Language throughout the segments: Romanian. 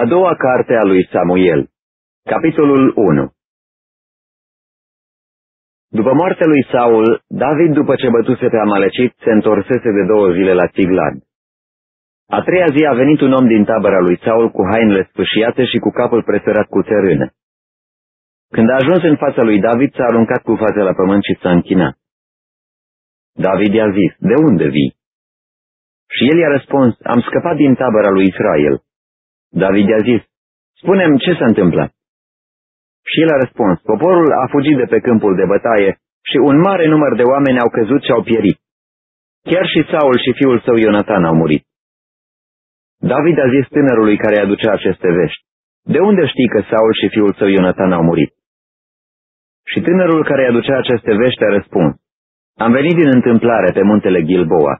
A doua carte a lui Samuel, capitolul 1 După moartea lui Saul, David, după ce bătuse pe Amalecit, se întorsese de două zile la Țiglad. A treia zi a venit un om din tabăra lui Saul cu hainele spâșiate și cu capul presărat cu țărână. Când a ajuns în fața lui David, s-a aruncat cu fața la pământ și s-a închinat. David i-a zis, de unde vii? Și el i-a răspuns, am scăpat din tabăra lui Israel. David i-a zis, spunem ce s-a întâmplat. Și el a răspuns, poporul a fugit de pe câmpul de bătaie și un mare număr de oameni au căzut și au pierit. Chiar și Saul și fiul său Ionatan au murit. David a zis tânărului care aducea aceste vești, de unde știi că Saul și fiul său Ionatan au murit? Și tânărul care aducea aceste vești a răspuns, am venit din întâmplare pe muntele Gilboa.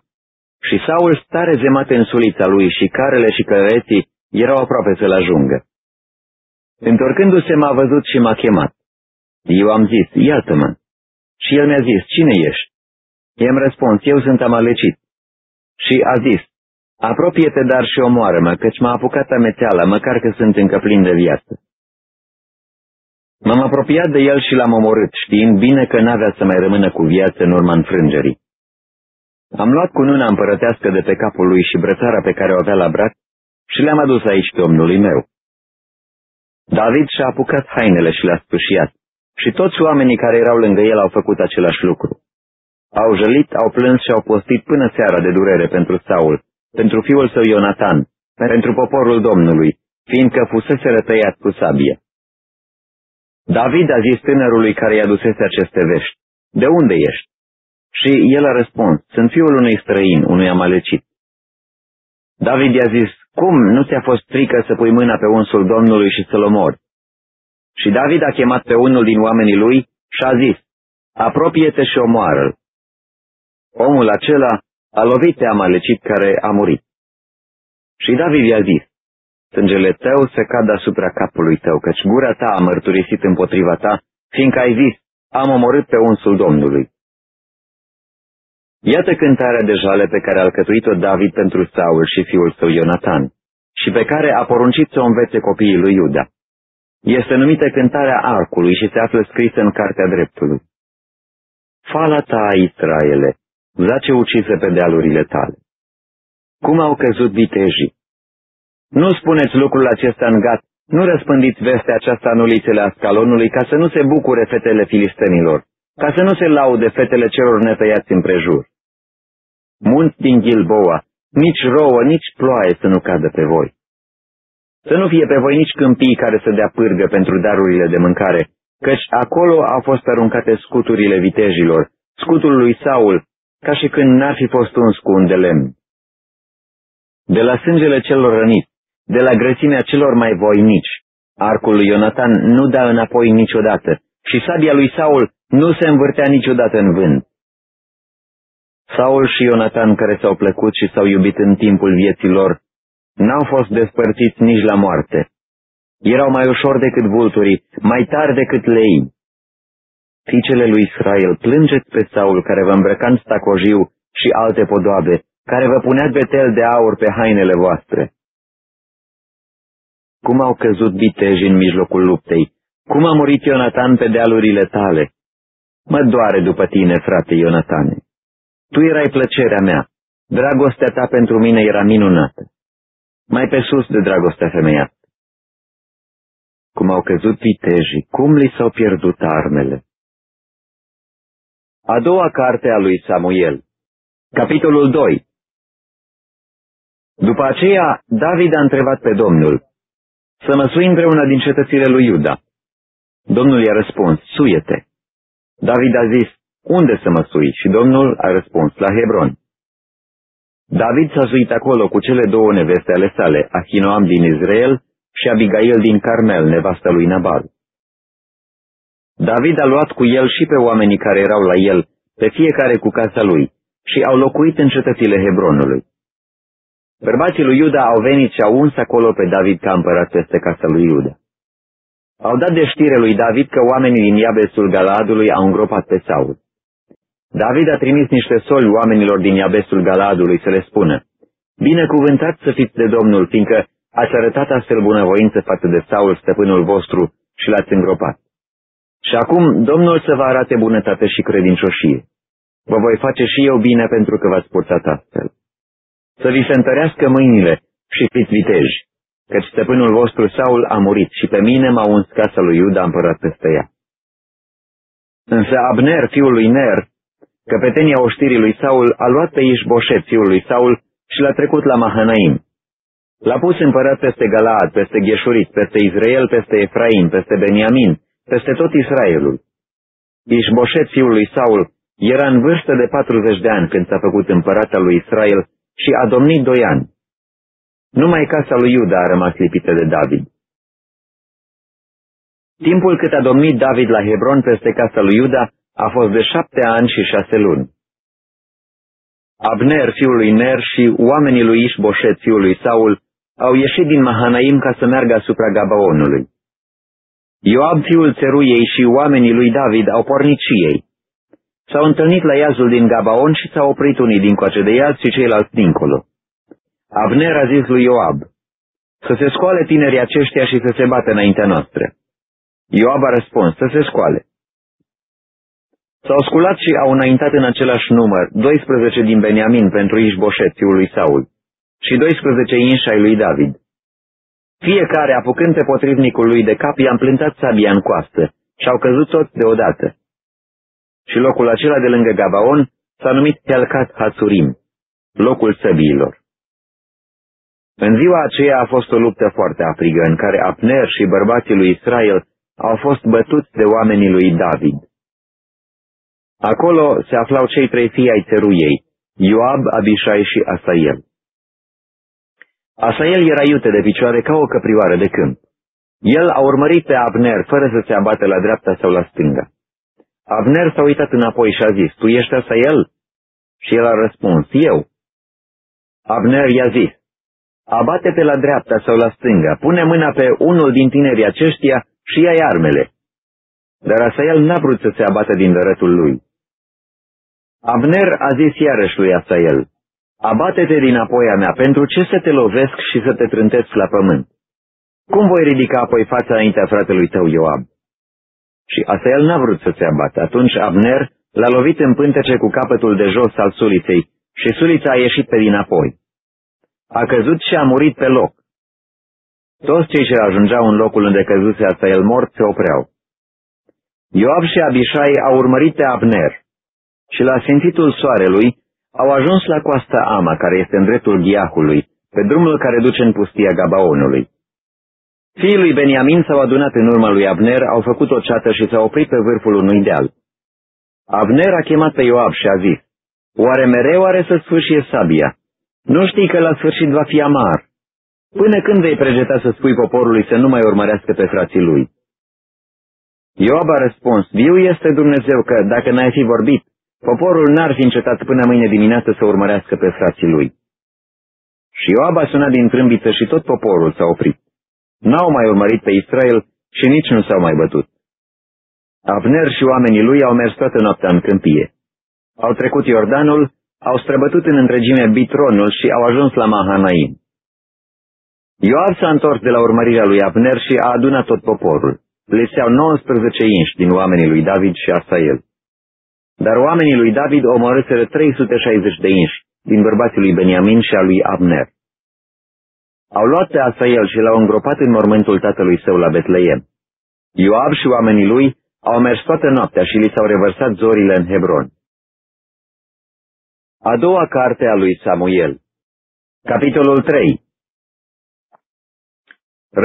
Și Saul sta rezemat în sulița lui și carele și căreții erau aproape să-l ajungă. Întorcându-se m-a văzut și m-a chemat. Eu am zis, iată-mă. Și el mi-a zis, cine ești? I-am răspuns, eu sunt amalecit. Și a zis, apropie-te dar și omoară-mă, căci m-a apucat amețeala, măcar că sunt încă plin de viață. M-am apropiat de el și l-am omorât, știind bine că n-avea să mai rămână cu viață în urma înfrângerii. Am luat cununa împărătească de pe capul lui și brățara pe care o avea la braț și le-am adus aici domnului meu. David și-a apucat hainele și le-a spâșiat și toți oamenii care erau lângă el au făcut același lucru. Au jălit, au plâns și au postit până seara de durere pentru Saul, pentru fiul său Ionatan, pentru poporul Domnului, fiindcă fusese rătăiat cu sabie. David a zis tânărului care i-a dusese aceste vești, De unde ești? Și el a răspuns, Sunt fiul unui străin, unui amalecit. David i-a zis, Cum nu ți-a fost frică să pui mâna pe unsul Domnului și să-l omori? Și David a chemat pe unul din oamenii lui și a zis, Apropie-te și omoară-l. Omul acela a lovit pe amalecit care a murit. Și David i-a zis, Sângele tău se cad asupra capului tău, căci gura ta a mărturisit împotriva ta, fiindcă ai zis, am omorât pe unsul Domnului. Iată cântarea de jale pe care a alcătuit-o David pentru Saul și fiul său Ionatan, și pe care a poruncit să o învețe copiii lui Iuda. Este numită cântarea arcului și se află scrisă în Cartea Dreptului. Fala ta, Israele, zace ucise pe dealurile tale. Cum au căzut vitejii, nu spuneți lucrul acesta în gat, nu răspândiți vestea aceasta în ulițele Ascalonului, ca să nu se bucure fetele filistenilor, ca să nu se laude fetele celor netăiați împrejur. Munți din Gilboa, nici rouă, nici ploaie să nu cadă pe voi. Să nu fie pe voi nici câmpii care să dea pârgă pentru darurile de mâncare, căci acolo au fost aruncate scuturile vitejilor, scutul lui Saul, ca și când n-ar fi fost un scun de lemn. De la sângele celor răniți, de la grăsimea celor mai voinici. Arcul lui Ionatan nu da înapoi niciodată și sabia lui Saul nu se învârtea niciodată în vânt. Saul și Ionatan care s-au plăcut și s-au iubit în timpul vieții lor, n-au fost despărțiți nici la moarte. Erau mai ușor decât vulturii, mai tari decât lei. Fiicele lui Israel, plângeți pe Saul care vă îmbrăca în stacojiu și alte podoabe, care vă punea betel de aur pe hainele voastre. Cum au căzut viteji în mijlocul luptei? Cum a murit Ionatan pe dealurile tale? Mă doare după tine, frate Ionatane. Tu erai plăcerea mea. Dragostea ta pentru mine era minunată. Mai pe sus de dragostea femeiată. Cum au căzut vitejii, cum li s-au pierdut armele. A doua carte a lui Samuel Capitolul 2 După aceea, David a întrebat pe Domnul, să mă sui împreună din cetățile lui Iuda. Domnul i-a răspuns, suiete. David a zis, unde să mă sui? Și Domnul a răspuns, la Hebron. David s-a suit acolo cu cele două neveste ale sale, Ahinoam din Israel și Abigail din Carmel, nevasta lui Nabal. David a luat cu el și pe oamenii care erau la el, pe fiecare cu casa lui, și au locuit în cetățile Hebronului. Bărbații lui Iuda au venit și au uns acolo pe David ca împărat peste casa lui Iuda. Au dat de știre lui David că oamenii din Iabesul Galadului au îngropat pe Saul. David a trimis niște soli oamenilor din Iabesul Galadului să le spună, Binecuvântați să fiți de Domnul, fiindcă ați arătat astfel bunăvoință față de Saul, stăpânul vostru, și l-ați îngropat. Și acum Domnul să vă arate bunătate și credincioșie. Vă voi face și eu bine pentru că v-ați purtat astfel. Să vi se întărească mâinile și fiți viteji, căci stăpânul vostru Saul a murit și pe mine m-a uns casa lui Iuda împărat peste ea. Însă Abner, fiul lui Ner, căpetenia oștirii lui Saul, a luat pe Ișboșet, fiul lui Saul, și l-a trecut la Mahanaim. L-a pus împărat peste Galaad, peste Gheșurit, peste Israel, peste Efraim, peste Beniamin, peste tot Israelul. Ișboșet, fiul lui Saul, era în vârstă de 40 de ani când s-a făcut împărat al lui Israel și a domnit doi ani. Numai casa lui Iuda a rămas lipită de David. Timpul cât a domnit David la Hebron peste casa lui Iuda a fost de șapte ani și șase luni. Abner, fiul lui Ner, și oamenii lui Ișboșet, fiul lui Saul, au ieșit din Mahanaim ca să meargă asupra Gabaonului. Ioab, fiul țeruiei și oamenii lui David au pornit și ei. S-au întâlnit la iazul din Gabaon și s-au oprit unii din coace de iaz și ceilalți dincolo. Abner a zis lui Ioab, să se scoale tinerii aceștia și să se bată înaintea noastră. Ioab a răspuns, să se scoale. S-au sculat și au înaintat în același număr, 12 din Beniamin pentru Ișboșet, fiul lui Saul, și 12 inși ai lui David. Fiecare, apucând pe potrivnicul lui de cap, i-a împlântat sabia în coastă și au căzut toți deodată. Și locul acela de lângă Gabaon s-a numit Telcat Hatsurim, locul săbiilor. În ziua aceea a fost o luptă foarte aprigă, în care Apner și bărbații lui Israel au fost bătuți de oamenii lui David. Acolo se aflau cei trei fii ai țeruiei, Ioab, Abishai și Asael. Asael era iute de picioare ca o căprioară de câmp. El a urmărit pe Abner fără să se abate la dreapta sau la stânga. Abner s-a uitat înapoi și a zis, Tu ești Asael? Și el a răspuns, Eu. Abner i-a zis, Abate-te la dreapta sau la stânga, pune mâna pe unul din tinerii aceștia și ia armele. Dar Asael n-a vrut să se abată din dărătul lui. Abner a zis iarăși lui Asael, Abate-te din apoi a mea, pentru ce să te lovesc și să te trântesc la pământ? Cum voi ridica apoi fața înaintea fratelui tău Ioab? Și Asael n-a vrut să se abate. Atunci Abner l-a lovit în pântece cu capătul de jos al suliței și sulița a ieșit pe dinapoi. A căzut și a murit pe loc. Toți cei ce ajungeau în locul unde căzuse Asael mort se opreau. Ioab și Abishai au urmărit pe Abner și la sfințitul soarelui au ajuns la coasta Ama, care este în dreptul Ghiahului, pe drumul care duce în pustia Gabaonului. Fiii lui Beniamin s-au adunat în urma lui Abner, au făcut o ceată și s-au oprit pe vârful unui deal. Abner a chemat pe Ioab și a zis, Oare mereu are să sfârșie sabia? Nu știi că la sfârșit va fi amar? Până când vei pregeta să spui poporului să nu mai urmărească pe frații lui? Ioab a răspuns, viu este Dumnezeu că, dacă n-ai fi vorbit, Poporul n-ar fi încetat până mâine dimineață să urmărească pe frații lui. Și Ioab a sunat din trâmbiță și tot poporul s-a oprit. N-au mai urmărit pe Israel și nici nu s-au mai bătut. Abner și oamenii lui au mers toată noaptea în câmpie. Au trecut Iordanul, au străbătut în întregime Bitronul și au ajuns la Mahanaim. Ioab s-a întors de la urmărirea lui Abner și a adunat tot poporul. Liseau 19 inși din oamenii lui David și Asael. Dar oamenii lui David omorâseră 360 de inși din bărbații lui Beniamin și a lui Abner. Au luat pe Asael și l-au îngropat în mormântul tatălui său la Betleem. Ioab și oamenii lui au mers toată noaptea și li s-au revărsat zorile în Hebron. A doua carte a lui Samuel Capitolul 3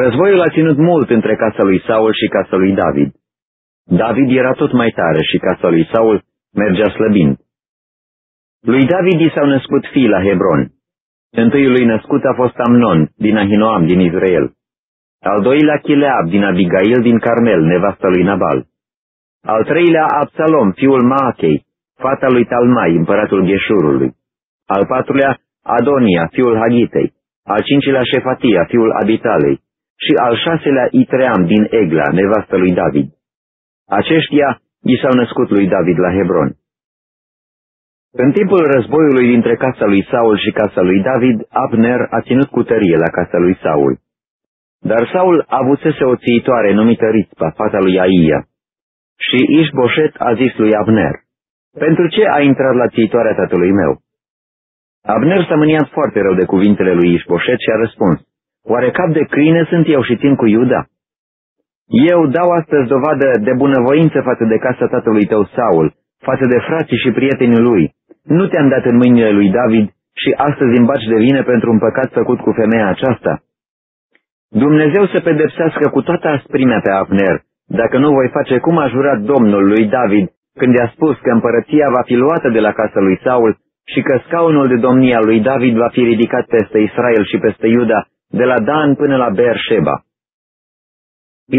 Războiul a ținut mult între casa lui Saul și casa lui David. David era tot mai tare și casa lui Saul mergea slăbind. Lui David i s-au născut fii la Hebron. Întâiul lui născut a fost Amnon, din Ahinoam, din Israel. Al doilea Chileab, din Abigail, din Carmel, nevasta lui Nabal. Al treilea Absalom, fiul Maachei, fata lui Talmai, împăratul Gheșurului. Al patrulea Adonia, fiul Hagitei. Al cincilea Șefatia, fiul Abitalei. Și al șaselea Itream, din Egla, nevastă lui David. Aceștia i s-au născut lui David la Hebron. În timpul războiului dintre casa lui Saul și casa lui David, Abner a ținut cu tărie la casa lui Saul. Dar Saul avusese o țiitoare numită Rizpa, fata lui Aia. Și Ișboșet a zis lui Abner, Pentru ce a intrat la țiitoarea tatălui meu? Abner s-a mâniat foarte rău de cuvintele lui Ișboșet și a răspuns, Oare cap de câine sunt eu și țin cu Iuda? Eu dau astăzi dovadă de bunăvoință față de casa tatălui tău Saul, față de frații și prietenii lui. Nu te-am dat în mâinile lui David și astăzi îmi baci de vină pentru un păcat făcut cu femeia aceasta? Dumnezeu să pedepsească cu toată asprimea pe Abner, dacă nu voi face cum aș jurat Domnul lui David când i-a spus că împărăția va fi luată de la casa lui Saul și că scaunul de domnia lui David va fi ridicat peste Israel și peste Iuda, de la Dan până la Beersheba.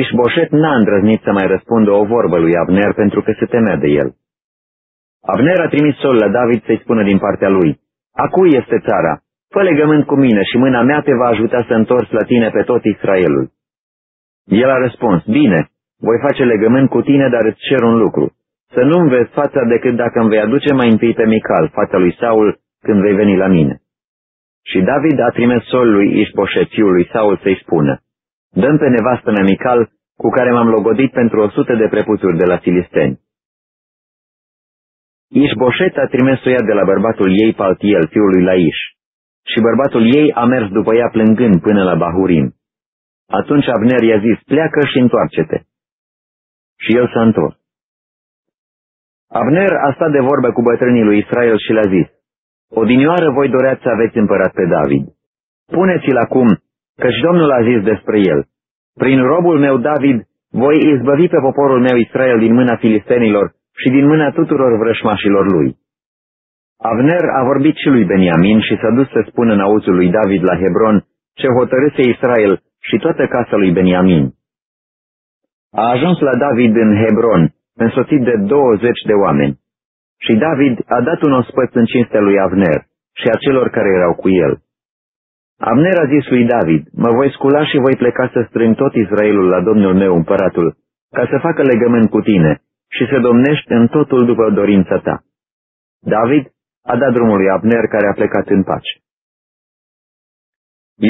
Ișboșet n-a îndrăznit să mai răspundă o vorbă lui Abner pentru că se temea de el. Abner a trimis sol la David să-i spună din partea lui, A cui este țara? Fă legământ cu mine și mâna mea te va ajuta să întorci la tine pe tot Israelul. El a răspuns, Bine, voi face legământ cu tine, dar îți cer un lucru. Să nu-mi vezi fața decât dacă îmi vei aduce mai întâi pe Mical, fața lui Saul, când vei veni la mine. Și David a trimis sol lui Ișboșet, lui Saul, să-i spună, Dăm pe nevastă mea Mical, cu care m-am logodit pentru o sută de preputuri de la filisteni. Ișboșet a trimis-o ea de la bărbatul ei Paltiel, fiul lui Laiș, și bărbatul ei a mers după ea plângând până la Bahurim. Atunci Abner i-a zis, pleacă și întoarce-te. Și el s-a întors. Abner a stat de vorbă cu bătrânii lui Israel și le-a zis, Odinioară voi doreați să aveți împărat pe David. Puneți-l acum, căci Domnul a zis despre el, Prin robul meu David voi izbăvi pe poporul meu Israel din mâna filistenilor și din mâna tuturor vrășmașilor lui. Avner a vorbit și lui Beniamin și s-a dus să spună în auzul lui David la Hebron ce hotărâse Israel și toată casa lui Beniamin. A ajuns la David în Hebron, însoțit de 20 de oameni. Și David a dat un ospăț în cinstea lui Avner și a celor care erau cu el. Avner a zis lui David, mă voi scula și voi pleca să strâng tot Israelul la domnul meu împăratul, ca să facă legământ cu tine și să domnești în totul după dorința ta. David a dat drumul lui Abner care a plecat în pace.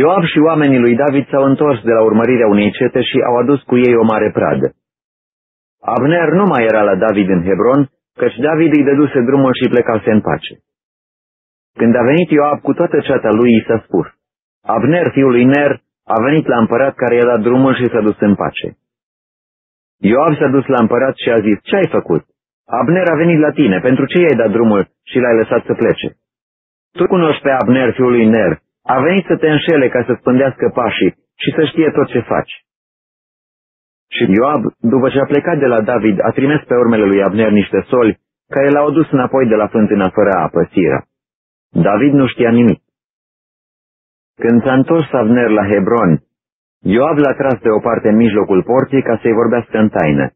Ioab și oamenii lui David s-au întors de la urmărirea unei cete și au adus cu ei o mare pradă. Abner nu mai era la David în Hebron, căci David îi dăduse drumul și plecase în pace. Când a venit Ioab cu toată ceata lui, i s-a spus, Abner, fiul lui Ner, a venit la împărat care i-a dat drumul și s-a dus în pace. Ioab s-a dus la împărat și a zis, ce ai făcut? Abner a venit la tine, pentru ce i-ai dat drumul și l-ai lăsat să plece? Tu cunoști pe Abner, fiul lui Ner, a venit să te înșele ca să-ți pândească pașii și să știe tot ce faci. Și Ioab, după ce a plecat de la David, a trimis pe urmele lui Abner niște soli, care l-au dus înapoi de la fântâna fără apă, Sira. David nu știa nimic. Când s-a întors Abner la Hebron, Ioab l-a tras de o parte în mijlocul porții ca să-i vorbească în taină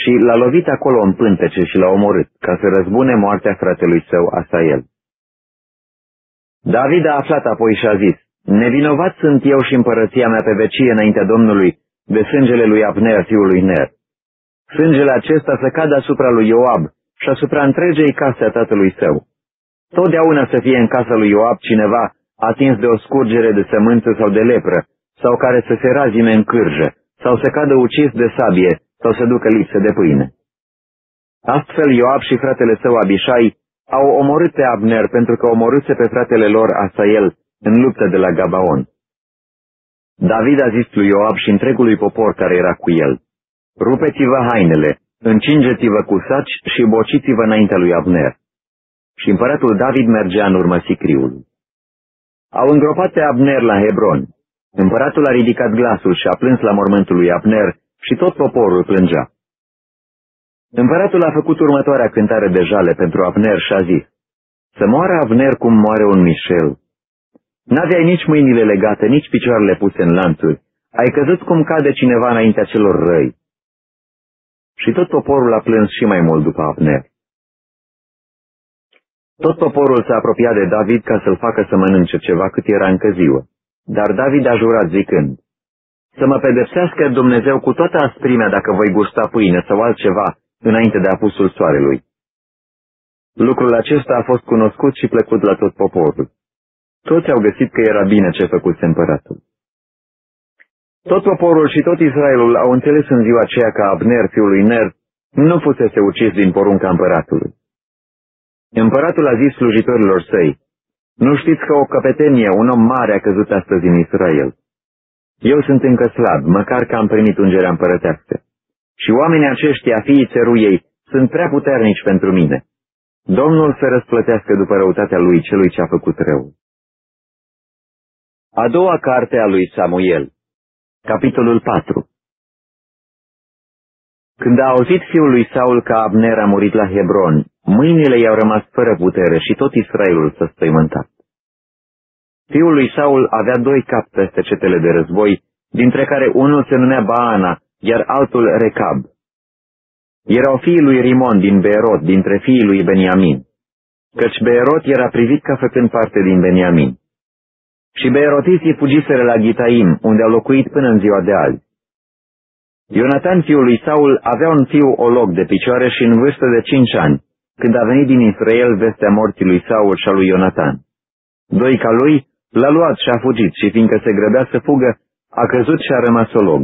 și l-a lovit acolo în pântece și l-a omorât, ca să răzbune moartea fratelui său Asael. David a aflat apoi și a zis, Nevinovat sunt eu și împărăția mea pe vecie înaintea Domnului de sângele lui Abner, fiul lui Ner. Sângele acesta să cadă asupra lui Ioab și asupra întregei case a tatălui său. Totdeauna să fie în casa lui Ioab cineva atins de o scurgere de sămânță sau de lepră, sau care să se razime în cârjă, sau să cadă ucis de sabie, sau să ducă lipsă de pâine. Astfel Ioab și fratele său Abishai au omorât pe Abner pentru că omorâse pe fratele lor Asael în luptă de la Gabaon. David a zis lui Ioab și întregului popor care era cu el, Rupeți-vă hainele, încingeți-vă cu saci și bociți-vă înaintea lui Abner. Și împăratul David mergea în urmă sicriului. Au îngropat pe Abner la Hebron Împăratul a ridicat glasul și a plâns la mormântul lui Abner și tot poporul plângea. Împăratul a făcut următoarea cântare de jale pentru Abner și a zis, Să moară Abner cum moare un mișel. N-aveai nici mâinile legate, nici picioarele puse în lanțuri. Ai căzut cum cade cineva înaintea celor răi. Și tot poporul a plâns și mai mult după Abner. Tot poporul s-a apropiat de David ca să-l facă să mănânce ceva cât era încă ziua. Dar David a jurat zicând, Să mă pedepsească Dumnezeu cu toată asprimea dacă voi gusta pâine sau altceva înainte de apusul soarelui. Lucrul acesta a fost cunoscut și plăcut la tot poporul. Toți au găsit că era bine ce făcuse împăratul. Tot poporul și tot Israelul au înțeles în ziua aceea că Abner, fiul lui Ner, nu fusese ucis din porunca împăratului. Împăratul a zis slujitorilor săi, nu știți că o căpetenie, un om mare a căzut astăzi în Israel. Eu sunt încă slab, măcar că am primit ungerea împărătească. Și oamenii aceștia, fiii țeruiei, sunt prea puternici pentru mine. Domnul să răsplătească după răutatea lui celui ce a făcut rău. A doua carte a lui Samuel Capitolul 4 Când a auzit fiul lui Saul că Abner a murit la Hebron, mâinile i-au rămas fără putere și tot Israelul s-a spăimântat. Fiul lui Saul avea doi capi peste cetele de război, dintre care unul se numea Baana, iar altul Recab. Erau fiii lui Rimon din Beerot, dintre fiii lui Beniamin, căci Beerot era privit ca făcând parte din Beniamin. Și Beerotiții fugiseră la Ghitaim, unde au locuit până în ziua de azi. Ionatan, fiul lui Saul, avea un fiu olog de picioare și în vârstă de cinci ani, când a venit din Israel vestea morții lui Saul și a lui Ionatan. Doi ca lui l-a luat și a fugit și fiindcă se grăbea să fugă, a căzut și a rămas olog.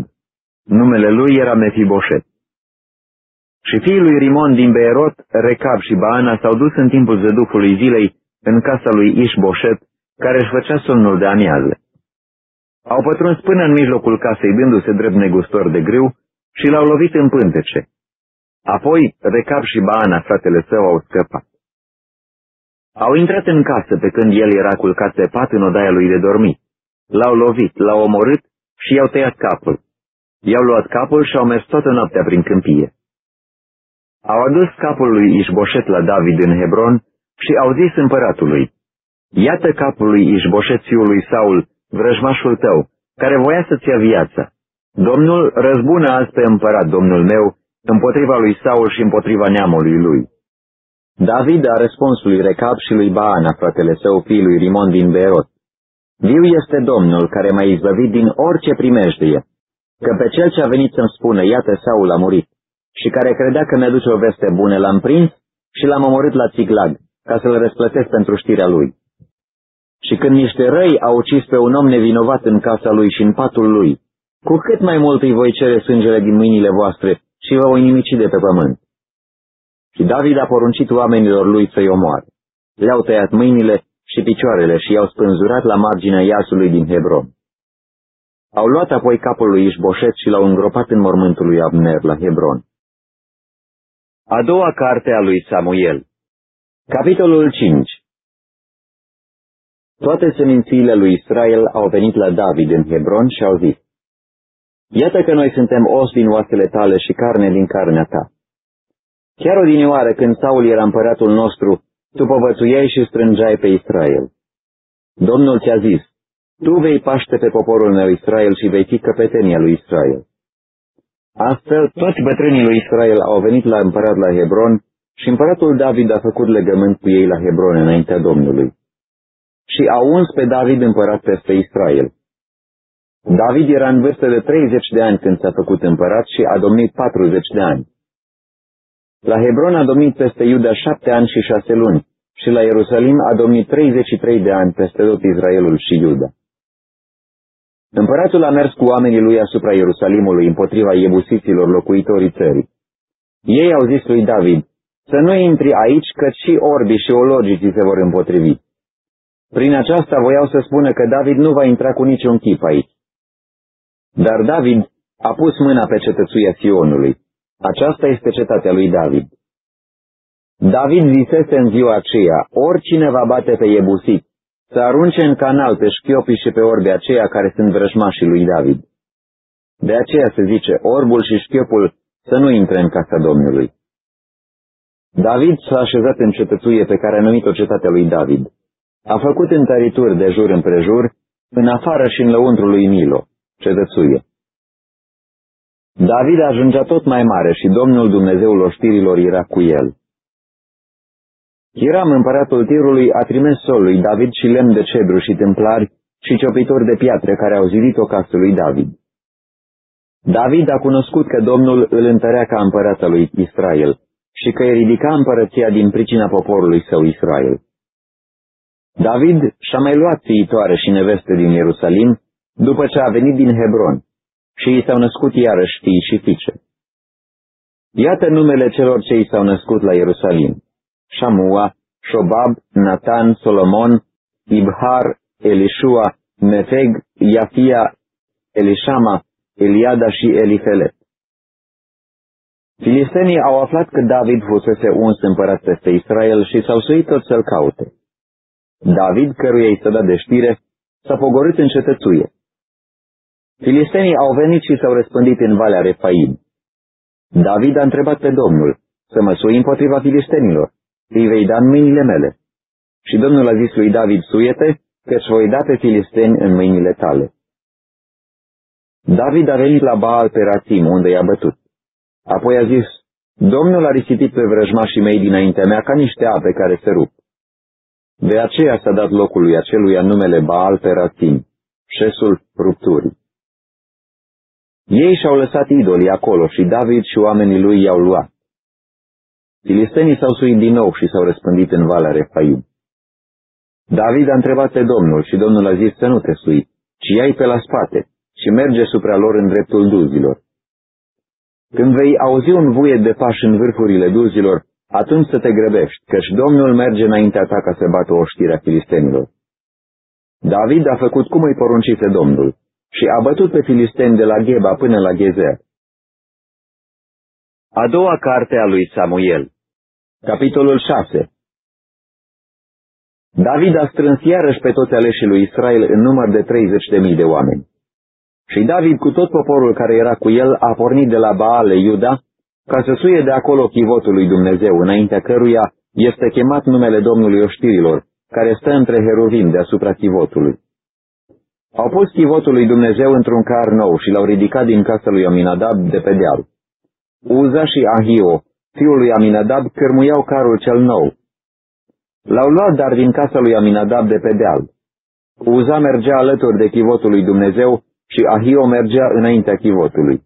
Numele lui era Mefiboset. Și fiii lui Rimon din Beerot, Recab și Baana s-au dus în timpul zădufului zilei în casa lui Ișboșet, care își făcea somnul de amiază. Au pătruns până în mijlocul casei, dându-se drept negustor de grâu, și l-au lovit în pântece. Apoi, Recab și Baana, fratele său, au scăpat. Au intrat în casă pe când el era culcat pe pat în odaia lui de dormit. L-au lovit, l-au omorât și i-au tăiat capul. I-au luat capul și au mers toată noaptea prin câmpie. Au adus capul lui Ișboșet la David în Hebron și au zis împăratului, Iată capul lui Ișboșet fiul lui Saul, vrăjmașul tău, care voia să-ți ia viața. Domnul răzbună azi pe împărat, domnul meu, împotriva lui Saul și împotriva neamului lui. David a răspuns lui Recap și lui Baana, fratele său, fiului Rimon din Berot. Viu este Domnul care m-a izbăvit din orice primejdie, că pe cel ce a venit să-mi spună, iată Saul a murit, și care credea că mi-aduce o veste bună, l-am prins și l-am omorât la Țiglag, ca să-l răsplătesc pentru știrea lui. Și când niște răi au ucis pe un om nevinovat în casa lui și în patul lui, cu cât mai mult îi voi cere sângele din mâinile voastre și vă voi nimici de pe pământ. Și David a poruncit oamenilor lui să-i omoare. Le-au tăiat mâinile și picioarele și i-au spânzurat la marginea iasului din Hebron. Au luat apoi capul lui Ișboșet și l-au îngropat în mormântul lui Abner la Hebron. A doua carte a lui Samuel Capitolul 5 Toate semințiile lui Israel au venit la David în Hebron și au zis, Iată că noi suntem os din oasele tale și carne din carnea ta. Chiar odinioară când Saul era împăratul nostru, tu povățuiai și strângeai pe Israel. Domnul ți-a zis, tu vei paște pe poporul meu Israel și vei fi căpetenia lui Israel. Astfel, toți bătrânii lui Israel au venit la împărat la Hebron și împăratul David a făcut legământ cu ei la Hebron înaintea Domnului. Și a uns pe David împărat peste Israel. David era în vârstă de 30 de ani când s-a făcut împărat și a domnit 40 de ani. La Hebron a domnit peste Iuda șapte ani și șase luni și la Ierusalim a domnit 33 de ani peste tot Israelul și Iuda. Împăratul a mers cu oamenii lui asupra Ierusalimului împotriva iebusiților locuitorii țării. Ei au zis lui David, să nu intri aici, că și orbii și ologicii se vor împotrivi. Prin aceasta voiau să spună că David nu va intra cu niciun chip aici. Dar David a pus mâna pe cetățuia Sionului. Aceasta este cetatea lui David. David zisese în ziua aceea, oricine va bate pe Iebusit, să arunce în canal pe șchiopii și pe orbi aceia care sunt vrăjmașii lui David. De aceea se zice, orbul și șchiopul să nu intre în casa Domnului. David s-a așezat în cetățuie pe care a numit-o cetatea lui David. A făcut întărituri de jur împrejur, în afară și în lăuntru lui Milo, cetățuie. David ajungea tot mai mare și Domnul Dumnezeul oștirilor era cu el. Hiram, împăratul Tirului, a trimis sol lui David și lemn de cedru și templari și ciopitori de piatră care au zidit o casă lui David. David a cunoscut că Domnul îl întărea ca împărat lui Israel și că îi ridica împărăția din pricina poporului său Israel. David și-a mai luat fiitoare și neveste din Ierusalim după ce a venit din Hebron și i s-au născut iarăși fii și fiice. Iată numele celor ce i s-au născut la Ierusalim. Shamua, Shobab, Nathan, Solomon, Ibhar, Elishua, Mefeg, Iafia, Elishama, Eliada și Elifelet. Filistenii au aflat că David fusese uns împărat peste Israel și s-au suit tot să-l caute. David, căruia i s-a dat de știre, s-a pogorât în cetățuie. Filistenii au venit și s-au răspândit în Valea Refaim. David a întrebat pe Domnul, să mă sui împotriva filistenilor, îi vei da în mâinile mele. Și Domnul a zis lui David, suiete, căci voi da pe filisteni în mâinile tale. David a venit la Baal pe Ratim, unde i-a bătut. Apoi a zis, Domnul a risipit pe vrăjmașii mei dinaintea mea ca niște ape care se rup. De aceea s-a dat locului acelui numele Baal Peratim, șesul rupturii. Ei și-au lăsat idolii acolo și David și oamenii lui i-au luat. Filistenii s-au suit din nou și s-au răspândit în Valea Refaim. David a întrebat pe Domnul și Domnul a zis să nu te sui, ci ia pe la spate și merge supra lor în dreptul duzilor. Când vei auzi un vuiet de pași în vârfurile duzilor, atunci să te grăbești, căci Domnul merge înaintea ta ca să bată o știre a filistenilor. David a făcut cum îi poruncise Domnul și a bătut pe filisteni de la Gheba până la Ghezer. A doua carte a lui Samuel Capitolul 6 David a strâns iarăși pe toți aleșii lui Israel în număr de 30.000 de oameni. Și David cu tot poporul care era cu el a pornit de la Baale Iuda ca să suie de acolo chivotul lui Dumnezeu, înaintea căruia este chemat numele Domnului oștirilor, care stă între heruvim deasupra chivotului. Au pus chivotul lui Dumnezeu într-un car nou și l-au ridicat din casa lui Aminadab de pe deal. Uza și Ahio, fiul lui Aminadab, cărmuiau carul cel nou. L-au luat dar din casa lui Aminadab de pe deal. Uza mergea alături de chivotul lui Dumnezeu și Ahio mergea înaintea chivotului.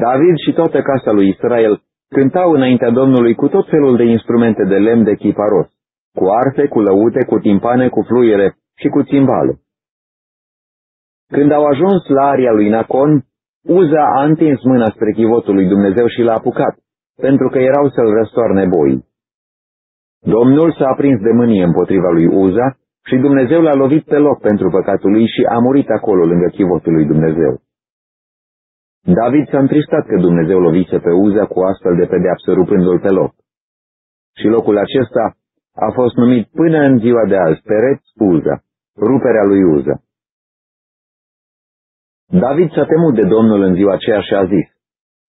David și toată casa lui Israel cântau înaintea Domnului cu tot felul de instrumente de lemn de chiparos, cu arfe, cu lăute, cu timpane, cu fluiere și cu țimbale. Când au ajuns la aria lui Nacon, Uza a întins mâna spre chivotul lui Dumnezeu și l-a apucat, pentru că erau să-l răstoarne boii. Domnul s-a aprins de mânie împotriva lui Uza și Dumnezeu l-a lovit pe loc pentru păcatul lui și a murit acolo lângă chivotul lui Dumnezeu. David s-a întristat că Dumnezeu lovise pe Uza cu astfel de pedeapsă rupându-l pe loc. Și locul acesta a fost numit până în ziua de azi, Pereț Uza, ruperea lui Uza. David s-a temut de Domnul în ziua aceea și a zis,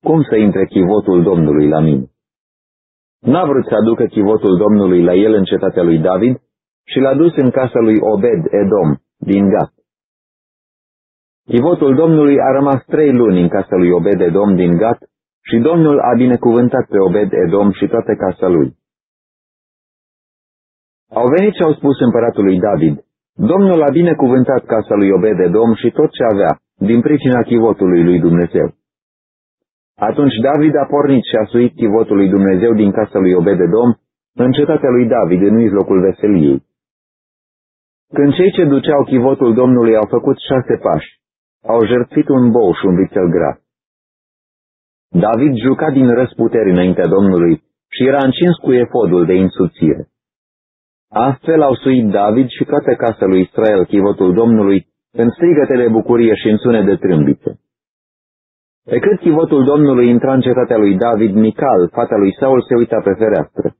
cum să intre chivotul Domnului la mine? N-a vrut să aducă chivotul Domnului la el în cetatea lui David și l-a dus în casa lui Obed Edom, din Gat. Chivotul Domnului a rămas trei luni în casa lui Obed Edom din Gat și Domnul a binecuvântat pe Obed Edom și toată casa lui. Au venit și au spus împăratului David, Domnul a binecuvântat casa lui Obed Edom și tot ce avea, din pricina chivotului lui Dumnezeu. Atunci David a pornit și a suit chivotul lui Dumnezeu din casa lui Obed Edom în cetatea lui David, în mijlocul veseliei. Când cei ce duceau chivotul Domnului au făcut șase pași, au jertfit un bou și un vițel gras. David juca din răsputeri înaintea Domnului și era încins cu efodul de insuțire. Astfel au suit David și toată casa lui Israel chivotul Domnului în strigăte de bucurie și în sune de trâmbițe. Pe cât chivotul Domnului intra în cetatea lui David, Mical, fata lui Saul, se uita pe fereastră.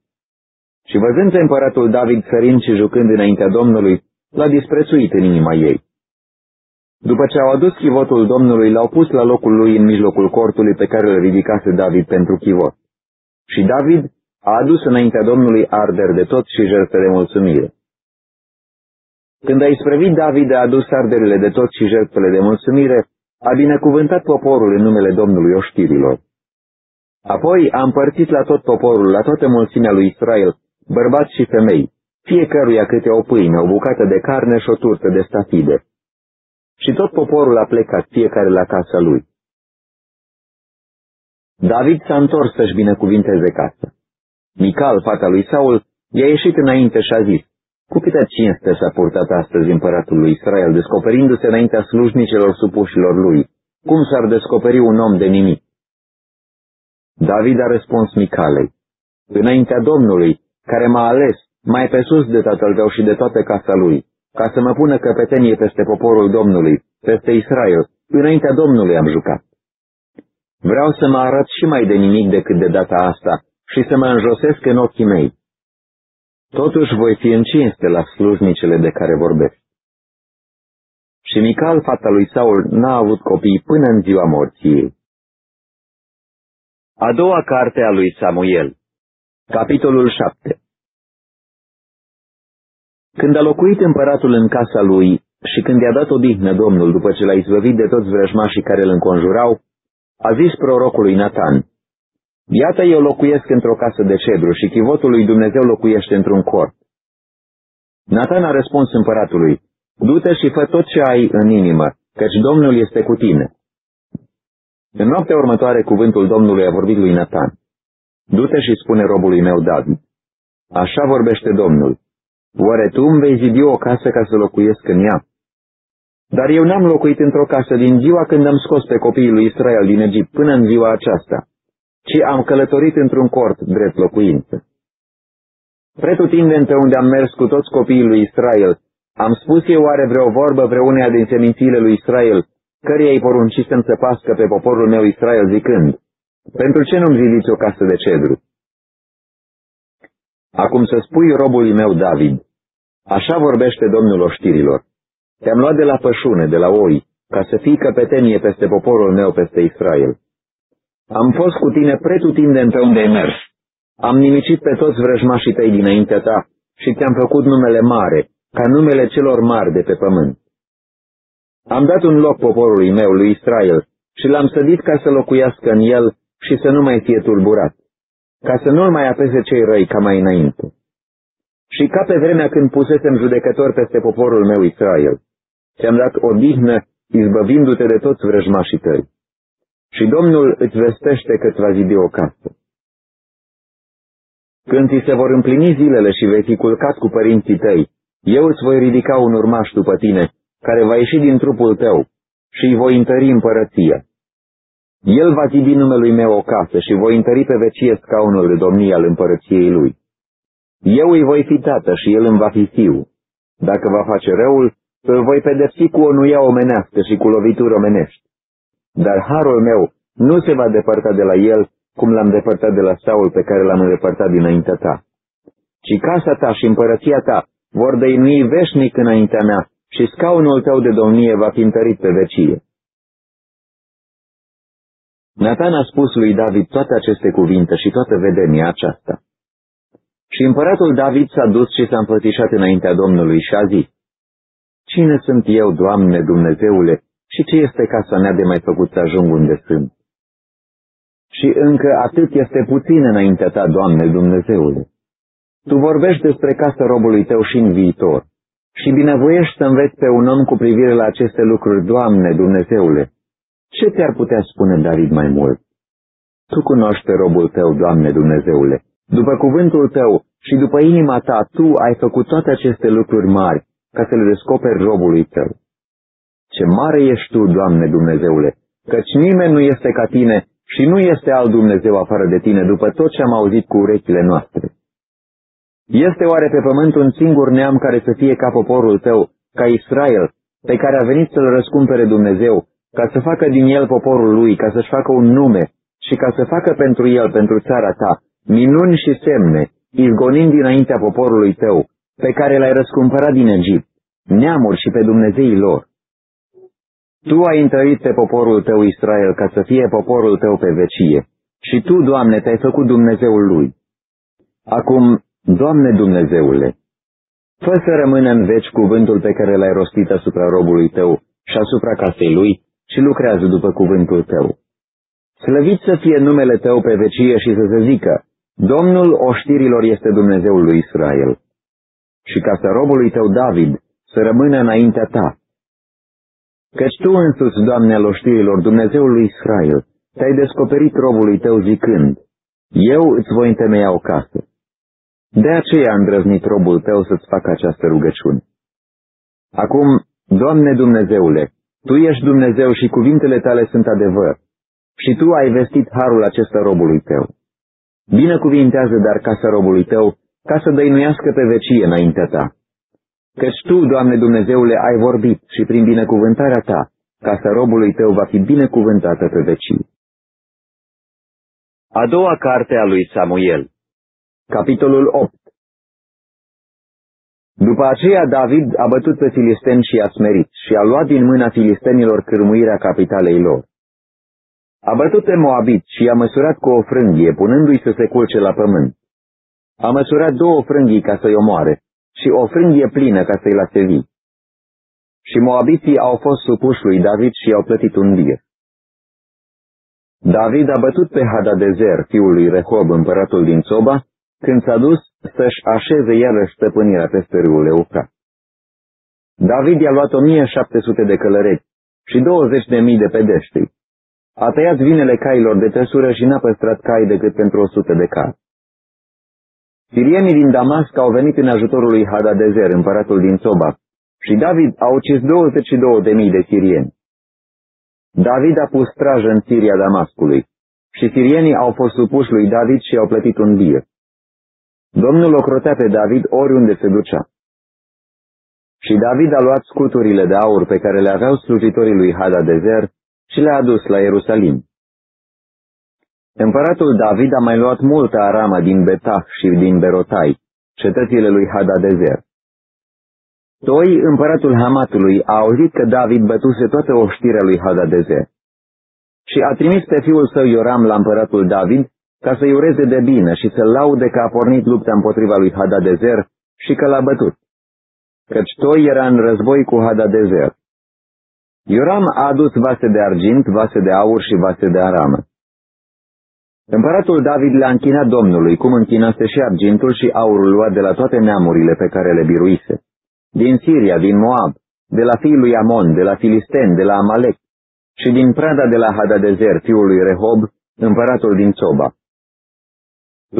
Și văzând împăratul David ferind și jucând înaintea Domnului, l-a disprețuit în inima ei. După ce au adus chivotul Domnului, l-au pus la locul lui în mijlocul cortului pe care îl ridicase David pentru chivot. Și David a adus înaintea Domnului arder de tot și jertfe de mulțumire. Când a isprăvit David a adus arderile de tot și jertfele de mulțumire, a binecuvântat poporul în numele Domnului oștirilor. Apoi a împărțit la tot poporul, la toată mulțimea lui Israel, bărbați și femei, fiecăruia câte o pâine, o bucată de carne și o turtă de stafide. Și tot poporul a plecat fiecare la casa lui. David s-a întors să-și binecuvinteze casa. Mical, fata lui Saul, i-a ieșit înainte și a zis, cu câtă cinste s-a purtat astăzi împăratul lui Israel, descoperindu-se înaintea slujnicelor supușilor lui, cum s-ar descoperi un om de nimic? David a răspuns Micalei, înaintea Domnului, care m-a ales mai pe sus de tatăl tău și de toată casa lui, ca să mă pună căpetenie peste poporul Domnului, peste Israel, înaintea Domnului am jucat. Vreau să mă arăt și mai de nimic decât de data asta și să mă înjosesc în ochii mei. Totuși voi fi în cinste la slujnicele de care vorbesc. Și Mical, fata lui Saul, n-a avut copii până în ziua morții ei. A doua carte a lui Samuel Capitolul 7 Când a locuit împăratul în casa lui și când i-a dat odihnă Domnul după ce l-a izbăvit de toți vrăjmașii care îl înconjurau, a zis prorocului Nathan, Iată eu locuiesc într-o casă de cedru și chivotul lui Dumnezeu locuiește într-un cort. Nathan a răspuns împăratului, Du-te și fă tot ce ai în inimă, căci Domnul este cu tine. În noaptea următoare cuvântul Domnului a vorbit lui Nathan. Du-te și spune robului meu David. Așa vorbește Domnul. Oare tu îmi vei zidi o casă ca să locuiesc în ea? Dar eu n-am locuit într-o casă din ziua când am scos pe copiii lui Israel din Egipt până în ziua aceasta, ci am călătorit într-un cort drept locuință. Pretutindeni pe unde am mers cu toți copiii lui Israel, am spus eu oare vreo vorbă vreuneia din semințiile lui Israel, căreia îi poruncisem să pască pe poporul meu Israel zicând, pentru ce nu-mi zidiți o casă de cedru? Acum să spui robului meu David, așa vorbește Domnul oștirilor, te-am luat de la pășune, de la oi, ca să fii căpetenie peste poporul meu, peste Israel. Am fost cu tine pretutindeni pe unde ai mers. Am nimicit pe toți vrăjmașii tăi dinaintea ta și ți-am făcut numele mare, ca numele celor mari de pe pământ. Am dat un loc poporului meu, lui Israel, și l-am sădit ca să locuiască în el și să nu mai fie tulburat, ca să nu-l mai apese cei răi ca mai înainte. Și ca pe vremea când pusesem judecători peste poporul meu Israel, ți-am dat odihnă, izbăvindu-te de toți vrăjmașii tăi. Și Domnul îți vestește că îți va zidi o casă. Când ți se vor împlini zilele și vei fi culcat cu părinții tăi, eu îți voi ridica un urmaș după tine, care va ieși din trupul tău, și îi voi întări împărăția. El va zidi numelui meu o casă și voi întări pe vecie scaunul de domnie al împărăției lui. Eu îi voi fi tată și el îmi va fi fiu. Dacă va face răul, îl voi pedepsi cu o nuia omenească și cu lovituri omenești. Dar harul meu nu se va depărta de la el, cum l-am depărtat de la Saul pe care l-am îndepărtat dinaintea ta. Ci casa ta și împărăția ta vor dăinui veșnic înaintea mea și scaunul tău de domnie va fi întărit pe vecie. Nathan a spus lui David toate aceste cuvinte și toată vedenia aceasta. Și împăratul David s-a dus și s-a împătișat înaintea Domnului și a zis, Cine sunt eu, Doamne Dumnezeule, și ce este casa mea de mai făcut să ajung unde sunt? Și încă atât este puțin înaintea ta, Doamne Dumnezeule. Tu vorbești despre casa robului tău și în viitor și binevoiești să înveți pe un om cu privire la aceste lucruri, Doamne, Dumnezeule. Ce ți-ar putea spune David mai mult? Tu cunoști pe robul tău, Doamne Dumnezeule. După cuvântul tău și după inima ta, tu ai făcut toate aceste lucruri mari ca să le descoperi robului tău. Ce mare ești tu, Doamne Dumnezeule, căci nimeni nu este ca tine și nu este alt Dumnezeu afară de tine după tot ce am auzit cu urechile noastre. Este oare pe pământ un singur neam care să fie ca poporul tău, ca Israel, pe care a venit să-l răscumpere Dumnezeu, ca să facă din el poporul lui, ca să-și facă un nume și ca să facă pentru el, pentru țara ta, minuni și semne, izgonind dinaintea poporului tău, pe care l-ai răscumpărat din Egipt, neamuri și pe Dumnezeii lor. Tu ai întărit pe poporul tău Israel ca să fie poporul tău pe vecie, și Tu, Doamne, te-ai făcut Dumnezeul lui. Acum, Doamne Dumnezeule, fă să rămână în veci cuvântul pe care l-ai rostit asupra robului tău și asupra casei lui și lucrează după cuvântul tău. Slăvit să fie numele tău pe vecie și să se zică, Domnul oștirilor este Dumnezeul lui Israel. Și casa robului tău David să rămână înaintea ta. Căci tu însuți, Doamne al oștirilor, Dumnezeul lui Israel, te-ai descoperit robului tău zicând, eu îți voi întemeia o casă. De aceea a îndrăznit robul tău să-ți facă această rugăciune. Acum, Doamne Dumnezeule, Tu ești Dumnezeu și cuvintele Tale sunt adevăr, și Tu ai vestit harul acesta robului Tău. Binecuvintează dar casa robului Tău, ca să dăinuiască pe vecie înaintea Ta. Căci Tu, Doamne Dumnezeule, ai vorbit și prin binecuvântarea Ta, casa robului Tău va fi binecuvântată pe vecie. A doua carte a lui Samuel Capitolul 8 După aceea David a bătut pe filisteni și i-a smerit și a luat din mâna filistenilor cârmuirea capitalei lor. A bătut pe Moabit și i-a măsurat cu o frânghie, punându-i să se culce la pământ. A măsurat două frânghii ca să-i omoare și o frânghie plină ca să-i lase vii. Și moabiții au fost supuși lui David și i-au plătit un dir. David a bătut pe Hadadezer, fiul lui Rehob, împăratul din Soba, când s-a dus să-și așeze iarăși stăpânirea peste râul Eufrat. David i-a luat 1700 de călăreți și 20.000 de pedești. A tăiat vinele cailor de trăsură și n-a păstrat cai decât pentru 100 de cai. Sirienii din Damasc au venit în ajutorul lui Hadadezer, împăratul din Soba, și David a ucis 22.000 de sirieni. David a pus strajă în Siria Damascului și sirienii au fost supuși lui David și au plătit un bir. Domnul ocrotea pe David oriunde se ducea. Și David a luat scuturile de aur pe care le aveau slujitorii lui Hadadezer și le-a adus la Ierusalim. Împăratul David a mai luat multă aramă din Betah și din Berotai, cetățile lui Hadadezer. Toi, împăratul Hamatului, a auzit că David bătuse toată oștirea lui Hadadezer. Și a trimis pe fiul său Ioram la împăratul David ca să-i ureze de bine și să laude că a pornit lupta împotriva lui Hadadezer și că l-a bătut. Căci Toi era în război cu Hadadezer. Ioram a adus vase de argint, vase de aur și vase de aramă. Împăratul David le-a închinat Domnului, cum închinase și argintul și aurul luat de la toate neamurile pe care le biruise. Din Siria, din Moab, de la fiul lui Amon, de la Filisten, de la Amalek și din prada de la Hadadezer, fiul lui Rehob, împăratul din Soba.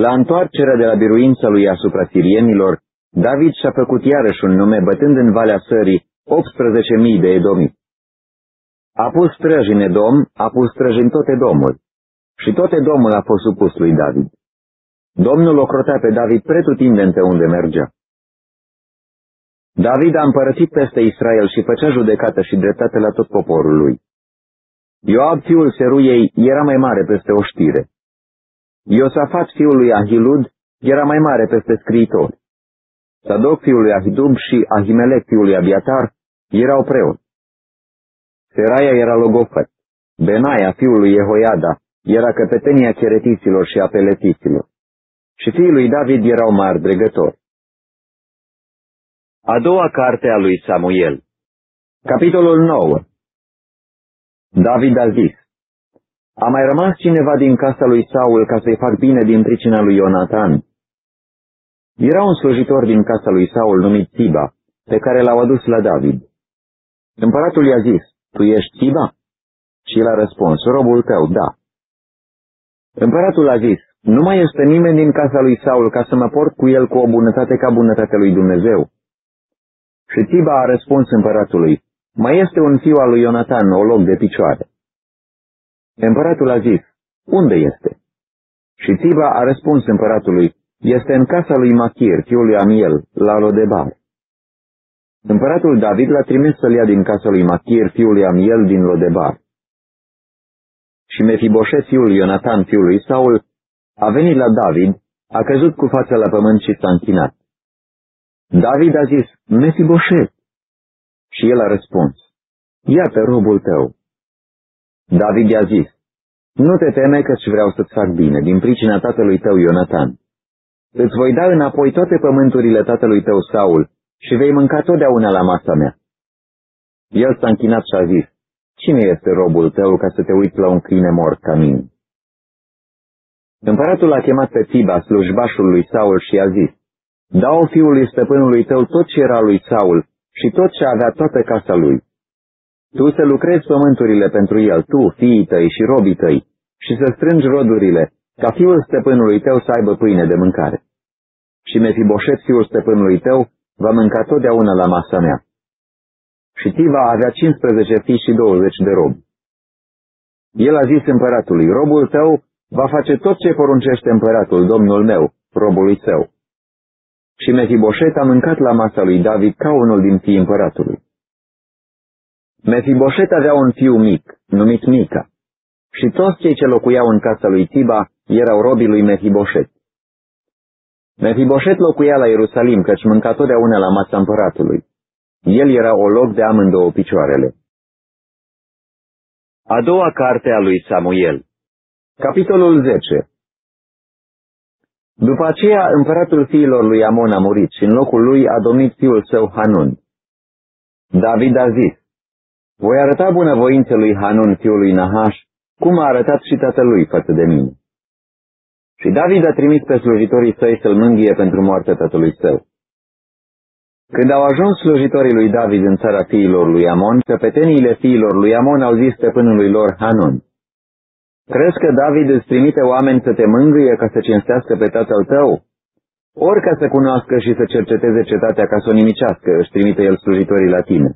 La întoarcerea de la biruința lui asupra sirienilor, David și-a făcut iarăși un nume bătând în Valea Sării 18.000 de edomi. A pus străji în Edom, a pus străji în tot Edomul. Și tot Edomul a fost supus lui David. Domnul o crotea pe David pretutindeni pe unde mergea. David a împărățit peste Israel și făcea judecată și dreptate la tot poporul lui. Ioab, fiul Seruiei, era mai mare peste o știre. Iosafat, fiul lui Ahilud, era mai mare peste scriitori. Sadoc, fiul lui Ahidub și Ahimelec, fiul lui Abiatar, erau preoți. Seraia era logofăt. Benaia, fiul lui Jehoiada, era căpetenia cheretiților și apeletiților. Și fiul lui David erau mari dregători. A doua carte a lui Samuel Capitolul 9 David a zis, a mai rămas cineva din casa lui Saul ca să-i fac bine din pricina lui Ionatan. Era un slujitor din casa lui Saul numit Tiba, pe care l-au adus la David. Împăratul i-a zis, Tu ești Tiba? Și el a răspuns, robul tău, da. Împăratul a zis, nu mai este nimeni din casa lui Saul ca să mă port cu el cu o bunătate ca bunătatea lui Dumnezeu. Și Tiba a răspuns împăratului, mai este un fiu al lui Ionatan, o loc de picioare. Împăratul a zis, unde este? Și Tiba a răspuns împăratului, este în casa lui Machir, fiul lui Amiel, la Lodebar. Împăratul David l-a trimis să-l ia din casa lui Machir, fiul lui Amiel, din Lodebar. Și Mefiboset, fiul lui Ionatan, fiul lui Saul, a venit la David, a căzut cu fața la pământ și s-a închinat. David a zis, Mefiboset. Și el a răspuns, Iată robul tău. David i-a zis, Nu te teme că-ți vreau să-ți fac bine, din pricina tatălui tău Ionatan. Îți voi da înapoi toate pământurile tatălui tău Saul și vei mânca totdeauna la masa mea. El s-a închinat și a zis, Cine este robul tău ca să te uiți la un câine mort ca mine? Împăratul a chemat pe Tiba, slujbașul lui Saul, și a zis, Dau fiului stăpânului tău tot ce era lui Saul și tot ce avea toată casa lui. Tu să lucrezi pământurile pentru el, tu, fiii tăi și robii tăi, și să strângi rodurile, ca fiul stăpânului tău să aibă pâine de mâncare. Și Mefiboset, fiul stăpânului tău, va mânca totdeauna la masa mea. Și Tiva avea 15 fii și 20 de robi. El a zis împăratului, robul tău va face tot ce poruncește împăratul, domnul meu, robului său. Și Mefiboset a mâncat la masa lui David ca unul din fii împăratului. Mefiboset avea un fiu mic, numit Mica, și toți cei ce locuiau în casa lui Tiba erau robii lui Mefiboset. Mefiboset locuia la Ierusalim, căci mânca totdeauna la masa împăratului. El era o loc de amândouă picioarele. A doua carte a lui Samuel Capitolul 10 După aceea, împăratul fiilor lui Amon a murit și în locul lui a domnit fiul său Hanun. David a zis, Voi arăta bunăvoință lui Hanun, fiul lui Nahash, cum a arătat și tatălui față de mine. Și David a trimis pe slujitorii săi să-l mânghie pentru moartea tatălui său. Când au ajuns slujitorii lui David în țara fiilor lui Amon, căpeteniile fiilor lui Amon au zis stăpânului lor Hanun, Crezi că David îți trimite oameni să te mângâie ca să cinstească pe tatăl tău? Ori ca să cunoască și să cerceteze cetatea ca să o nimicească, își trimite el slujitorii la tine.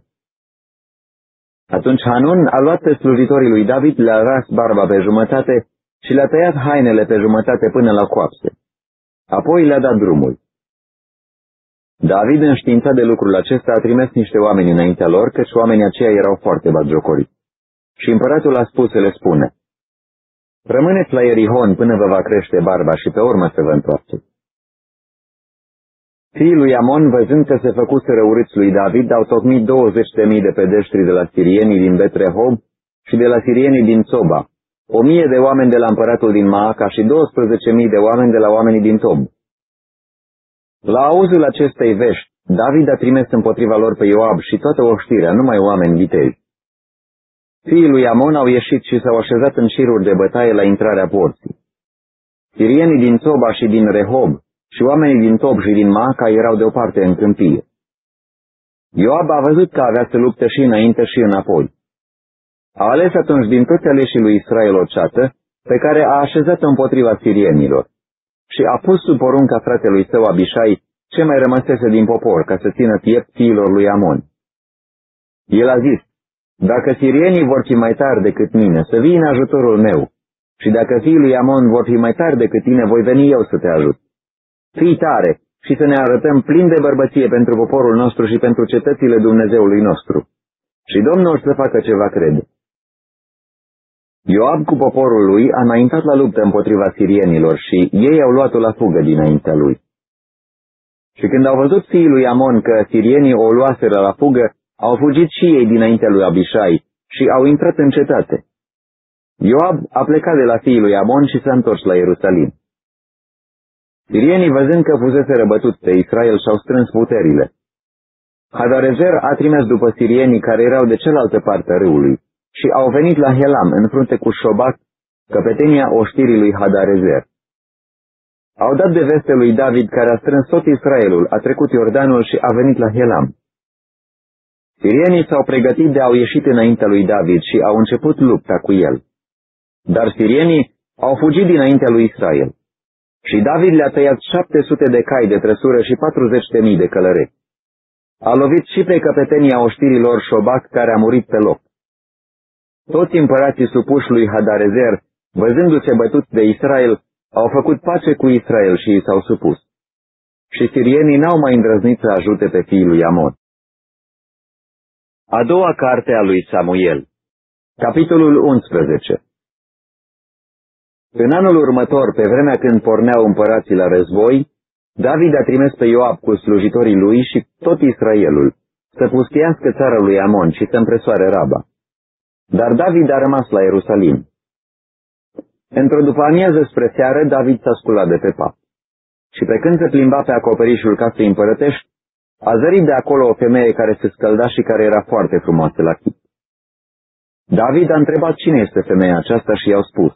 Atunci Hanun a luat pe slujitorii lui David, le-a ras barba pe jumătate și le-a tăiat hainele pe jumătate până la coapse. Apoi le-a dat drumul. David, înștiințat de lucrul acesta, a trimis niște oameni înaintea lor, căci oamenii aceia erau foarte batjocori. Și împăratul a spus să le spune, Rămâneți la Erihon până vă va crește barba și pe urmă să vă întoarceți. Fiii lui Amon, văzând că se făcuseră urâți lui David, au tocmit 20.000 de pedeștri de la sirienii din Betrehob și de la sirienii din Soba, o mie de oameni de la împăratul din Maaca și 12.000 de oameni de la oamenii din Tob. La auzul acestei vești, David a trimis împotriva lor pe Ioab și toată oștirea, numai oameni vitezi. Fiii lui Amon au ieșit și s-au așezat în șiruri de bătaie la intrarea porții. Sirienii din Soba și din Rehob și oamenii din Tob și din Maaca erau deoparte în câmpie. Ioab a văzut că avea să lupte și înainte și înapoi. A ales atunci din toți aleșii lui Israel o ceată, pe care a așezat împotriva sirienilor, și a pus sub porunca fratelui său Abishai ce mai rămăsese din popor, ca să țină piept fiilor lui Amon. El a zis, dacă sirienii vor fi mai tari decât mine, să vii în ajutorul meu, și dacă fiii lui Amon vor fi mai tari decât tine, voi veni eu să te ajut. Fii tare și să ne arătăm plin de bărbăție pentru poporul nostru și pentru cetățile Dumnezeului nostru. Și Domnul să facă ceva crede. Ioab cu poporul lui a înaintat la luptă împotriva sirienilor și ei au luat-o la fugă dinaintea lui. Și când au văzut fiii lui Amon că sirienii o luaseră la fugă, au fugit și ei dinaintea lui Abishai și au intrat în cetate. Ioab a plecat de la fiii lui Amon și s-a întors la Ierusalim. Sirienii, văzând că fusese răbătut pe Israel, și-au strâns puterile. Hadarezer a trimis după sirienii care erau de cealaltă parte a râului și au venit la Helam, în frunte cu Șobac, căpetenia oștirii lui Hadarezer. Au dat de veste lui David, care a strâns tot Israelul, a trecut Iordanul și a venit la Helam. Sirienii s-au pregătit de au ieșit înaintea lui David și au început lupta cu el. Dar sirienii au fugit dinaintea lui Israel. Și David le-a tăiat 700 de cai de trăsură și 40.000 de călăreți. A lovit și pe căpetenia oștirilor Șobac care a murit pe loc. Toți împărații supuși lui Hadarezer, văzându-se bătuți de Israel, au făcut pace cu Israel și i s-au supus. Și sirienii n-au mai îndrăznit să ajute pe fiul lui Amon. A doua carte a lui Samuel Capitolul 11 În anul următor, pe vremea când porneau împărații la război, David a trimis pe Ioab cu slujitorii lui și tot Israelul să pustiască țara lui Amon și să împresoare Raba. Dar David a rămas la Ierusalim. Într-o după amiază spre seară, David s-a sculat de pe pat. Și pe când se plimba pe acoperișul casei împărătești, a zărit de acolo o femeie care se scălda și care era foarte frumoasă la chip. David a întrebat cine este femeia aceasta și i-au spus,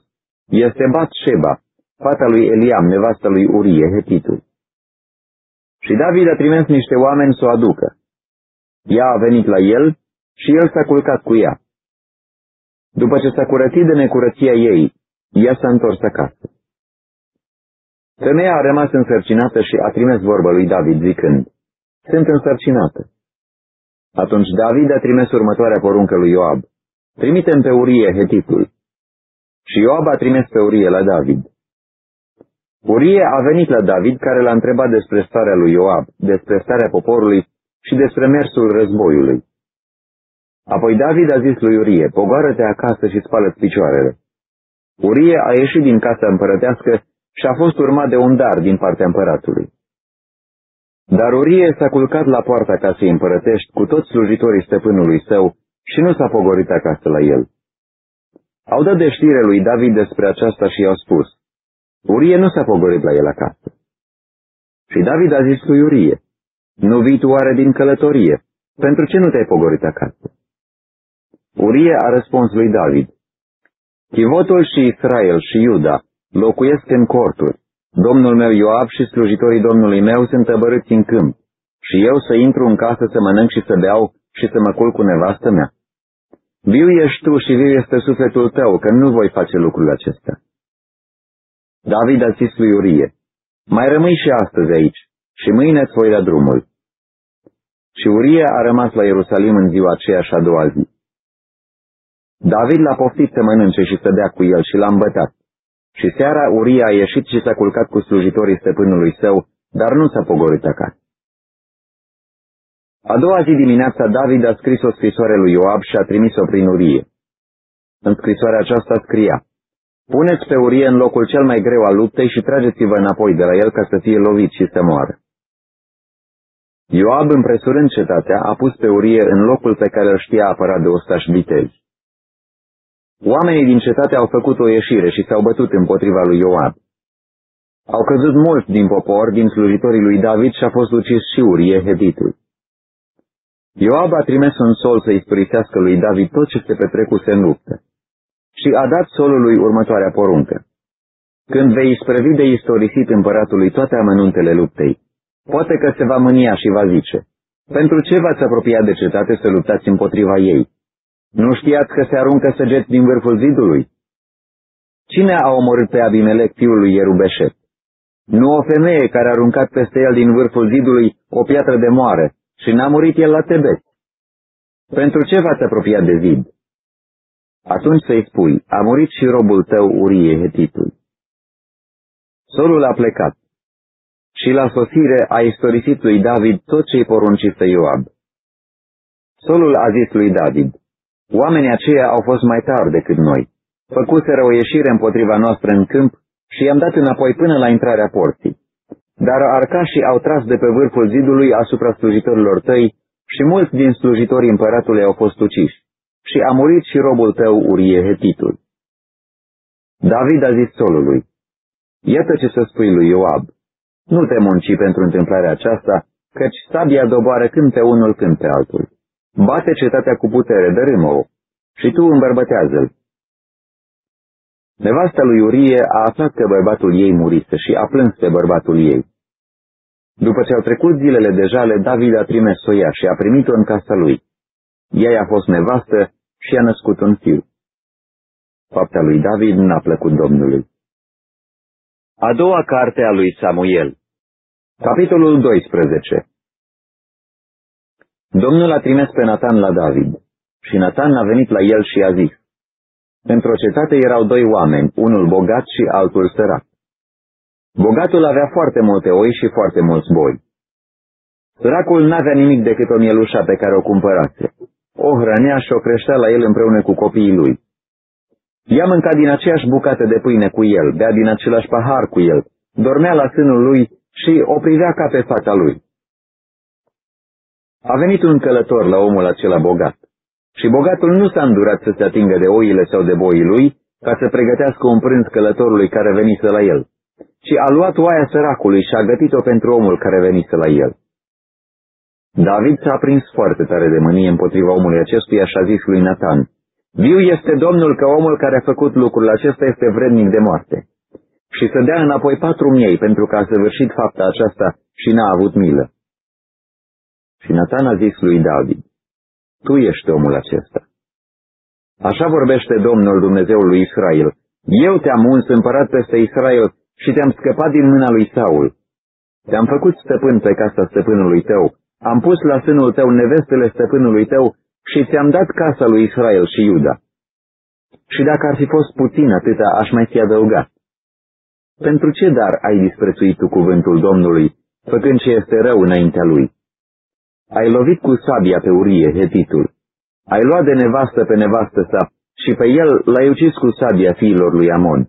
este Bat-Sheba, fata lui Eliam, nevasta lui Urie, hetitul. Și David a trimis niște oameni să o aducă. Ea a venit la el și el s-a culcat cu ea. După ce s-a curățit de necurăția ei, ea s-a întors acasă. Femeia a rămas însărcinată și a trimis vorbă lui David zicând, Sunt însărcinată. Atunci David a trimis următoarea poruncă lui Ioab, Trimitem pe Urie hetitul. Și Ioab a trimis pe Urie la David. Urie a venit la David care l-a întrebat despre starea lui Ioab, despre starea poporului și despre mersul războiului. Apoi David a zis lui Urie, pogoară-te acasă și spală picioarele. Urie a ieșit din casa împărătească și a fost urmat de un dar din partea împăratului. Dar Urie s-a culcat la poarta casei împărătești cu toți slujitorii stăpânului său și nu s-a pogorit acasă la el. Au dat de știre lui David despre aceasta și i-au spus, Urie nu s-a pogorit la el acasă. Și David a zis lui Urie, nu vii tu oare din călătorie? Pentru ce nu te-ai pogorit acasă? Urie a răspuns lui David, Chivotul și Israel și Iuda locuiesc în corturi. Domnul meu Ioab și slujitorii domnului meu sunt tăbărâți în câmp. Și eu să intru în casă să mănânc și să beau și să mă culc cu nevastă mea. Viu ești tu și viu este sufletul tău, că nu voi face lucrul acesta. David a zis lui Urie, mai rămâi și astăzi aici și mâine îți voi da drumul. Și Urie a rămas la Ierusalim în ziua aceea și a doua zi. David l-a poftit să mănânce și să dea cu el și l-a îmbătat. Și seara Uria a ieșit și s-a culcat cu slujitorii stăpânului său, dar nu s-a pogorit acasă. A doua zi dimineața David a scris o scrisoare lui Ioab și a trimis-o prin Urie. În scrisoarea aceasta scria, Puneți pe Urie în locul cel mai greu al luptei și trageți-vă înapoi de la el ca să fie lovit și să moară. Ioab, împresurând cetatea, a pus pe Urie în locul pe care îl știa apărat de ostași vitezi. Oamenii din cetate au făcut o ieșire și s-au bătut împotriva lui Ioab. Au căzut mulți din popor, din slujitorii lui David și a fost ucis și Urie Heditul. Ioab a trimis un sol să istorisească lui David tot ce se petrecuse în luptă. Și a dat solului următoarea poruncă. Când vei isprăvi de istorisit împăratului toate amănuntele luptei, poate că se va mânia și va zice, pentru ce v-ați apropiat de cetate să luptați împotriva ei? Nu știați că se aruncă săgeți din vârful zidului? Cine a omorât pe Abimelec fiul lui Ierubeșet? Nu o femeie care a aruncat peste el din vârful zidului o piatră de moare și n-a murit el la Tebet. Pentru ce v-ați apropiat de zid? Atunci să-i spui, a murit și robul tău Urie Hetitul. Solul a plecat și la sosire a istorisit lui David tot ce-i poruncise Ioab. Solul a zis lui David, Oamenii aceia au fost mai tari decât noi. Făcuseră o ieșire împotriva noastră în câmp și i-am dat înapoi până la intrarea porții. Dar arcașii au tras de pe vârful zidului asupra slujitorilor tăi și mulți din slujitorii împăratului au fost uciși. Și a murit și robul tău Urie Hetitul. David a zis solului, Iată ce să spui lui Ioab, nu te munci pentru întâmplarea aceasta, căci sabia doboară când pe unul, când pe altul. Bate cetatea cu putere, dărâmă-o, și tu îmbărbătează-l. Nevasta lui Urie a aflat că bărbatul ei murise și a plâns pe bărbatul ei. După ce au trecut zilele de jale, David a trimis soia și a primit-o în casa lui. Ea a fost nevastă și a născut un fiu. Fapta lui David n-a plăcut Domnului. A doua carte a lui Samuel Capitolul 12 Domnul a trimis pe Natan la David și Natan a venit la el și a zis, Într-o cetate erau doi oameni, unul bogat și altul sărac. Bogatul avea foarte multe oi și foarte mulți boi. Săracul n-avea nimic decât o mielușa pe care o cumpărase. O hrănea și o creștea la el împreună cu copiii lui. Ea mânca din aceeași bucată de pâine cu el, bea din același pahar cu el, dormea la sânul lui și o privea ca pe fata lui. A venit un călător la omul acela bogat. Și bogatul nu s-a îndurat să se atingă de oile sau de boii lui, ca să pregătească un prânz călătorului care venise la el, ci a luat oaia săracului și a gătit-o pentru omul care venise la el. David s-a prins foarte tare de mânie împotriva omului acestuia și a zis lui Nathan, Viu este Domnul că omul care a făcut lucrul acesta este vrednic de moarte. Și să dea înapoi patru miei pentru că a săvârșit fapta aceasta și n-a avut milă. Și Nathan a zis lui David, Tu ești omul acesta. Așa vorbește Domnul Dumnezeul lui Israel, Eu te-am uns împărat peste Israel și te-am scăpat din mâna lui Saul. Te-am făcut stăpân pe casa stăpânului tău, am pus la sânul tău nevestele stăpânului tău și ți-am dat casa lui Israel și Iuda. Și dacă ar fi fost puțin atâta, aș mai fi adăugat. Pentru ce dar ai disprețuit tu cuvântul Domnului, făcând ce este rău înaintea lui? Ai lovit cu sabia pe Urie, hetitul. Ai luat de nevastă pe nevastă sa și pe el l-ai ucis cu sabia fiilor lui Amon.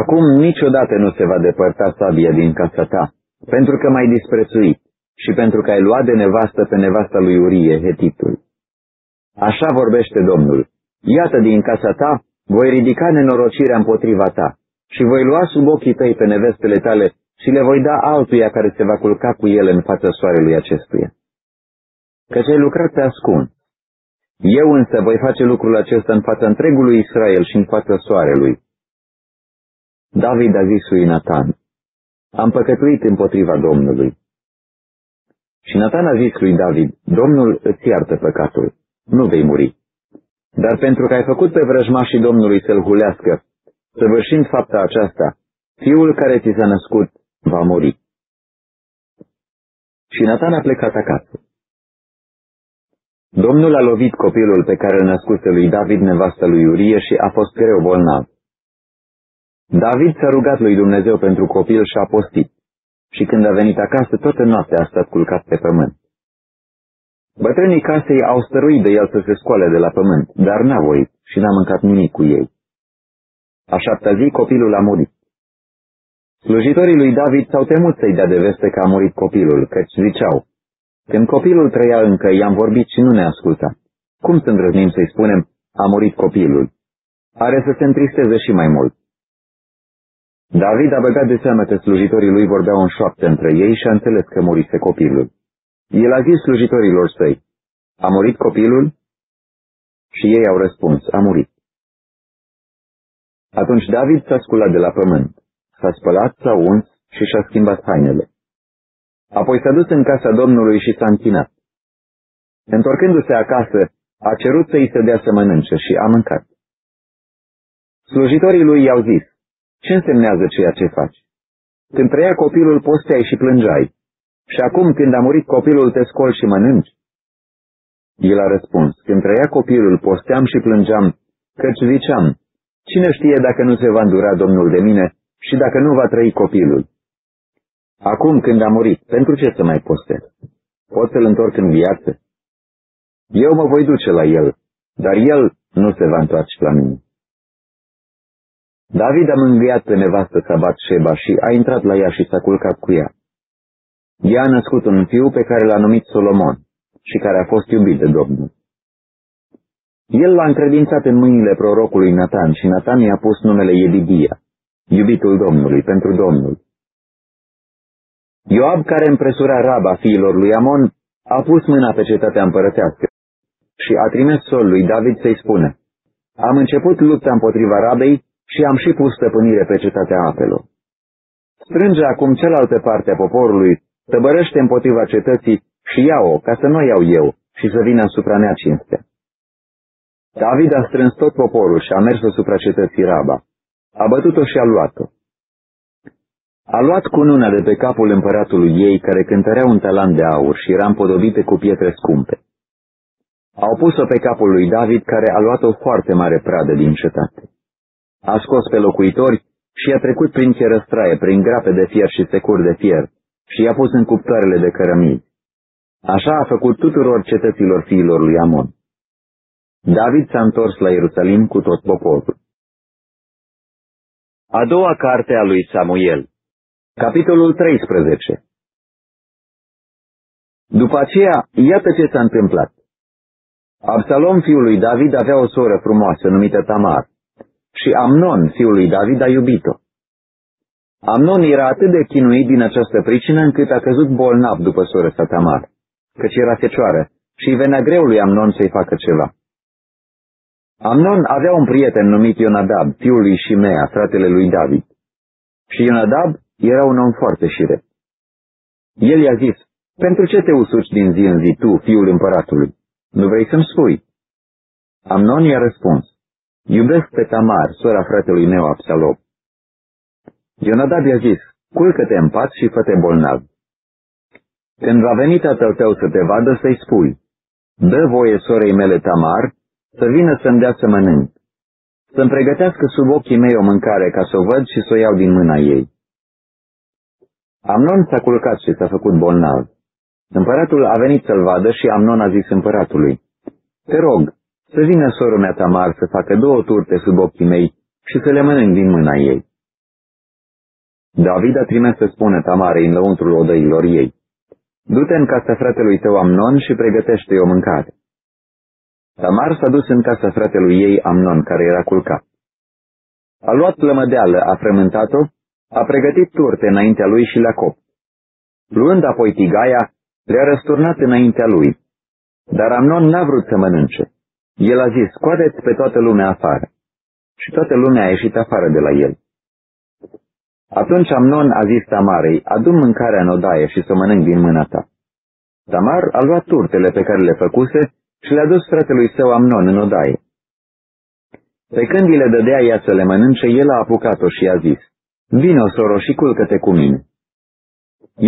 Acum niciodată nu se va depărta sabia din casa ta, pentru că m-ai disprețuit și pentru că ai luat de nevastă pe nevasta lui Urie, hetitul. Așa vorbește Domnul. Iată din casa ta, voi ridica nenorocirea împotriva ta și voi lua sub ochii tăi pe nevestele tale și le voi da altuia care se va culca cu ele în fața soarelui acestuia. Căci ai lucrat pe ascuns. Eu însă voi face lucrul acesta în fața întregului Israel și în fața soarelui. David a zis lui Nathan, am păcătuit împotriva Domnului. Și Nathan a zis lui David, Domnul îți iartă păcatul, nu vei muri. Dar pentru că ai făcut pe vrăjmașii Domnului să-l hulească, săvârșind fapta aceasta, fiul care ți s-a născut va muri. Și Nathan a plecat acasă. Domnul a lovit copilul pe care îl născuse lui David, nevastă lui Urie, și a fost greu bolnav. David s-a rugat lui Dumnezeu pentru copil și a postit. Și când a venit acasă, toată noaptea a stat culcat pe pământ. Bătrânii casei au stăruit de el să se scoale de la pământ, dar n-a voit și n-a mâncat nimic cu ei. A șaptea zi copilul a murit. Slujitorii lui David s-au temut să-i dea de veste că a murit copilul, căci ziceau, când copilul trăia încă, i-am vorbit și nu ne asculta. Cum să îndrăznim să-i spunem, a murit copilul? Are să se întristeze și mai mult. David a băgat de seamă că slujitorii lui vorbeau în șoapte între ei și a înțeles că murise copilul. El a zis slujitorilor săi, a murit copilul? Și ei au răspuns, a murit. Atunci David s-a sculat de la pământ, s-a spălat, s-a uns și și-a schimbat hainele. Apoi s-a dus în casa Domnului și s-a închinat. Întorcându-se acasă, a cerut să-i se dea să mănânce și a mâncat. Slujitorii lui i-au zis, ce însemnează ceea ce faci? Când trăia copilul, posteai și plângeai. Și acum, când a murit copilul, te scoli și mănânci? El a răspuns, când trăia copilul, posteam și plângeam, căci ziceam, cine știe dacă nu se va îndura Domnul de mine și dacă nu va trăi copilul? Acum, când a murit, pentru ce să mai postez? Pot să-l întorc în viață? Eu mă voi duce la el, dar el nu se va întoarce la mine. David a mângâiat pe nevastă Sabat Sheba și a intrat la ea și s-a culcat cu ea. Ea a născut un fiu pe care l-a numit Solomon și care a fost iubit de Domnul. El l-a încredințat în mâinile prorocului Nathan și Nathan i-a pus numele Edidia, iubitul Domnului, pentru Domnul. Ioab, care împresura raba fiilor lui Amon, a pus mâna pe cetatea împărătească și a trimis sol lui David să-i spună, Am început lupta împotriva rabei și am și pus stăpânire pe cetatea apelor. Strânge acum cealaltă parte a poporului, tăbărește împotriva cetății și ia-o, ca să nu iau eu și să vină asupra mea cinstea. David a strâns tot poporul și a mers asupra cetății Raba. A bătut-o și a luat-o. A luat cununa de pe capul împăratului ei, care cântărea un talan de aur și era împodobite cu pietre scumpe. Au pus-o pe capul lui David, care a luat o foarte mare pradă din cetate. A scos pe locuitori și a trecut prin cherăstraie, prin grape de fier și securi de fier și i-a pus în cuptoarele de cărămidi. Așa a făcut tuturor cetăților fiilor lui Amon. David s-a întors la Ierusalim cu tot poporul. A doua carte a lui Samuel Capitolul 13 După aceea, iată ce s-a întâmplat. Absalom, fiul lui David, avea o soră frumoasă numită Tamar și Amnon, fiul lui David, a iubit-o. Amnon era atât de chinuit din această pricină încât a căzut bolnav după soră sa Tamar, căci era fecioară și îi venea greu lui Amnon să-i facă ceva. Amnon avea un prieten numit Ionadab, fiul lui Shimea, fratele lui David. Și Ionadab era un om foarte șiret. El i-a zis, pentru ce te usuci din zi în zi tu, fiul împăratului? Nu vrei să-mi spui? Amnon i-a răspuns, iubesc pe Tamar, sora fratelui meu Absalom. Ionadab i-a zis, culcă-te în pat și fă-te bolnav. Când va veni tatăl tău să te vadă, să-i spui, dă voie sorei mele Tamar să vină să-mi dea să mănânc, să-mi pregătească sub ochii mei o mâncare ca să o văd și să o iau din mâna ei. Amnon s-a culcat și s-a făcut bolnav. Împăratul a venit să-l vadă și Amnon a zis împăratului, Te rog, să vină sorul mea Tamar să facă două turte sub ochii mei și să le mănânc din mâna ei. David a trimis să spună Tamarei în lăuntrul odăilor ei, Du-te în casa fratelui tău Amnon și pregătește-i o mâncare. Tamar s-a dus în casa fratelui ei Amnon, care era culcat. A luat lămădeală, a frământat-o, a pregătit turte înaintea lui și le-a copt. Luând apoi tigaia, le-a răsturnat înaintea lui. Dar Amnon n-a vrut să mănânce. El a zis, scoateți pe toată lumea afară. Și toată lumea a ieșit afară de la el. Atunci Amnon a zis Tamarei, adu mâncarea în odaie și să mănânc din mâna ta. Tamar a luat turtele pe care le făcuse și le-a dus fratelui său Amnon în odaie. Pe când îi le dădea ea să le mănânce, el a apucat-o și a zis, Vino, soro, și culcă-te cu mine.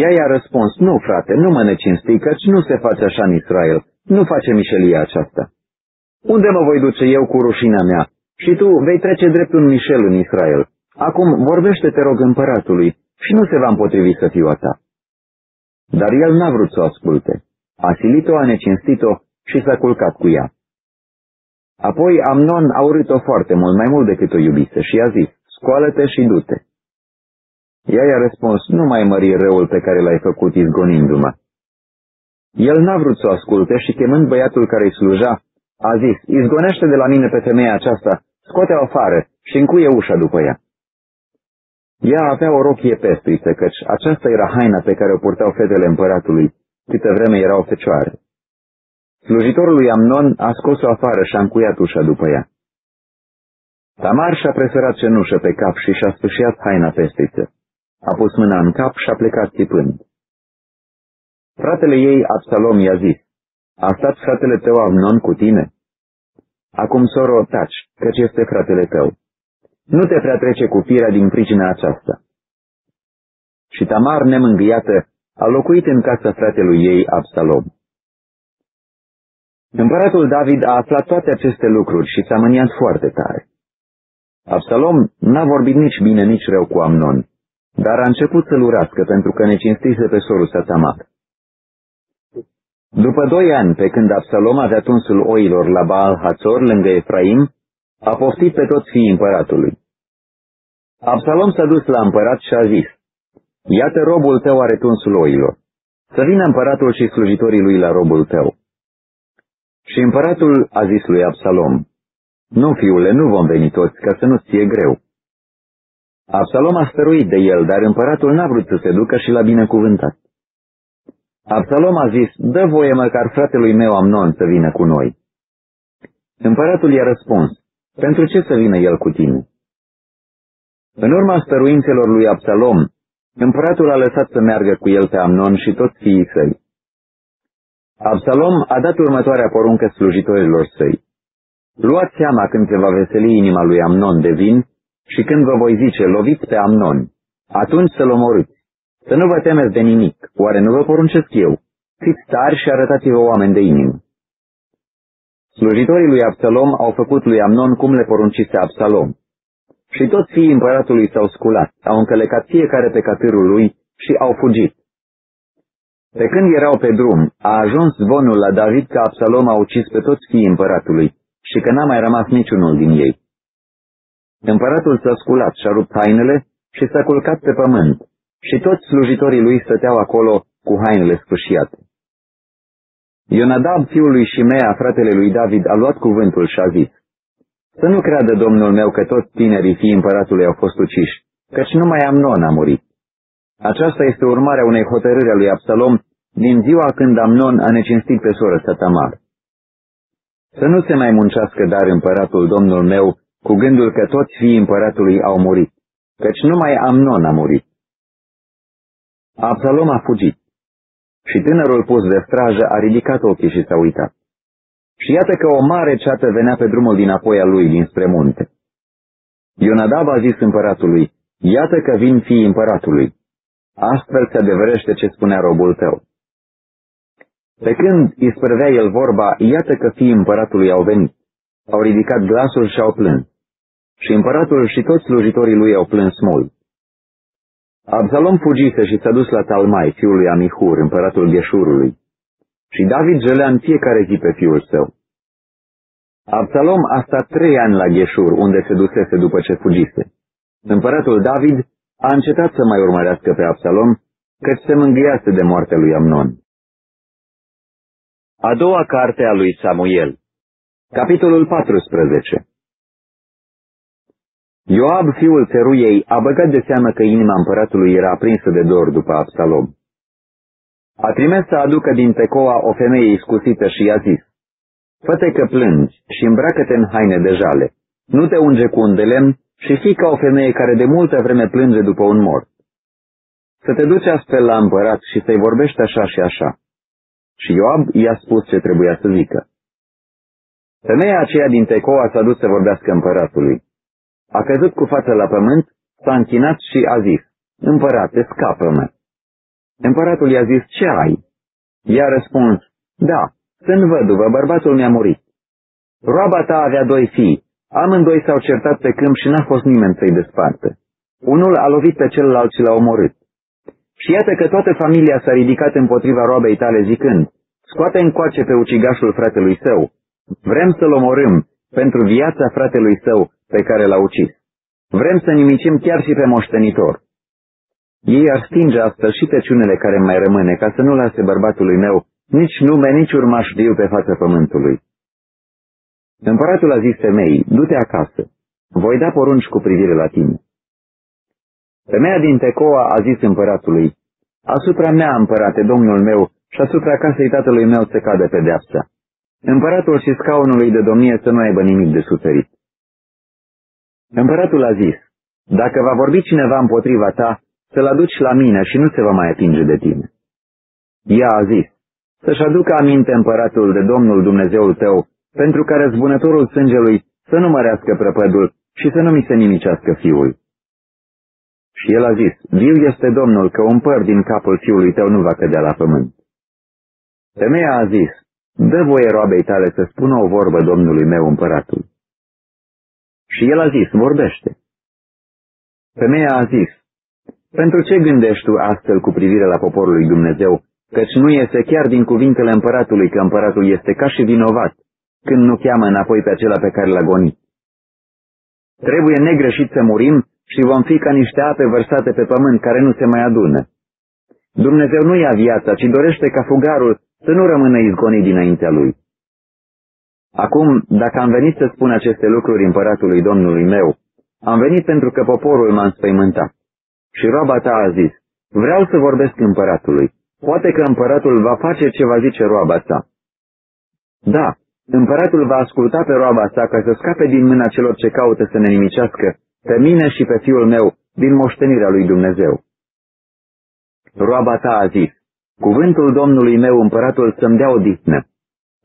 Ea i-a răspuns, nu, frate, nu mă necinsti, căci nu se face așa în Israel, nu face mișelia aceasta. Unde mă voi duce eu cu rușina mea? Și tu vei trece drept un mișel în Israel. Acum vorbește, te rog, împăratului și nu se va împotrivi să fiu a ta. Dar el n-a vrut să o asculte. A silit-o, a necinstit-o și s-a culcat cu ea. Apoi Amnon a urât-o foarte mult, mai mult decât o iubise, și i-a zis, scoală-te și du-te. Ea i-a răspuns, nu mai mări răul pe care l-ai făcut izgonindu-mă. El n-a vrut să o asculte și chemând băiatul care îi sluja, a zis, izgonește de la mine pe femeia aceasta, scoate-o afară și încuie ușa după ea. Ea avea o rochie pestriță, căci aceasta era haina pe care o purtau fetele împăratului, câte vreme erau fecioare. Slujitorul lui Amnon a scos-o afară și a încuiat ușa după ea. Tamar și-a presărat cenușă pe cap și și-a sfâșiat haina pestriță. A pus mâna în cap și a plecat țipând. Fratele ei, Absalom, i-a zis, A stat fratele tău Amnon cu tine? Acum, soro, taci, căci este fratele tău. Nu te prea trece cu firea din pricina aceasta. Și Tamar, nemângâiată, a locuit în casa fratelui ei, Absalom. Împăratul David a aflat toate aceste lucruri și s-a mâniat foarte tare. Absalom n-a vorbit nici bine, nici rău cu Amnon, dar a început să-l urască pentru că ne cinstise pe sorul sa Tamar. După doi ani, pe când Absalom avea tunsul oilor la Baal Hațor, lângă Efraim, a poftit pe toți fiii împăratului. Absalom s-a dus la împărat și a zis, Iată robul tău are tunsul oilor. Să vină împăratul și slujitorii lui la robul tău. Și împăratul a zis lui Absalom, Nu, fiule, nu vom veni toți, ca să nu-ți fie greu. Absalom a stăruit de el, dar împăratul n-a vrut să se ducă și l-a binecuvântat. Absalom a zis, dă voie măcar fratelui meu Amnon să vină cu noi. Împăratul i-a răspuns, pentru ce să vină el cu tine? În urma stăruințelor lui Absalom, împăratul a lăsat să meargă cu el pe Amnon și toți fiii săi. Absalom a dat următoarea poruncă slujitorilor săi. Luați seama când se va veseli inima lui Amnon de vin și când vă voi zice, loviți pe Amnon, atunci să-l omorâți. Să nu vă temeți de nimic, oare nu vă poruncesc eu? Fiți tari și arătați-vă oameni de inimă. Slujitorii lui Absalom au făcut lui Amnon cum le poruncise Absalom. Și toți fiii împăratului s-au sculat, au încălecat fiecare pe catârul lui și au fugit. Pe când erau pe drum, a ajuns zvonul la David că Absalom a ucis pe toți fiii împăratului și că n-a mai rămas niciunul din ei. Împăratul s-a sculat și-a rupt hainele și s-a culcat pe pământ și toți slujitorii lui stăteau acolo cu hainele sfâșiate. Ionadab, fiul lui Shimea, fratele lui David, a luat cuvântul și a zis, Să nu creadă domnul meu că toți tinerii fii împăratului au fost uciși, căci numai Amnon a murit. Aceasta este urmarea unei hotărâri a lui Absalom din ziua când Amnon a necinstit pe soră sa Tamar. Să nu se mai muncească dar împăratul domnul meu cu gândul că toți fiii împăratului au murit, căci numai Amnon a murit. Absalom a fugit și tânărul pus de strajă a ridicat ochii și s-a uitat. Și iată că o mare ceată venea pe drumul dinapoi al lui, dinspre munte. Ionadab a zis împăratului, iată că vin fii împăratului. Astfel se adevărește ce spunea robul tău. Pe când îi el vorba, iată că fii împăratului au venit. Au ridicat glasul și au plâns. Și împăratul și toți slujitorii lui au plâns mult. Absalom fugise și s-a dus la Talmai, fiul lui Amihur, împăratul Gheșurului. Și David gelea în fiecare zi pe fiul său. Absalom a stat trei ani la Gheșur, unde se dusese după ce fugise. Împăratul David a încetat să mai urmărească pe Absalom, căci se mângâiase de moartea lui Amnon. A doua carte a lui Samuel Capitolul 14 Ioab, fiul țeruiei, a băgat de seamă că inima împăratului era aprinsă de dor după Absalom. A trimis să aducă din Tecoa o femeie iscusită și i-a zis, Fă-te că plângi și îmbracă-te în haine de jale, nu te unge cu un de lemn și fii ca o femeie care de multă vreme plânge după un mort. Să te duci astfel la împărat și să-i vorbești așa și așa. Și Ioab i-a spus ce trebuia să zică. Femeia aceea din Tecoa s-a dus să vorbească împăratului. A căzut cu fața la pământ, s-a închinat și a zis, Împărate, scapă-mă. Împăratul i-a zis, ce ai? I-a răspuns, da, sunt văduvă, bărbatul mi-a murit. Roaba ta avea doi fii, amândoi s-au certat pe câmp și n-a fost nimeni să-i despartă. Unul a lovit pe celălalt și l-a omorât. Și iată că toată familia s-a ridicat împotriva roabei tale zicând, scoate încoace pe ucigașul fratelui său, vrem să-l omorâm pentru viața fratelui său pe care l-a ucis. Vrem să nimicim chiar și pe moștenitor. Ei ar stinge astfel și teciunele care mai rămâne, ca să nu lase bărbatului meu nici nume, nici urmaș viu pe fața pământului. Împăratul a zis femeii, du-te acasă, voi da porunci cu privire la tine. Femeia din Tecoa a zis împăratului, asupra mea, împărate, domnul meu, și asupra casei tatălui meu se cade pedeapsa. Împăratul și scaunului de domnie să nu aibă nimic de suferit. Împăratul a zis, dacă va vorbi cineva împotriva ta, să-l aduci la mine și nu se va mai atinge de tine. Ea a zis, să-și aducă aminte împăratul de Domnul Dumnezeul tău, pentru ca răzbunătorul sângelui să nu mărească prăpădul și să nu mi se nimicească fiul. Și el a zis, viu este Domnul că un păr din capul fiului tău nu va cădea la pământ. Femeia a zis, dă voie roabei tale să spună o vorbă Domnului meu împăratul. Și el a zis, vorbește. Femeia a zis, pentru ce gândești tu astfel cu privire la poporul lui Dumnezeu, căci nu este chiar din cuvintele împăratului că împăratul este ca și vinovat, când nu cheamă înapoi pe acela pe care l-a gonit. Trebuie negreșit să murim și vom fi ca niște ape vărsate pe pământ care nu se mai adună. Dumnezeu nu ia viața, ci dorește ca fugarul să nu rămână izgonit dinaintea lui. Acum, dacă am venit să spun aceste lucruri împăratului Domnului meu, am venit pentru că poporul m-a înspăimântat. Și roaba ta a zis, vreau să vorbesc împăratului. Poate că împăratul va face ce va zice roaba sa. Da, împăratul va asculta pe roaba sa ca să scape din mâna celor ce caută să ne nimicească, pe mine și pe fiul meu, din moștenirea lui Dumnezeu. Roaba ta a zis, cuvântul Domnului meu împăratul să-mi dea odihnă,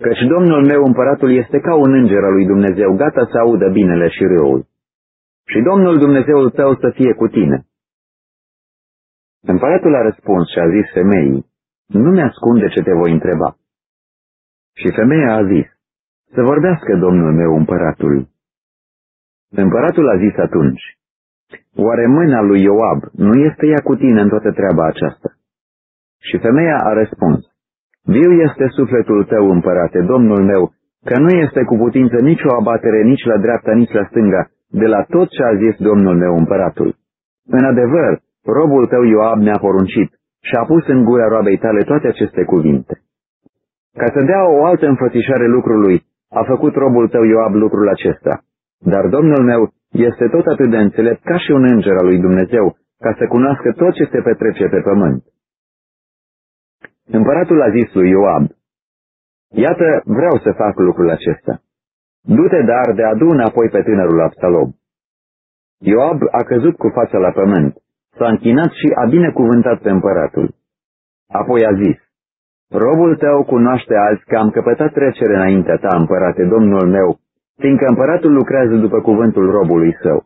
căci Domnul meu împăratul este ca un înger al lui Dumnezeu, gata să audă binele și râul. Și Domnul Dumnezeul tău să fie cu tine. Împăratul a răspuns și a zis femeii, nu mi-ascunde ce te voi întreba. Și femeia a zis, să vorbească domnul meu împăratul. Împăratul a zis atunci, oare mâna lui Ioab nu este ea cu tine în toată treaba aceasta? Și femeia a răspuns, viu este sufletul tău, împărate, domnul meu, că nu este cu putință nicio abatere nici la dreapta, nici la stânga, de la tot ce a zis domnul meu împăratul. În adevăr, robul tău Ioab ne-a poruncit și a pus în gura roabei tale toate aceste cuvinte. Ca să dea o altă înfățișare lucrului, a făcut robul tău Ioab lucrul acesta. Dar domnul meu este tot atât de înțelept ca și un înger al lui Dumnezeu, ca să cunoască tot ce se petrece pe pământ. Împăratul a zis lui Ioab, Iată, vreau să fac lucrul acesta. Du-te dar de adu înapoi pe tânărul Absalom. Ioab a căzut cu fața la pământ, s-a închinat și a binecuvântat pe împăratul. Apoi a zis, Robul tău cunoaște azi că am căpătat trecere înaintea ta, împărate, domnul meu, fiindcă împăratul lucrează după cuvântul robului său.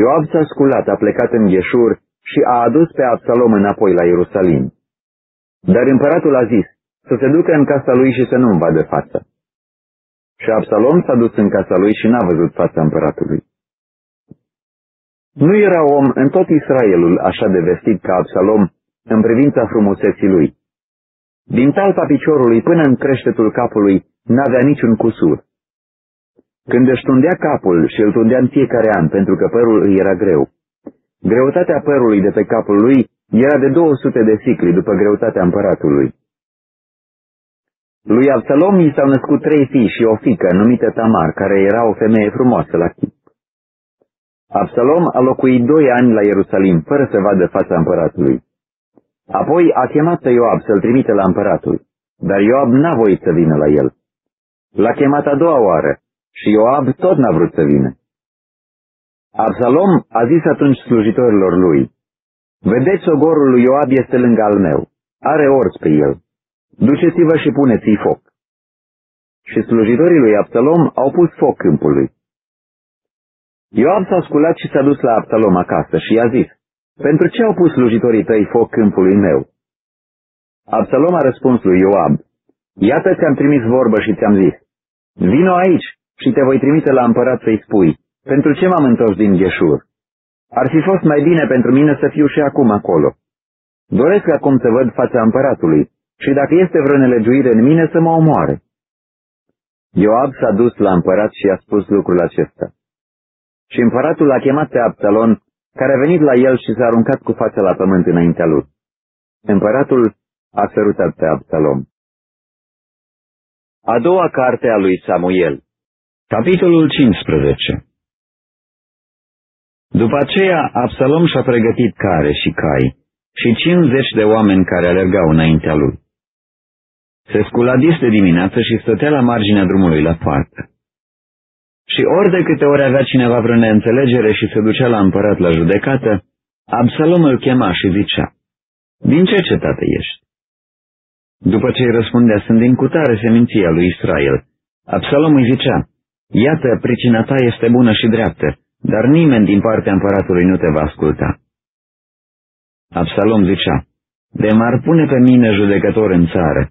Ioab s-a sculat, a plecat în Gheșur și a adus pe Absalom înapoi la Ierusalim. Dar împăratul a zis să se ducă în casa lui și să nu-mi vadă fața. Și Absalom s-a dus în casa lui și n-a văzut fața împăratului. Nu era om în tot Israelul așa de vestit ca Absalom în privința frumuseții lui. Din talpa piciorului până în creștetul capului n-avea niciun cusur. Când își tundea capul și îl tundea în fiecare an pentru că părul îi era greu, greutatea părului de pe capul lui era de 200 de sicli după greutatea împăratului. Lui Absalom i s-au născut trei fii și o fică numită Tamar, care era o femeie frumoasă la chip. Absalom a locuit doi ani la Ierusalim, fără să vadă fața împăratului. Apoi a chemat pe Ioab să-l trimite la împăratul, dar Ioab n-a voit să vină la el. L-a chemat a doua oară și Ioab tot n-a vrut să vină. Absalom a zis atunci slujitorilor lui, Vedeți, ogorul lui Ioab este lângă al meu, are orți pe el. Duceți-vă și puneți-i foc. Și slujitorii lui Absalom au pus foc câmpului. Ioab s-a sculat și s-a dus la Absalom acasă și i-a zis, Pentru ce au pus slujitorii tăi foc câmpului meu? Absalom a răspuns lui Ioab, Iată ți-am trimis vorbă și ți-am zis, Vino aici și te voi trimite la împărat să-i spui, pentru ce m-am întors din Gheșur? Ar fi fost mai bine pentru mine să fiu și acum acolo. Doresc acum să văd fața împăratului și dacă este vreo nelegiuire în mine să mă omoare. Ioab s-a dus la împărat și a spus lucrul acesta. Și împăratul l-a chemat pe Absalon, care a venit la el și s-a aruncat cu fața la pământ înaintea lui. Împăratul a sărutat pe Absalom. A doua carte a lui Samuel Capitolul 15 După aceea, Absalom și-a pregătit care și cai și 50 de oameni care alergau înaintea lui. Se scula dis de dimineață și stătea la marginea drumului la poartă. Și ori de câte ori avea cineva vreo neînțelegere și se ducea la împărat la judecată, Absalom îl chema și zicea, Din ce cetate ești? După ce îi răspundea, sunt din cutare seminția lui Israel. Absalom îi zicea, Iată, pricina ta este bună și dreaptă, dar nimeni din partea împăratului nu te va asculta. Absalom zicea, de m-ar pune pe mine judecător în țară.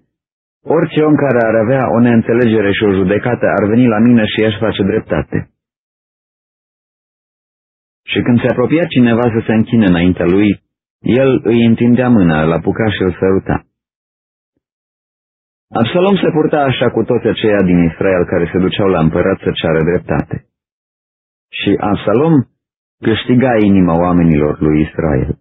Orice om care ar avea o neînțelegere și o judecată ar veni la mine și aș face dreptate. Și când se apropia cineva să se închine înaintea lui, el îi întindea mâna, îl apuca și îl săruta. Absalom se purta așa cu toți aceia din Israel care se duceau la împărat să ceară dreptate. Și Absalom câștiga inima oamenilor lui Israel.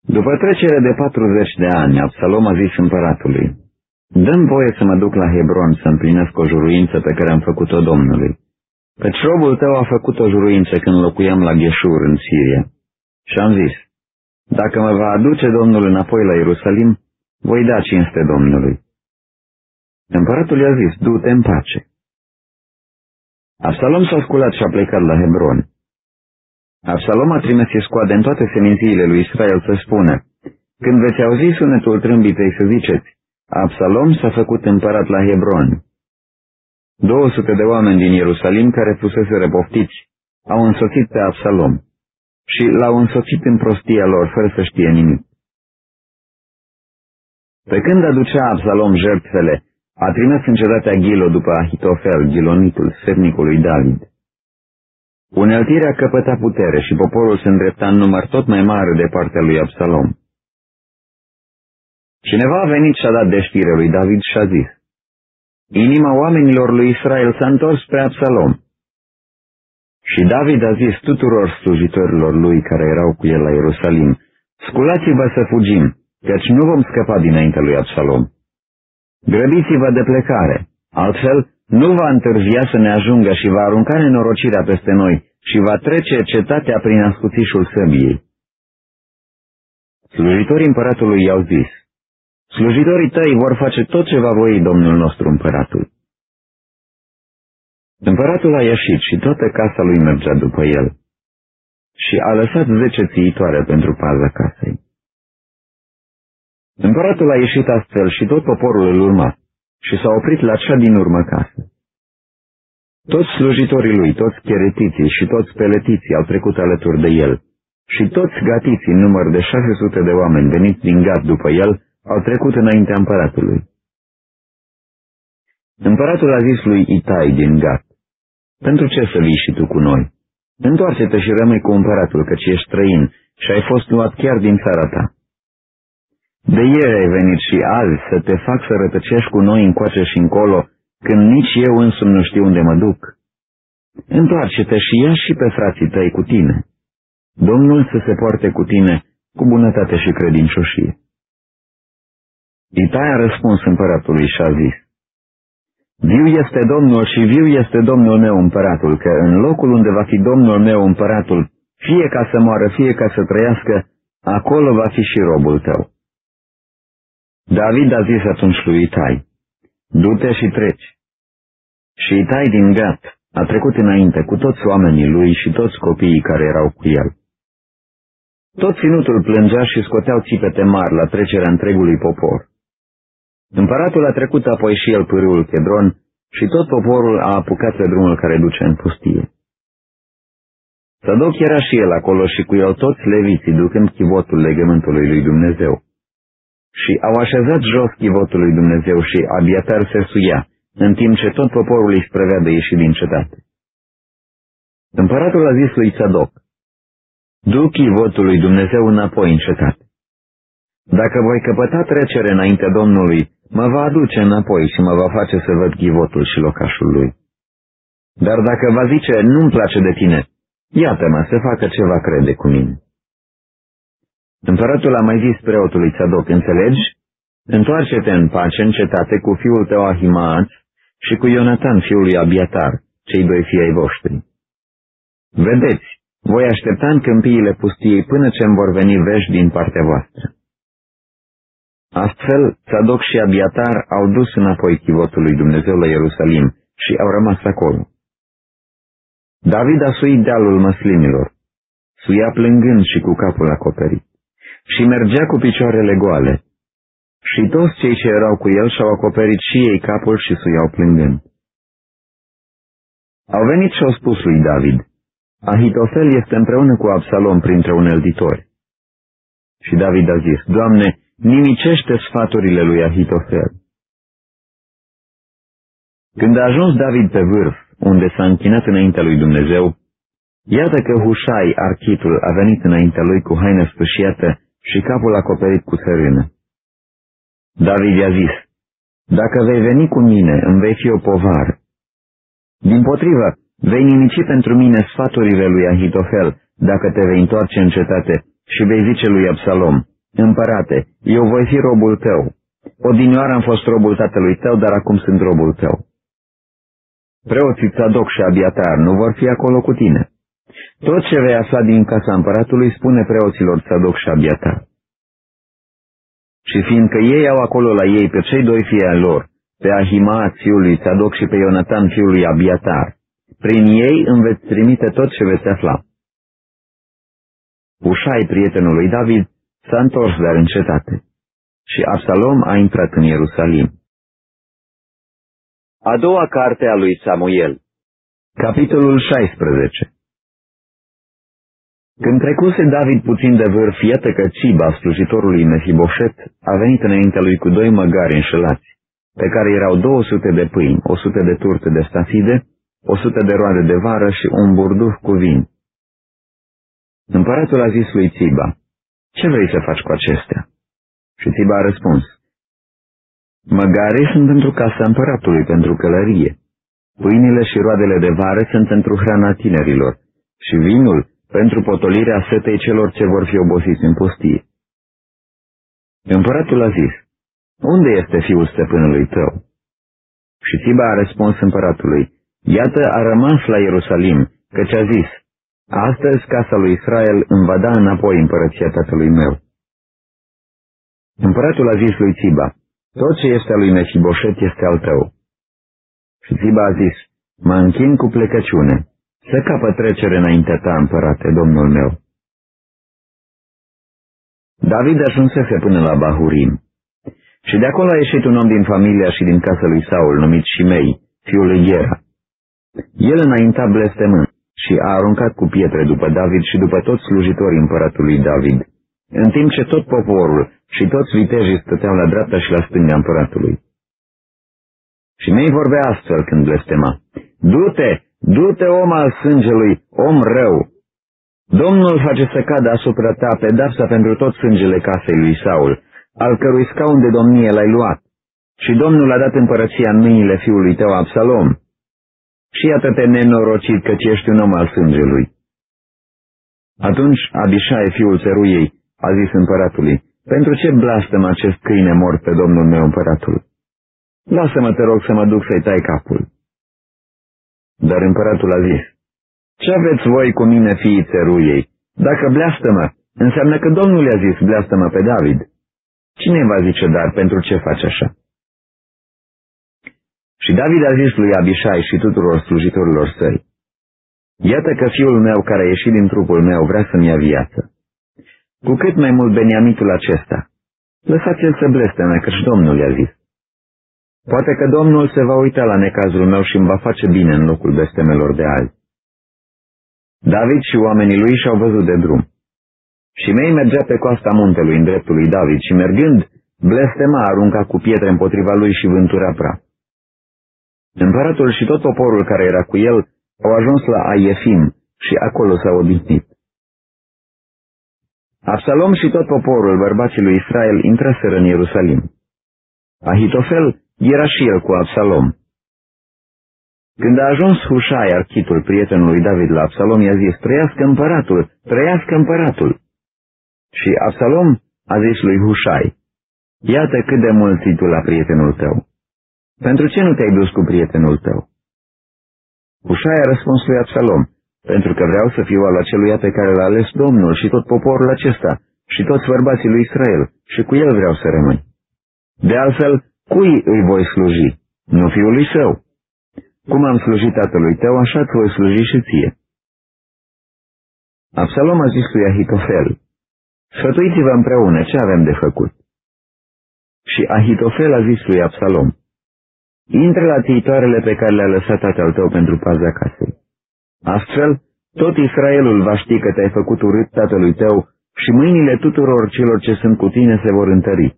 După trecere de 40 de ani, Absalom a zis împăratului, Dăm voie să mă duc la Hebron să împlinesc o juruință pe care am făcut-o Domnului. Căci robul tău a făcut o juruință când locuiam la Gheșur, în Siria. Și am zis, dacă mă va aduce Domnul înapoi la Ierusalim, voi da cinste Domnului. Împăratul i-a zis, du-te în pace. Absalom s-a sculat și a plecat la Hebron. Absalom a trimis scoade în toate semințiile lui Israel să spună, când veți auzi sunetul trâmbitei să ziceți, Absalom s-a făcut împărat la Hebron. 200 de oameni din Ierusalim care fusese repoftiți au însoțit pe Absalom și l-au însoțit în prostia lor fără să știe nimic. Pe când aducea Absalom jertfele, a trimis în cetatea Ghilo după Ahitofel, Ghilonitul, sfetnicului David. Uneltirea căpăta putere și poporul se îndrepta în număr tot mai mare de partea lui Absalom. Cineva a venit și a dat de știre lui David și a zis, Inima oamenilor lui Israel s-a întors spre Absalom. Și David a zis tuturor slujitorilor lui care erau cu el la Ierusalim, Sculați-vă să fugim, căci nu vom scăpa dinaintea lui Absalom. Grăbiți-vă de plecare, altfel nu va întârzia să ne ajungă și va arunca nenorocirea peste noi și va trece cetatea prin ascuțișul săbiei. Slujitorii împăratului i-au zis, slujitorii tăi vor face tot ce va voi Domnul nostru împăratul. Împăratul a ieșit și toată casa lui mergea după el și a lăsat zece țiitoare pentru paza casei. Împăratul a ieșit astfel și tot poporul îl urma și s-a oprit la cea din urmă casă. Toți slujitorii lui, toți cheretiții și toți peletiții au trecut alături de el și toți gatiții, număr de 600 de oameni veniți din Gat după el, au trecut înaintea împăratului. Împăratul a zis lui Itai din Gat, Pentru ce să vii și tu cu noi? Întoarce-te și rămâi cu împăratul, căci ești străin și ai fost luat chiar din țara ta. De ieri ai venit și azi să te fac să rătăcești cu noi încoace și încolo, când nici eu însumi nu știu unde mă duc. Întoarce-te și ia și pe frații tăi cu tine. Domnul să se poarte cu tine cu bunătate și credincioșie. Itai a răspuns împăratului și a zis, Viu este Domnul și viu este Domnul meu împăratul, că în locul unde va fi Domnul meu împăratul, fie ca să moară, fie ca să trăiască, acolo va fi și robul tău. David a zis atunci lui Itai, Du-te și treci. Și Itai din Gat a trecut înainte cu toți oamenii lui și toți copiii care erau cu el. Tot ținutul plângea și scoteau țipete mari la trecerea întregului popor. Împăratul a trecut apoi și el pârâul Chedron și tot poporul a apucat pe drumul care duce în pustie. Sadoc era și el acolo și cu el toți leviții ducând chivotul legământului lui Dumnezeu. Și au așezat jos chivotul lui Dumnezeu și Abiatar se suia, în timp ce tot poporul își sprevea de ieși din cetate. Împăratul a zis lui Sadoc, Du chivotul lui Dumnezeu înapoi în cetate. Dacă voi căpăta trecere înainte Domnului, mă va aduce înapoi și mă va face să văd chivotul și locașul lui. Dar dacă va zice, nu-mi place de tine, iată-mă să facă ce va crede cu mine. Împăratul a mai zis preotului Tzadok, înțelegi? Întoarce-te în pace în cetate cu fiul tău Ahimaat și cu Ionatan, fiul lui Abiatar, cei doi fii ai voștri. Vedeți, voi aștepta în câmpiile pustiei până ce îmi vor veni vești din partea voastră. Astfel, Tzadok și Abiatar au dus înapoi chivotul lui Dumnezeu la Ierusalim și au rămas acolo. David a suit dealul măslimilor, suia plângând și cu capul acoperit, și mergea cu picioarele goale. Și toți cei ce erau cu el și-au acoperit și ei capul și suiau plângând. Au venit și au spus lui David, Ahitofel este împreună cu Absalom printre uneltitori. Și David a zis, Doamne, nimicește sfaturile lui Ahitofel. Când a ajuns David pe vârf, unde s-a închinat înaintea lui Dumnezeu, iată că Hușai, architul, a venit înaintea lui cu haină spășiată și capul acoperit cu țărână. David i-a zis, Dacă vei veni cu mine, îmi vei fi o povară. Din potrivă, vei nimici pentru mine sfaturile lui Ahitofel, dacă te vei întoarce în cetate și vei zice lui Absalom, Împărate, eu voi fi robul tău. Odinioară am fost robul tatălui tău, dar acum sunt robul tău. Preoții Tzadok și Abiatar nu vor fi acolo cu tine. Tot ce vei afla din casa împăratului spune preoților Tzadok și Abiatar. Și fiindcă ei au acolo la ei pe cei doi fii ai lor, pe Ahimaat fiul lui Tzadok și pe Ionatan fiul lui Abiatar, prin ei îmi veți trimite tot ce veți afla. Ușai, prietenul lui David, S-a întors dar în cetate și Absalom a intrat în Ierusalim. A doua carte a lui Samuel Capitolul 16 Când trecuse David puțin de vârf, iată că Ciba, slujitorului Mefiboset, a venit înaintea lui cu doi măgari înșelați, pe care erau 200 de pâini, 100 de turte de stafide, 100 de roade de vară și un burduf cu vin. Împăratul a zis lui Ciba, ce vrei să faci cu acestea? Și Tiba a răspuns, Măgarii sunt pentru casa împăratului, pentru călărie. Pâinile și roadele de vară sunt pentru hrana tinerilor și vinul pentru potolirea setei celor ce vor fi obosiți în pustie. Împăratul a zis, Unde este fiul stăpânului tău? Și Tiba a răspuns împăratului, Iată a rămas la Ierusalim, căci a zis, Astăzi casa lui Israel îmi va da înapoi împărăția tatălui meu. Împăratul a zis lui Țiba, tot ce este al lui Mefiboset este al tău. Și Țiba a zis, mă închin cu plecăciune, să capă trecere înaintea ta, împărate, domnul meu. David ajunsese până la Bahurim Și de acolo a ieșit un om din familia și din casa lui Saul, numit Shimei, fiul lui Ghera. El înainta blestemând și a aruncat cu pietre după David și după toți slujitorii împăratului David, în timp ce tot poporul și toți vitejii stăteau la dreapta și la stânga împăratului. Și mei vorbea astfel când blestema, Du-te, du-te om al sângelui, om rău! Domnul face să cadă asupra ta pedapsa pentru tot sângele casei lui Saul, al cărui scaun de domnie l-ai luat. Și Domnul a dat împărăția în mâinile fiului tău Absalom. Și iată-te nenorocit căci ești un om al sângelui. Atunci Abishai, fiul țăruiei, a zis împăratului, pentru ce blastăm acest câine mort pe domnul meu împăratul? Lasă-mă, te rog, să mă duc să-i tai capul. Dar împăratul a zis, ce aveți voi cu mine, fiii țăruiei? Dacă bleastă-mă, înseamnă că Domnul i-a zis, bleastă-mă pe David. Cine va zice dar pentru ce faci așa? Și David a zis lui Abishai și tuturor slujitorilor săi, Iată că fiul meu care a ieșit din trupul meu vrea să-mi ia viață. Cu cât mai mult Beniamitul acesta, lăsați-l să blesteme, căci Domnul i-a zis. Poate că Domnul se va uita la necazul meu și îmi va face bine în locul bestemelor de azi. David și oamenii lui și-au văzut de drum. Și mei mergea pe coasta muntelui în dreptul lui David și mergând, blestema arunca cu pietre împotriva lui și vântura praf. Împăratul și tot poporul care era cu el au ajuns la Aiefim și acolo s-au odihnit. Absalom și tot poporul bărbații lui Israel intraseră în Ierusalim. Ahitofel era și el cu Absalom. Când a ajuns Hușai, architul prietenului David la Absalom, i-a zis, trăiască împăratul, trăiască împăratul. Și Absalom a zis lui Hușai, iată cât de mult tu la prietenul tău. Pentru ce nu te-ai dus cu prietenul tău? Hușai a răspuns lui Absalom, pentru că vreau să fiu al acelui pe care l-a ales Domnul și tot poporul acesta și toți bărbații lui Israel și cu el vreau să rămân. De altfel, cui îi voi sluji? Nu fiului său. Cum am slujit tatălui tău, așa îți voi sluji și ție. Absalom a zis lui Ahitofel, Sfătuiți-vă împreună ce avem de făcut. Și Ahitofel a zis lui Absalom, Intră la țiitoarele pe care le-a lăsat tatăl tău pentru paza casei. Astfel, tot Israelul va ști că te-ai făcut urât tatălui tău și mâinile tuturor celor ce sunt cu tine se vor întări.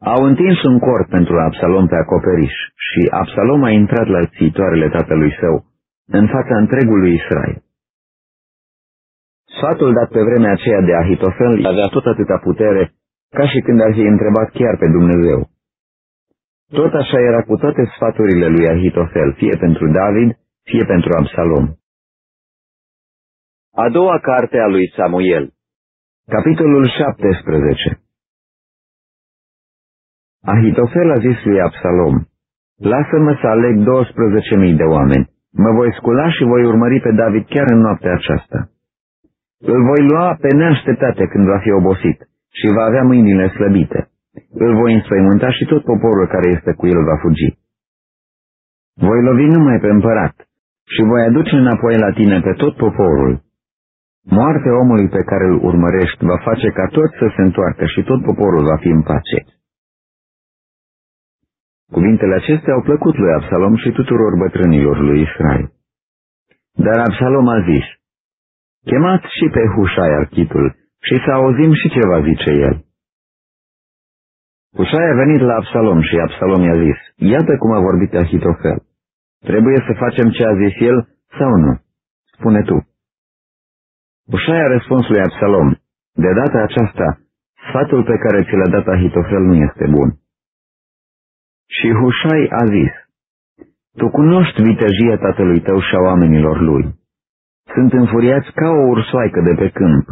Au întins un cort pentru Absalom pe acoperiș și Absalom a intrat la țiitoarele tatălui său, în fața întregului Israel. Sfatul dat pe vremea aceea de Ahitofel avea tot atâta putere ca și când ar fi întrebat chiar pe Dumnezeu. Tot așa era cu toate sfaturile lui Ahitofel, fie pentru David, fie pentru Absalom. A doua carte a lui Samuel Capitolul 17 Ahitofel a zis lui Absalom, Lasă-mă să aleg 12.000 de oameni. Mă voi scula și voi urmări pe David chiar în noaptea aceasta. Îl voi lua pe neașteptate când va fi obosit și va avea mâinile slăbite. Îl voi înspăimânta și tot poporul care este cu el va fugi. Voi lovi numai pe împărat și voi aduce înapoi la tine pe tot poporul. Moartea omului pe care îl urmărești va face ca tot să se întoarcă și tot poporul va fi în pace. Cuvintele acestea au plăcut lui Absalom și tuturor bătrânilor lui Israel. Dar Absalom a zis, Chemați și pe Hușai architul și să auzim și ce va zice el. Hușai a venit la Absalom și Absalom i-a zis, Iată cum a vorbit Ahitofel. Trebuie să facem ce a zis el sau nu? Spune tu. Hușai a răspuns lui Absalom, De data aceasta, sfatul pe care ți l-a dat Ahitofel nu este bun. Și Hușai a zis, Tu cunoști vitejia tatălui tău și a oamenilor lui. Sunt înfuriați ca o ursoaică de pe câmp,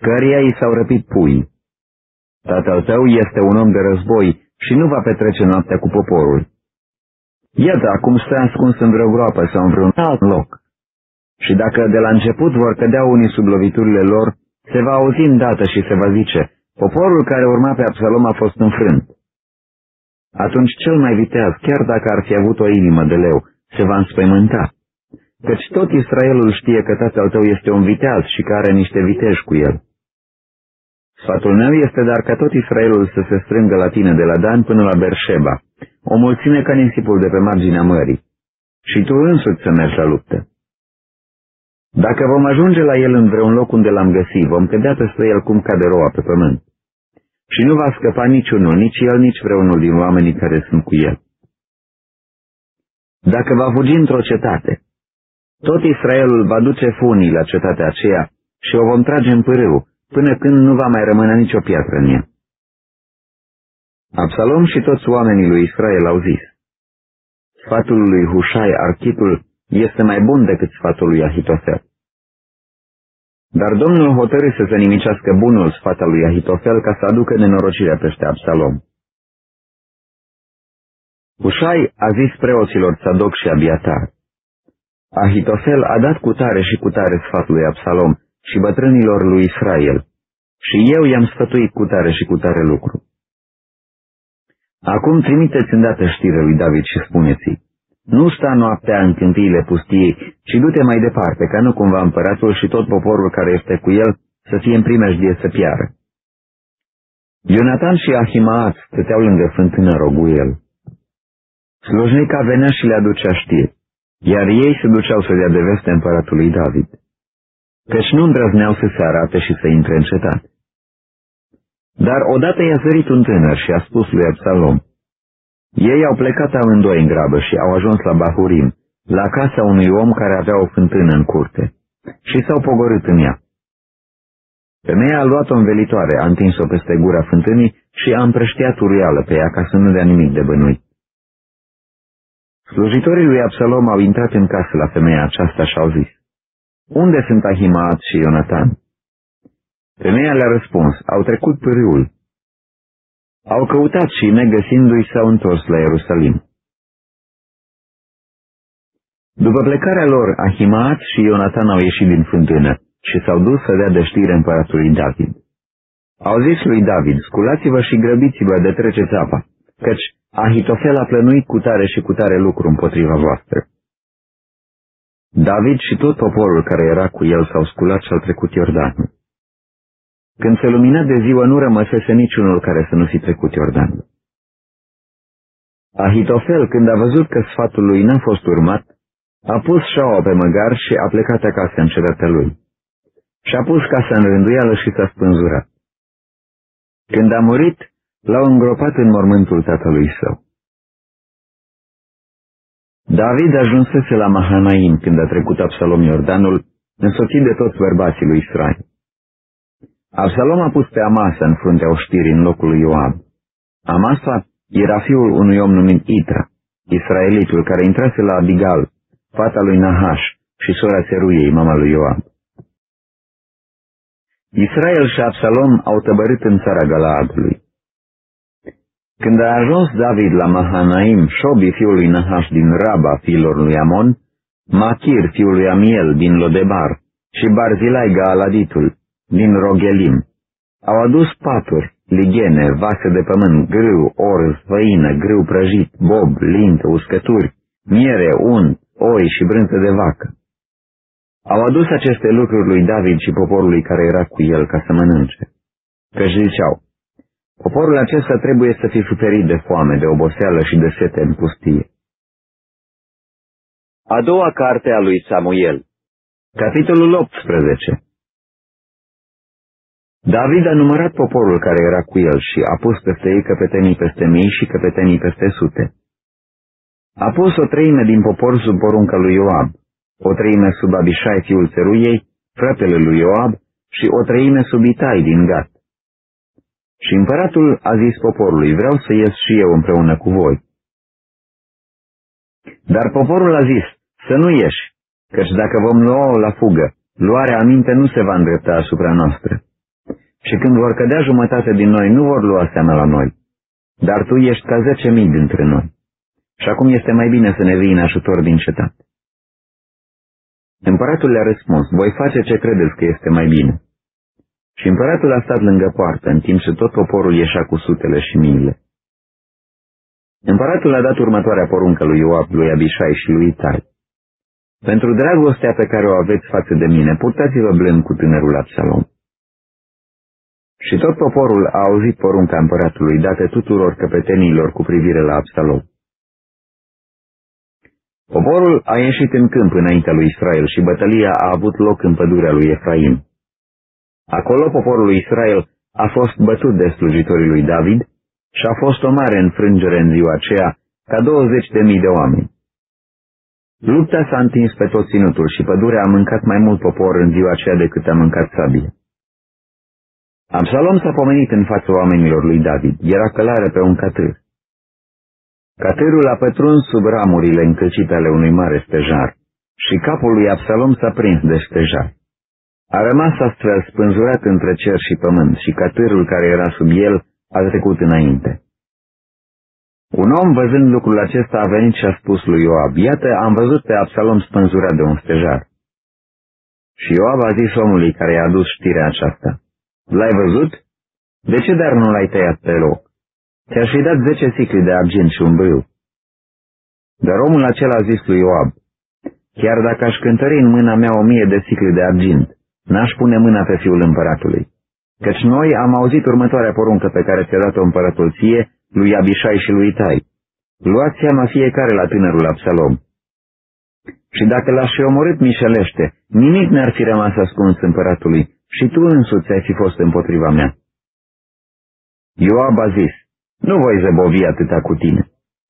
căreia i s-au răpit pui. Tatăl tău este un om de război și nu va petrece noaptea cu poporul. Iată, acum stă ascuns în vreo groapă sau în vreun alt loc. Și dacă de la început vor cădea unii sub loviturile lor, se va auzi îndată și se va zice, poporul care urma pe Absalom a fost înfrânt. Atunci cel mai viteaz, chiar dacă ar fi avut o inimă de leu, se va înspăimânta. Căci tot Israelul știe că tatăl tău este un viteaz și că are niște viteji cu el. Sfatul meu este dar ca tot Israelul să se strângă la tine de la Dan până la Berșeba, o mulțime ca nisipul de pe marginea mării, și tu însuți să mergi la luptă. Dacă vom ajunge la el în vreun loc unde l-am găsit, vom cădea peste el cum cade roa pe pământ. Și nu va scăpa niciunul, nici el, nici vreunul din oamenii care sunt cu el. Dacă va fugi într-o cetate, tot Israelul va duce funii la cetatea aceea și o vom trage în pârâu, până când nu va mai rămâne nicio piatră în ea. Absalom și toți oamenii lui Israel au zis, Sfatul lui Hușai, architul, este mai bun decât sfatul lui Ahitofel. Dar Domnul hotărâ să se nimicească bunul sfat al lui Ahitofel ca să aducă nenorocirea peste Absalom. Hușai a zis preoților Sadoc și Abiatar, Ahitofel a dat cu tare și cu tare sfatul lui Absalom și bătrânilor lui Israel, și eu i-am sfătuit cu tare și cu tare lucru. Acum trimiteți îndată știre lui David și spuneți-i, nu sta noaptea în câmpiile pustiei, ci du-te mai departe, ca nu cumva împăratul și tot poporul care este cu el să fie în primejdie să piară. Ionatan și Ahimaat stăteau lângă fântână Roguel. Slujnica venea și le aducea știri, iar ei se duceau să dea de veste împăratului David, căci nu îndrăzneau să se arate și să intre în cetate. Dar odată i-a zărit un tânăr și a spus lui Absalom, ei au plecat amândoi în grabă și au ajuns la Bahurim, la casa unui om care avea o fântână în curte, și s-au pogorât în ea. Femeia a luat o învelitoare, a întins-o peste gura fântânii și a împrăștiat urială pe ea ca să nu dea nimic de bănuit. Slujitorii lui Absalom au intrat în casă la femeia aceasta și au zis, Unde sunt Ahimaat și Ionatan? Femeia le-a răspuns, au trecut pârâul. Au căutat și, negăsindu-i, s-au întors la Ierusalim. După plecarea lor, Ahimaat și Ionatan au ieșit din fântână și s-au dus să dea de știre împăratului David. Au zis lui David, sculați-vă și grăbiți-vă de treceți apa, căci Ahitofel a plănuit cu tare și cu tare lucru împotriva voastră. David și tot poporul care era cu el s-au sculat și au trecut Iordanul. Când se lumina de ziua, nu rămăsese niciunul care să nu fi trecut Iordan. Ahitofel, când a văzut că sfatul lui n-a fost urmat, a pus șaua pe măgar și a plecat acasă în cetatea lui. Și-a pus casa în rânduială și s-a spânzurat. Când a murit, l-au îngropat în mormântul tatălui său. David ajunsese la Mahanaim când a trecut Absalom Iordanul, însoțit de toți bărbații lui Israel. Absalom a pus pe Amasa în fruntea oștirii în locul lui Ioab. Amasa era fiul unui om numit Itra, israelitul care intrase la Abigal, fata lui Nahash și sora Seruiei, mama lui Ioab. Israel și Absalom au tăbărit în țara Galaadului. Când a ajuns David la Mahanaim, Shobi fiul lui Nahash din Raba, fiilor lui Amon, Machir fiul lui Amiel din Lodebar și Barzilai Gaaladitul, din Rogelim. Au adus paturi, ligene, vase de pământ, grâu, orz, făină, grâu prăjit, bob, linte, uscături, miere, unt, oi și brânță de vacă. Au adus aceste lucruri lui David și poporului care era cu el ca să mănânce. Căci ziceau, poporul acesta trebuie să fie suferit de foame, de oboseală și de sete în pustie. A doua carte a lui Samuel Capitolul 18 David a numărat poporul care era cu el și a pus peste ei căpetenii peste mii și căpetenii peste sute. A pus o treime din popor sub porunca lui Ioab, o treime sub Abishai fiul țăruiei, fratele lui Ioab, și o treime sub Itai din Gat. Și împăratul a zis poporului, vreau să ies și eu împreună cu voi. Dar poporul a zis, să nu ieși, căci dacă vom lua-o la fugă, luarea aminte nu se va îndrepta asupra noastră. Și când vor cădea jumătate din noi, nu vor lua seama la noi. Dar tu ești ca zece mii dintre noi. Și acum este mai bine să ne vii în ajutor din cetate. Împăratul le-a răspuns, voi face ce credeți că este mai bine. Și împăratul a stat lângă poartă, în timp ce tot poporul ieșea cu sutele și miile. Împăratul a dat următoarea poruncă lui Ioab, lui Abishai și lui Itai. Pentru dragostea pe care o aveți față de mine, purtați-vă blând cu tânărul Absalom. Și tot poporul a auzit porunca împăratului date tuturor căpetenilor cu privire la Absalom. Poporul a ieșit în câmp înaintea lui Israel și bătălia a avut loc în pădurea lui Efraim. Acolo poporul lui Israel a fost bătut de slujitorii lui David și a fost o mare înfrângere în ziua aceea ca 20 de mii de oameni. Lupta s-a întins pe tot ținutul și pădurea a mâncat mai mult popor în ziua aceea decât a mâncat sabie. Absalom s-a pomenit în fața oamenilor lui David. Era călare pe un catâr. Catârul a pătruns sub ramurile încălcite ale unui mare stejar și capul lui Absalom s-a prins de stejar. A rămas astfel spânzurat între cer și pământ și catârul care era sub el a trecut înainte. Un om văzând lucrul acesta a venit și a spus lui Ioab, Iată, am văzut pe Absalom spânzurat de un stejar. Și Ioab a zis omului care i-a adus știrea aceasta, L-ai văzut? De ce dar nu l-ai tăiat pe loc? Ți-aș fi dat zece sicli de argint și un brâu. Dar omul acela a zis lui Ioab, Chiar dacă aș cântări în mâna mea o mie de sicli de argint, n-aș pune mâna pe fiul împăratului. Căci noi am auzit următoarea poruncă pe care ți-a dat-o împăratul ție, lui Abishai și lui Tai. Luați seama fiecare la tânărul Absalom. Și dacă l-aș fi omorât mișelește, nimic n-ar fi rămas ascuns împăratului și tu însuți ai fi fost împotriva mea. Ioab a zis, nu voi zăbovi atâta cu tine.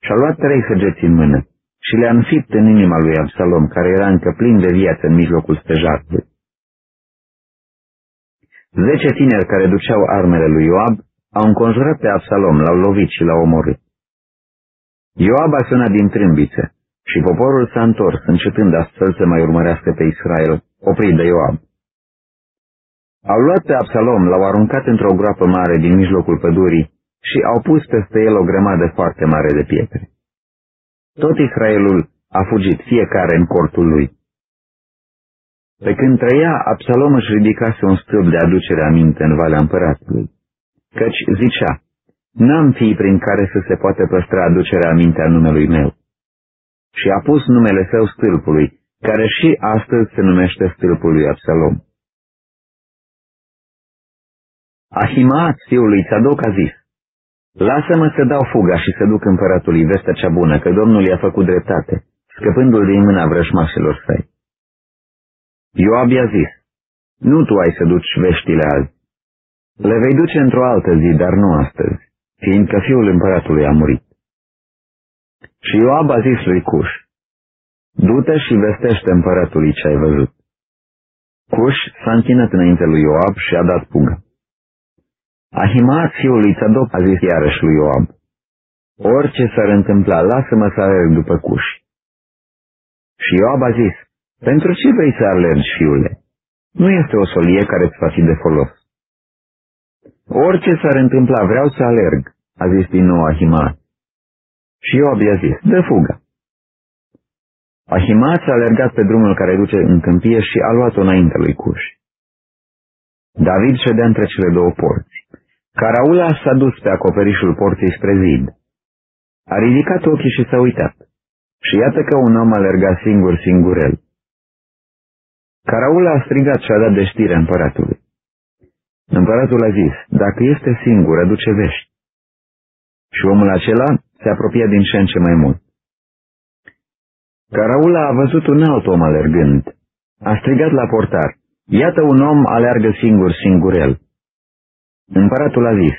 Și-a luat trei săgeți în mână și le-a înfipt în inima lui Absalom, care era încă plin de viață în mijlocul stejarului. Zece tineri care duceau armele lui Ioab au înconjurat pe Absalom, l-au lovit și l-au omorât. Ioab a sunat din trâmbiță și poporul s-a întors, încetând astfel să mai urmărească pe Israel, oprit de Ioab. Au luat pe Absalom, l-au aruncat într-o groapă mare din mijlocul pădurii și au pus peste el o grămadă foarte mare de pietre. Tot Israelul a fugit fiecare în cortul lui. Pe când trăia, Absalom își ridicase un stâlp de aducere aminte în Valea Împăratului, căci zicea, N-am fi prin care să se poate păstra aducerea aminte a numelui meu. Și a pus numele său stâlpului, care și astăzi se numește stâlpul lui Absalom. Ahimaat, fiul lui Tzadok, a zis, Lasă-mă să dau fuga și să duc împăratului vestea cea bună, că Domnul i-a făcut dreptate, scăpându-l din mâna vrășmașilor săi. Ioab i-a zis, Nu tu ai să duci veștile azi. Le vei duce într-o altă zi, dar nu astăzi, fiindcă fiul împăratului a murit. Și Ioab a zis lui Cuș, Du-te și vestește împăratului ce ai văzut. Cuș s-a închinat înainte lui Ioab și a dat pugă. Ahimaat fiul lui Tzadok a zis iarăși lui Ioab, Orice s-ar întâmpla, lasă-mă să alerg după cuși. Și Ioab a zis, Pentru ce vrei să alergi, fiule? Nu este o solie care îți va fi de folos. Orice s-ar întâmpla, vreau să alerg, a zis din nou Ahimaat. Și Ioab i-a zis, dă fuga. Ahimaat s-a alergat pe drumul care duce în câmpie și a luat-o înainte lui Cuș. David ședea între cele două porți. Caraula s-a dus pe acoperișul porții spre zid. A ridicat ochii și s-a uitat. Și iată că un om alerga singur singurel. Caraula a strigat și a dat de știre împăratului. Împăratul a zis, dacă este singur, aduce vești. Și omul acela se apropia din ce în ce mai mult. Caraula a văzut un alt om alergând. A strigat la portar, iată un om aleargă singur singurel. Împăratul a zis,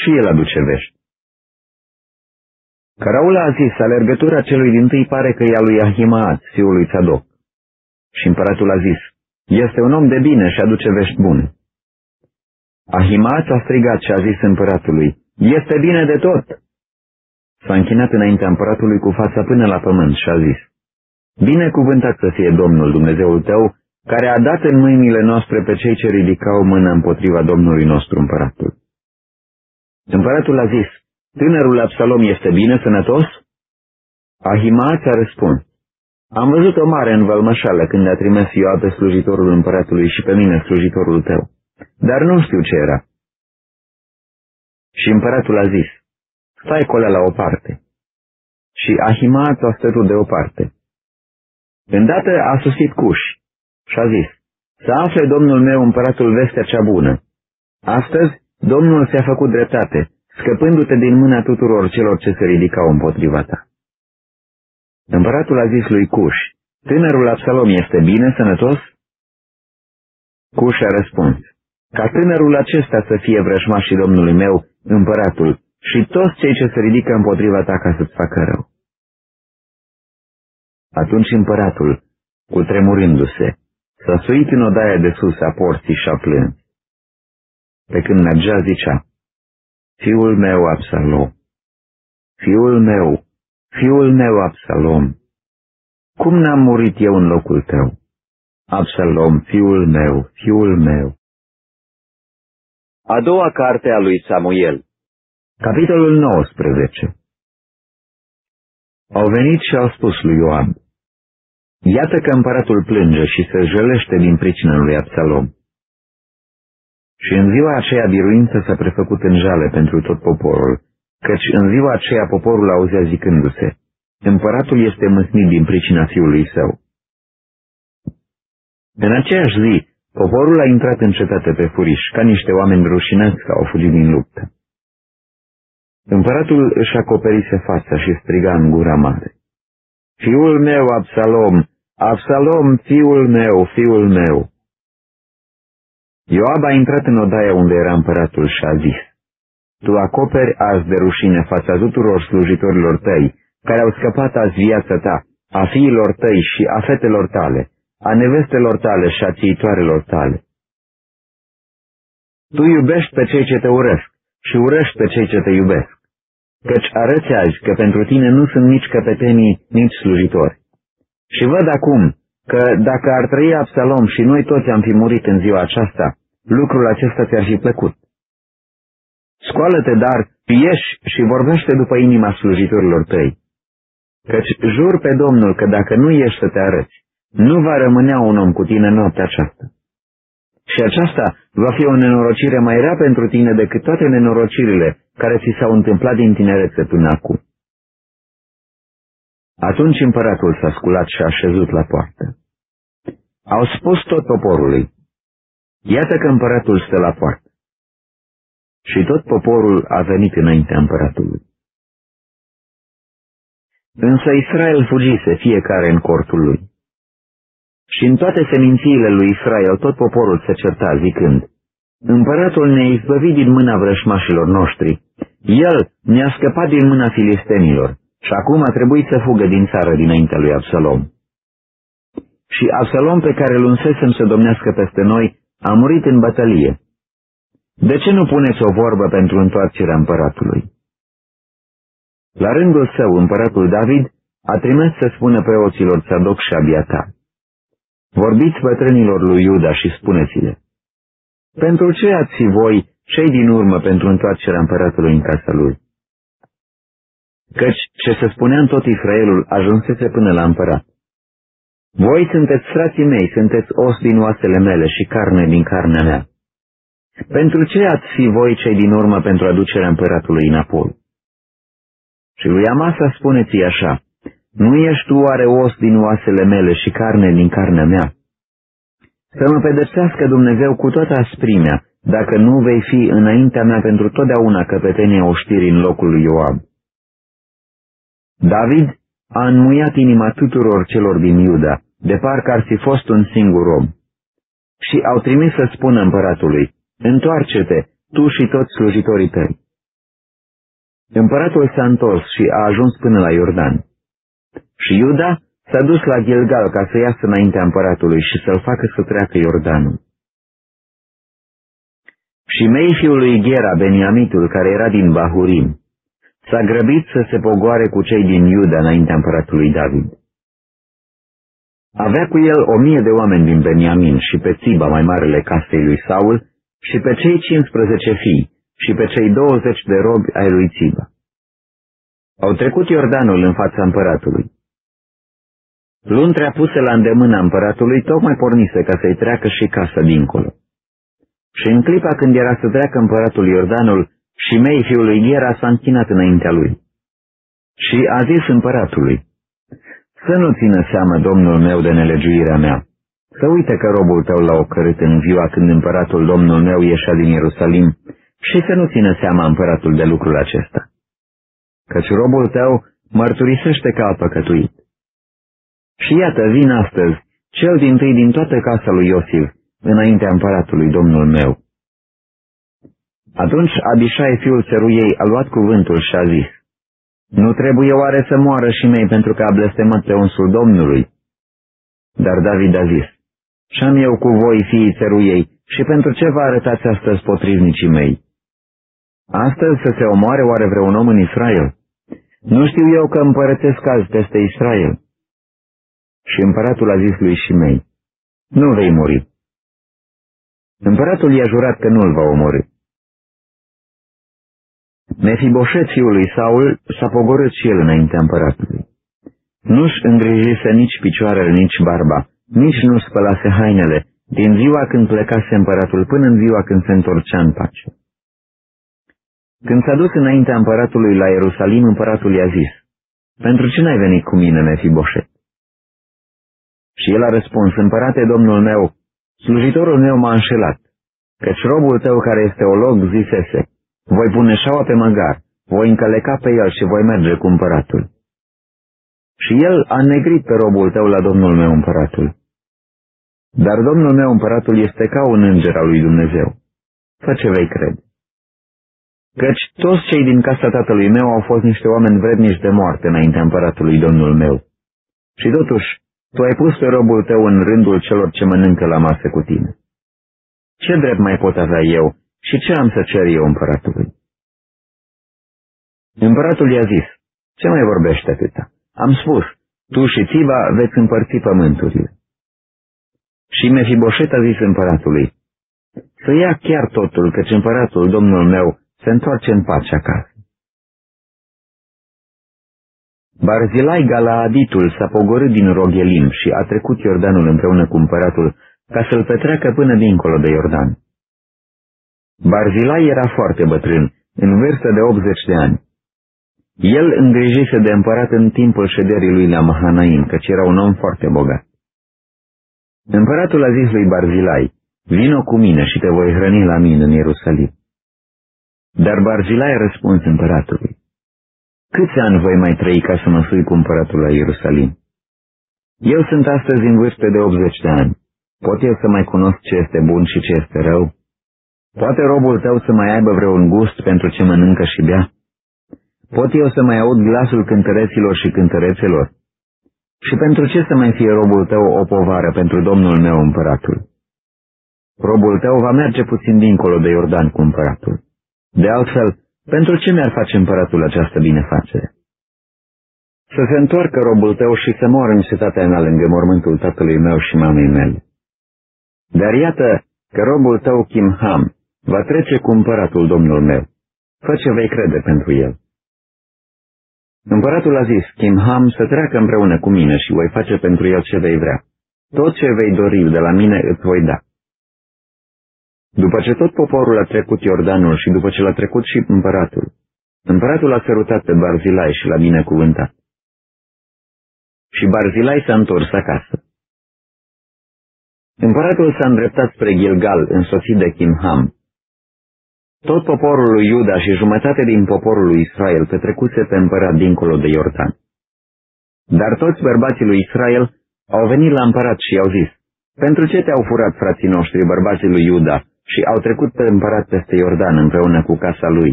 și el aduce vești. Caraula a zis, alergătura celui din tâi pare că e a lui Ahimaat, fiul lui Tzadok. Și împăratul a zis, este un om de bine și aduce vești bune. Ahimaat a strigat și a zis împăratului, este bine de tot. S-a închinat înaintea împăratului cu fața până la pământ și a zis, Binecuvântat să fie Domnul Dumnezeul tău, care a dat în mâinile noastre pe cei ce ridicau mână împotriva Domnului nostru împăratul. Împăratul a zis, tânărul Absalom este bine sănătos? Ahimaat a răspuns, am văzut o mare învălmășală când a trimis Ioab pe slujitorul împăratului și pe mine slujitorul tău, dar nu știu ce era. Și împăratul a zis, stai colea la o parte. Și Ahimaat a stătut de o parte. Îndată a susit cuși și a zis, să afle domnul meu împăratul vestea cea bună. Astăzi Domnul ți-a făcut dreptate, scăpându-te din mâna tuturor celor ce se ridicau împotriva ta. Împăratul a zis lui Cuș, tânărul Absalom este bine, sănătos? Cuș a răspuns, ca tânărul acesta să fie vrăjmașii domnului meu, împăratul, și toți cei ce se ridică împotriva ta ca să-ți facă rău. Atunci împăratul, cu tremurându-se, s-a suit în odaia de sus a porții și a plâns. Pe când mergea zicea, Fiul meu, Absalom, fiul meu, fiul meu, Absalom, cum n-am murit eu în locul tău? Absalom, fiul meu, fiul meu. A doua carte a lui Samuel Capitolul 19 Au venit și au spus lui Ioab, Iată că împăratul plânge și se jălește din pricina lui Absalom. Și în ziua aceea biruință s-a prefăcut în jale pentru tot poporul, căci în ziua aceea poporul auzea zicându-se, Împăratul este mâsnit din pricina fiului său. În aceeași zi, poporul a intrat în cetate pe furiș, ca niște oameni rușinați că au fugit din luptă. Împăratul își acoperise fața și striga în gura mare. Fiul meu, Absalom, Absalom, fiul meu, fiul meu. Ioab a intrat în odaia unde era împăratul și a zis, Tu acoperi azi de rușine fața tuturor slujitorilor tăi, care au scăpat azi viața ta, a fiilor tăi și a fetelor tale, a nevestelor tale și a țiitoarelor tale. Tu iubești pe cei ce te urăsc și urăști pe cei ce te iubesc, căci arăți azi că pentru tine nu sunt nici căpetenii, nici slujitori. Și văd acum că dacă ar trăi Absalom și noi toți am fi murit în ziua aceasta, lucrul acesta ți-ar fi plăcut. Scoală-te, dar, ieși și vorbește după inima slujitorilor tăi. Căci jur pe Domnul că dacă nu ieși să te arăți, nu va rămânea un om cu tine noaptea aceasta. Și aceasta va fi o nenorocire mai rea pentru tine decât toate nenorocirile care ți s-au întâmplat din tinerețe până acum. Atunci împăratul s-a sculat și a șezut la poartă. Au spus tot poporului, iată că împăratul stă la poartă. Și tot poporul a venit înaintea împăratului. Însă Israel fugise fiecare în cortul lui. Și în toate semințiile lui Israel tot poporul se certa zicând, Împăratul ne-a izbăvit din mâna vrășmașilor noștri, el ne-a scăpat din mâna filistenilor și acum a trebuit să fugă din țară dinaintea lui Absalom. Și Absalom pe care îl unsesem să domnească peste noi a murit în bătălie. De ce nu puneți o vorbă pentru întoarcerea împăratului? La rândul său, împăratul David a trimis să spună preoților Tzadok și Abiatar. Vorbiți bătrânilor lui Iuda și spuneți-le. Pentru ce ați fi voi cei din urmă pentru întoarcerea împăratului în casa lui? Căci ce se spunea în tot Israelul ajunsese până la împărat. Voi sunteți frații mei, sunteți os din oasele mele și carne din carnea mea. Pentru ce ați fi voi cei din urmă pentru aducerea împăratului înapoi? Și lui Amasa spuneți așa, nu ești tu oare os din oasele mele și carne din carnea mea? Să mă pedepsească Dumnezeu cu toată asprimea, dacă nu vei fi înaintea mea pentru totdeauna căpetenia oștirii în locul lui Ioab. David a înmuiat inima tuturor celor din Iuda, de parcă ar fi fost un singur om. Și au trimis să spună împăratului, întoarce-te, tu și toți slujitorii tăi. Împăratul s-a întors și a ajuns până la Iordan. Și Iuda s-a dus la Gilgal ca să iasă înaintea împăratului și să-l facă să treacă Iordanul. Și mei fiului Ghera, Beniamitul, care era din Bahurim, s-a grăbit să se pogoare cu cei din Iuda înaintea împăratului David. Avea cu el o mie de oameni din Beniamin și pe Țiba, mai marele casei lui Saul, și pe cei 15 fii și pe cei 20 de robi ai lui Țiba. Au trecut Iordanul în fața împăratului. Luntrea puse la îndemâna împăratului tocmai pornise ca să-i treacă și casa dincolo. Și în clipa când era să treacă împăratul Iordanul, și mei fiului Ghera s-a închinat înaintea lui. Și a zis împăratului, Să nu țină seamă, domnul meu, de nelegiuirea mea. Să uite că robul tău l-a ocărât în ziua când împăratul domnul meu ieșea din Ierusalim și să nu țină seama împăratul de lucrul acesta. Căci robul tău mărturisește că a păcătuit. Și iată, vin astăzi, cel din tâi din toată casa lui Iosif, înaintea împăratului, domnul meu. Atunci Abishai, fiul țăruiei, a luat cuvântul și a zis, Nu trebuie oare să moară și mei pentru că a blestemat pe unsul Domnului? Dar David a zis, Și-am eu cu voi, fiii țăruiei, și pentru ce vă arătați astăzi potrivnicii mei? Astăzi să se omoare oare vreun om în Israel? Nu știu eu că împărățesc azi peste Israel. Și împăratul a zis lui Shimei, Nu vei muri. Împăratul i-a jurat că nu-l va omori. Mefiboset, fiul lui Saul, s-a pogorât și el înaintea împăratului. Nu-și îngrijise nici picioarele, nici barba, nici nu spălase hainele, din ziua când plecase împăratul până în ziua când se întorcea în pace. Când s-a dus înaintea împăratului la Ierusalim, împăratul i-a zis, Pentru ce n-ai venit cu mine, Mefiboset? Și el a răspuns, Împărate, domnul meu, slujitorul meu m-a înșelat, căci robul tău care este olog zisese, voi pune șaua pe măgar, voi încăleca pe el și voi merge cu împăratul. Și el a negrit pe robul tău la domnul meu împăratul. Dar domnul meu împăratul este ca un înger al lui Dumnezeu. Fă ce vei crede. Căci toți cei din casa tatălui meu au fost niște oameni vrednici de moarte înaintea împăratului domnul meu. Și totuși, tu ai pus pe robul tău în rândul celor ce mănâncă la masă cu tine. Ce drept mai pot avea eu și ce am să cer eu împăratului? Împăratul i-a zis, ce mai vorbește atâta? Am spus, tu și Țiba veți împărți pământurile. Și Mefiboset a zis împăratului, să ia chiar totul, căci împăratul, domnul meu, se întoarce în pace acasă. Barzilai Galaaditul s-a pogorât din Roghelim și a trecut Iordanul împreună cu împăratul ca să-l petreacă până dincolo de Iordan. Barzilai era foarte bătrân, în vârstă de 80 de ani. El îngrijise de împărat în timpul șederii lui la Mahanaim, căci era un om foarte bogat. Împăratul a zis lui Barzilai, vino cu mine și te voi hrăni la mine în Ierusalim. Dar Barzilai a răspuns împăratului, câți ani voi mai trăi ca să mă sui cu împăratul la Ierusalim? Eu sunt astăzi în vârstă de 80 de ani. Pot eu să mai cunosc ce este bun și ce este rău? Poate robul tău să mai aibă vreun gust pentru ce mănâncă și bea? Pot eu să mai aud glasul cântăreților și cântărețelor? Și pentru ce să mai fie robul tău o povară pentru domnul meu împăratul? Robul tău va merge puțin dincolo de Iordan cu împăratul. De altfel, pentru ce mi-ar face împăratul această binefacere? Să se întoarcă robul tău și să moară în cetatea mea lângă mormântul tatălui meu și mamei mele. Dar iată că robul tău Kimham va trece cu împăratul domnul meu. Fă ce vei crede pentru el. Împăratul a zis, Kimham să treacă împreună cu mine și voi face pentru el ce vei vrea. Tot ce vei dori de la mine îți voi da. După ce tot poporul a trecut Iordanul și după ce l-a trecut și împăratul, împăratul a sărutat pe Barzilai și l-a binecuvântat. Și Barzilai s-a întors acasă. Împăratul s-a îndreptat spre Gilgal, însoțit de Kimham, tot poporul lui Iuda și jumătate din poporul lui Israel petrecuse pe împărat dincolo de Iordan. Dar toți bărbații lui Israel au venit la împărat și i-au zis, Pentru ce te-au furat frații noștri, bărbații lui Iuda, și au trecut pe împărat peste Iordan împreună cu casa lui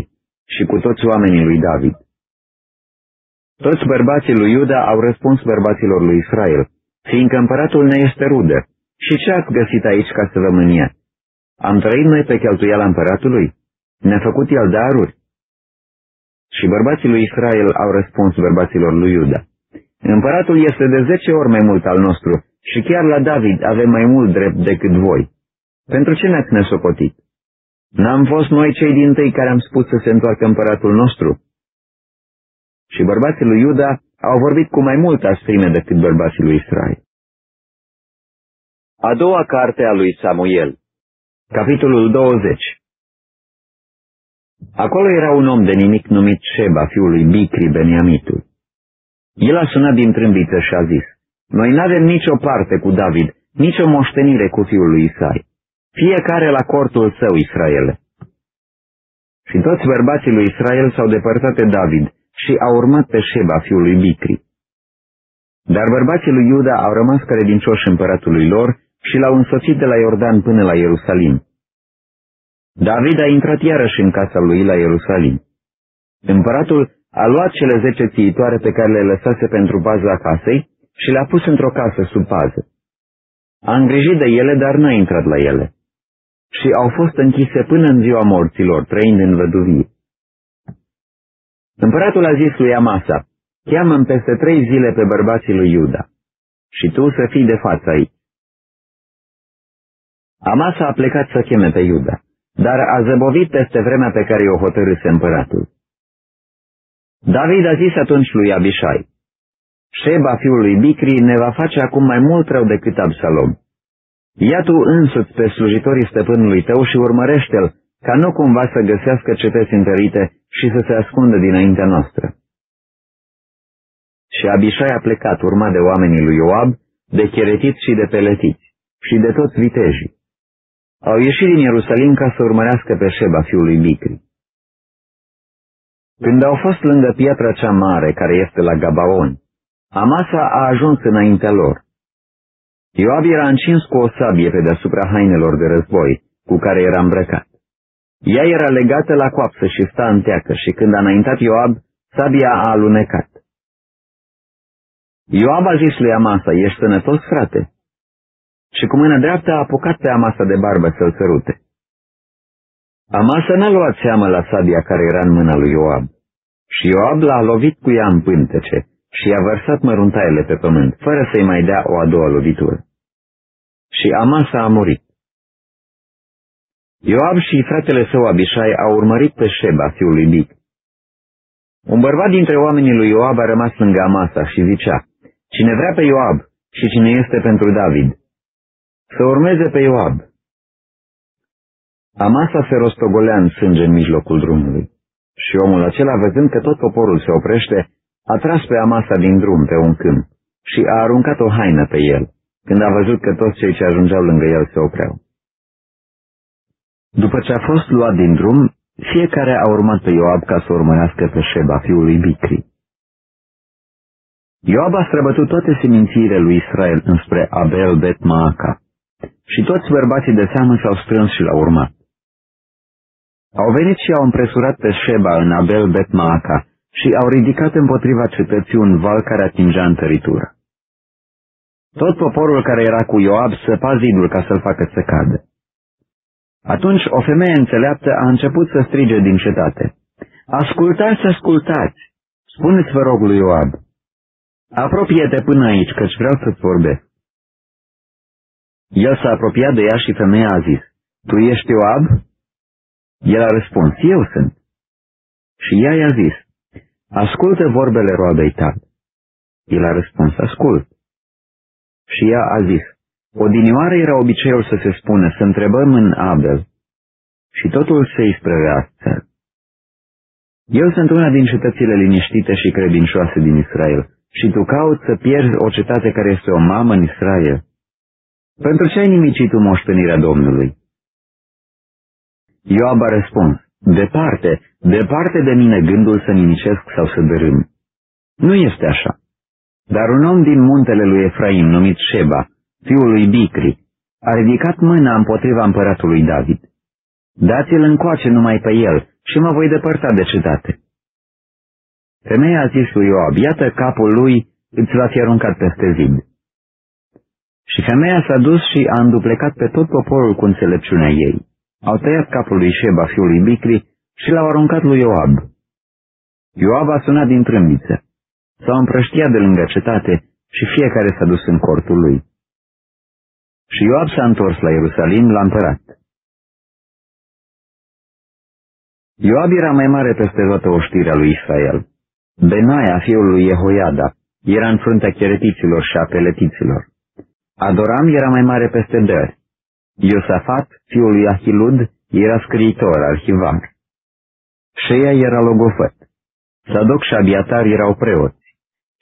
și cu toți oamenii lui David? Toți bărbații lui Iuda au răspuns bărbaților lui Israel, fiindcă împăratul ne este rudă. Și ce ați găsit aici ca să vă mânie? Am trăit noi pe cheltuiala împăratului? Ne-a făcut el daruri? Și bărbații lui Israel au răspuns bărbaților lui Iuda. Împăratul este de zece ori mai mult al nostru și chiar la David avem mai mult drept decât voi. Pentru ce ne-ați nesocotit? N-am fost noi cei din tâi care am spus să se întoarcă împăratul nostru? Și bărbații lui Iuda au vorbit cu mai multă asprime decât bărbații lui Israel. A doua carte a lui Samuel Capitolul 20 Acolo era un om de nimic numit Sheba, fiul lui Bicri Beniamitul. El a sunat din trâmbiță și a zis, Noi n-avem nicio parte cu David, nicio moștenire cu fiul lui Isai. Fiecare la cortul său, Israele. Și toți bărbații lui Israel s-au depărtat de David și au urmat pe Sheba, fiul lui Bicri. Dar bărbații lui Iuda au rămas credincioși împăratului lor și l-au însoțit de la Iordan până la Ierusalim. David a intrat iarăși în casa lui la Ierusalim. Împăratul a luat cele zece țiitoare pe care le lăsase pentru paza casei și le-a pus într-o casă sub pază. A îngrijit de ele, dar n-a intrat la ele. Și au fost închise până în ziua morților, trăind în văduvie. Împăratul a zis lui Amasa, cheamă peste trei zile pe bărbații lui Iuda și tu să fii de față aici. Amasa a plecat să cheme pe Iuda, dar a zăbovit peste vremea pe care i-o hotărâse împăratul. David a zis atunci lui Abishai, Sheba fiul lui Bicri ne va face acum mai mult rău decât Absalom. Ia tu însuți pe slujitorii stăpânului tău și urmărește-l, ca nu cumva să găsească cetăți întărite și să se ascundă dinaintea noastră. Și Abishai a plecat urmat de oamenii lui Ioab, de cheretiți și de peletiți, și de toți vitejii. Au ieșit din Ierusalim ca să urmărească pe Sheba fiului Bicri. Când au fost lângă piatra cea mare care este la Gabaon, Amasa a ajuns înaintea lor. Ioab era încins cu o sabie pe deasupra hainelor de război, cu care era îmbrăcat. Ea era legată la coapsă și sta în teacă și când a înaintat Ioab, sabia a alunecat. Ioab a zis lui Amasa, ești sănătos, frate? Și cu mâna dreaptă a apucat pe Amasa de barbă să-l sărute. Amasa n-a luat seamă la sabia care era în mâna lui Ioab. Și Ioab l-a lovit cu ea în pântece și i-a vărsat măruntaiele pe pământ, fără să-i mai dea o a doua lovitură. Și Amasa a murit. Ioab și fratele său Abishai au urmărit pe Sheba, fiul lui Bic. Un bărbat dintre oamenii lui Ioab a rămas lângă Amasa și zicea, Cine vrea pe Ioab și cine este pentru David, să urmeze pe Ioab. Amasa se rostogolea în sânge în mijlocul drumului. Și omul acela, văzând că tot poporul se oprește, a tras pe Amasa din drum pe un câmp și a aruncat o haină pe el, când a văzut că toți cei ce ajungeau lângă el se opreau. După ce a fost luat din drum, fiecare a urmat pe Ioab ca să urmărească pe Sheba, fiul lui Bicri. Ioab a străbătut toate semințiile lui Israel înspre Abel Bet Maaca și toți bărbații de seamă s-au strâns și l-au urmat. Au venit și au împresurat pe Sheba în Abel Bet Maaca și au ridicat împotriva cetății un val care atingea întăritură. Tot poporul care era cu Ioab săpa zidul ca să-l facă să cadă. Atunci o femeie înțeleaptă a început să strige din cetate. Ascultați, ascultați! Spuneți, vă rog, lui Ioab. Apropie-te până aici, căci vreau să-ți vorbesc. El s-a apropiat de ea și femeia a zis, Tu ești Ioab? El a răspuns, Eu sunt. Și ea i-a zis, Ascultă vorbele roabei tale. El a răspuns, Ascult. Și ea a zis, Odinioară era obiceiul să se spună, să întrebăm în Abel, și totul se isprăvea astfel. Eu sunt una din cetățile liniștite și credincioase din Israel, și tu cauți să pierzi o cetate care este o mamă în Israel. Pentru ce ai nimicit tu moștenirea Domnului? Ioab a răspuns, departe, departe de mine gândul să nimicesc sau să dărâm. Nu este așa. Dar un om din muntele lui Efraim, numit Sheba, fiul lui Bicri, a ridicat mâna împotriva împăratului David. Dați-l încoace numai pe el și mă voi depărta de cetate. Femeia a zis lui Ioab, iată capul lui îți va fi aruncat peste zid. Și femeia s-a dus și a înduplecat pe tot poporul cu înțelepciunea ei. Au tăiat capul lui Sheba, fiul lui Bicri, și l-au aruncat lui Ioab. Ioab a sunat din trâmbiță. S-au împrăștiat de lângă cetate și fiecare s-a dus în cortul lui. Și Ioab s-a întors la Ierusalim la împărat. Ioab era mai mare peste toată oștirea lui Israel. Benaia, fiul lui Jehoiada, era în fruntea cheretiților și a peletiților. Adoram era mai mare peste dări. Iosafat, fiul lui Ahilud, era scriitor, arhivar. Șeia era logofăt. Sadoc și Abiatar erau preoți.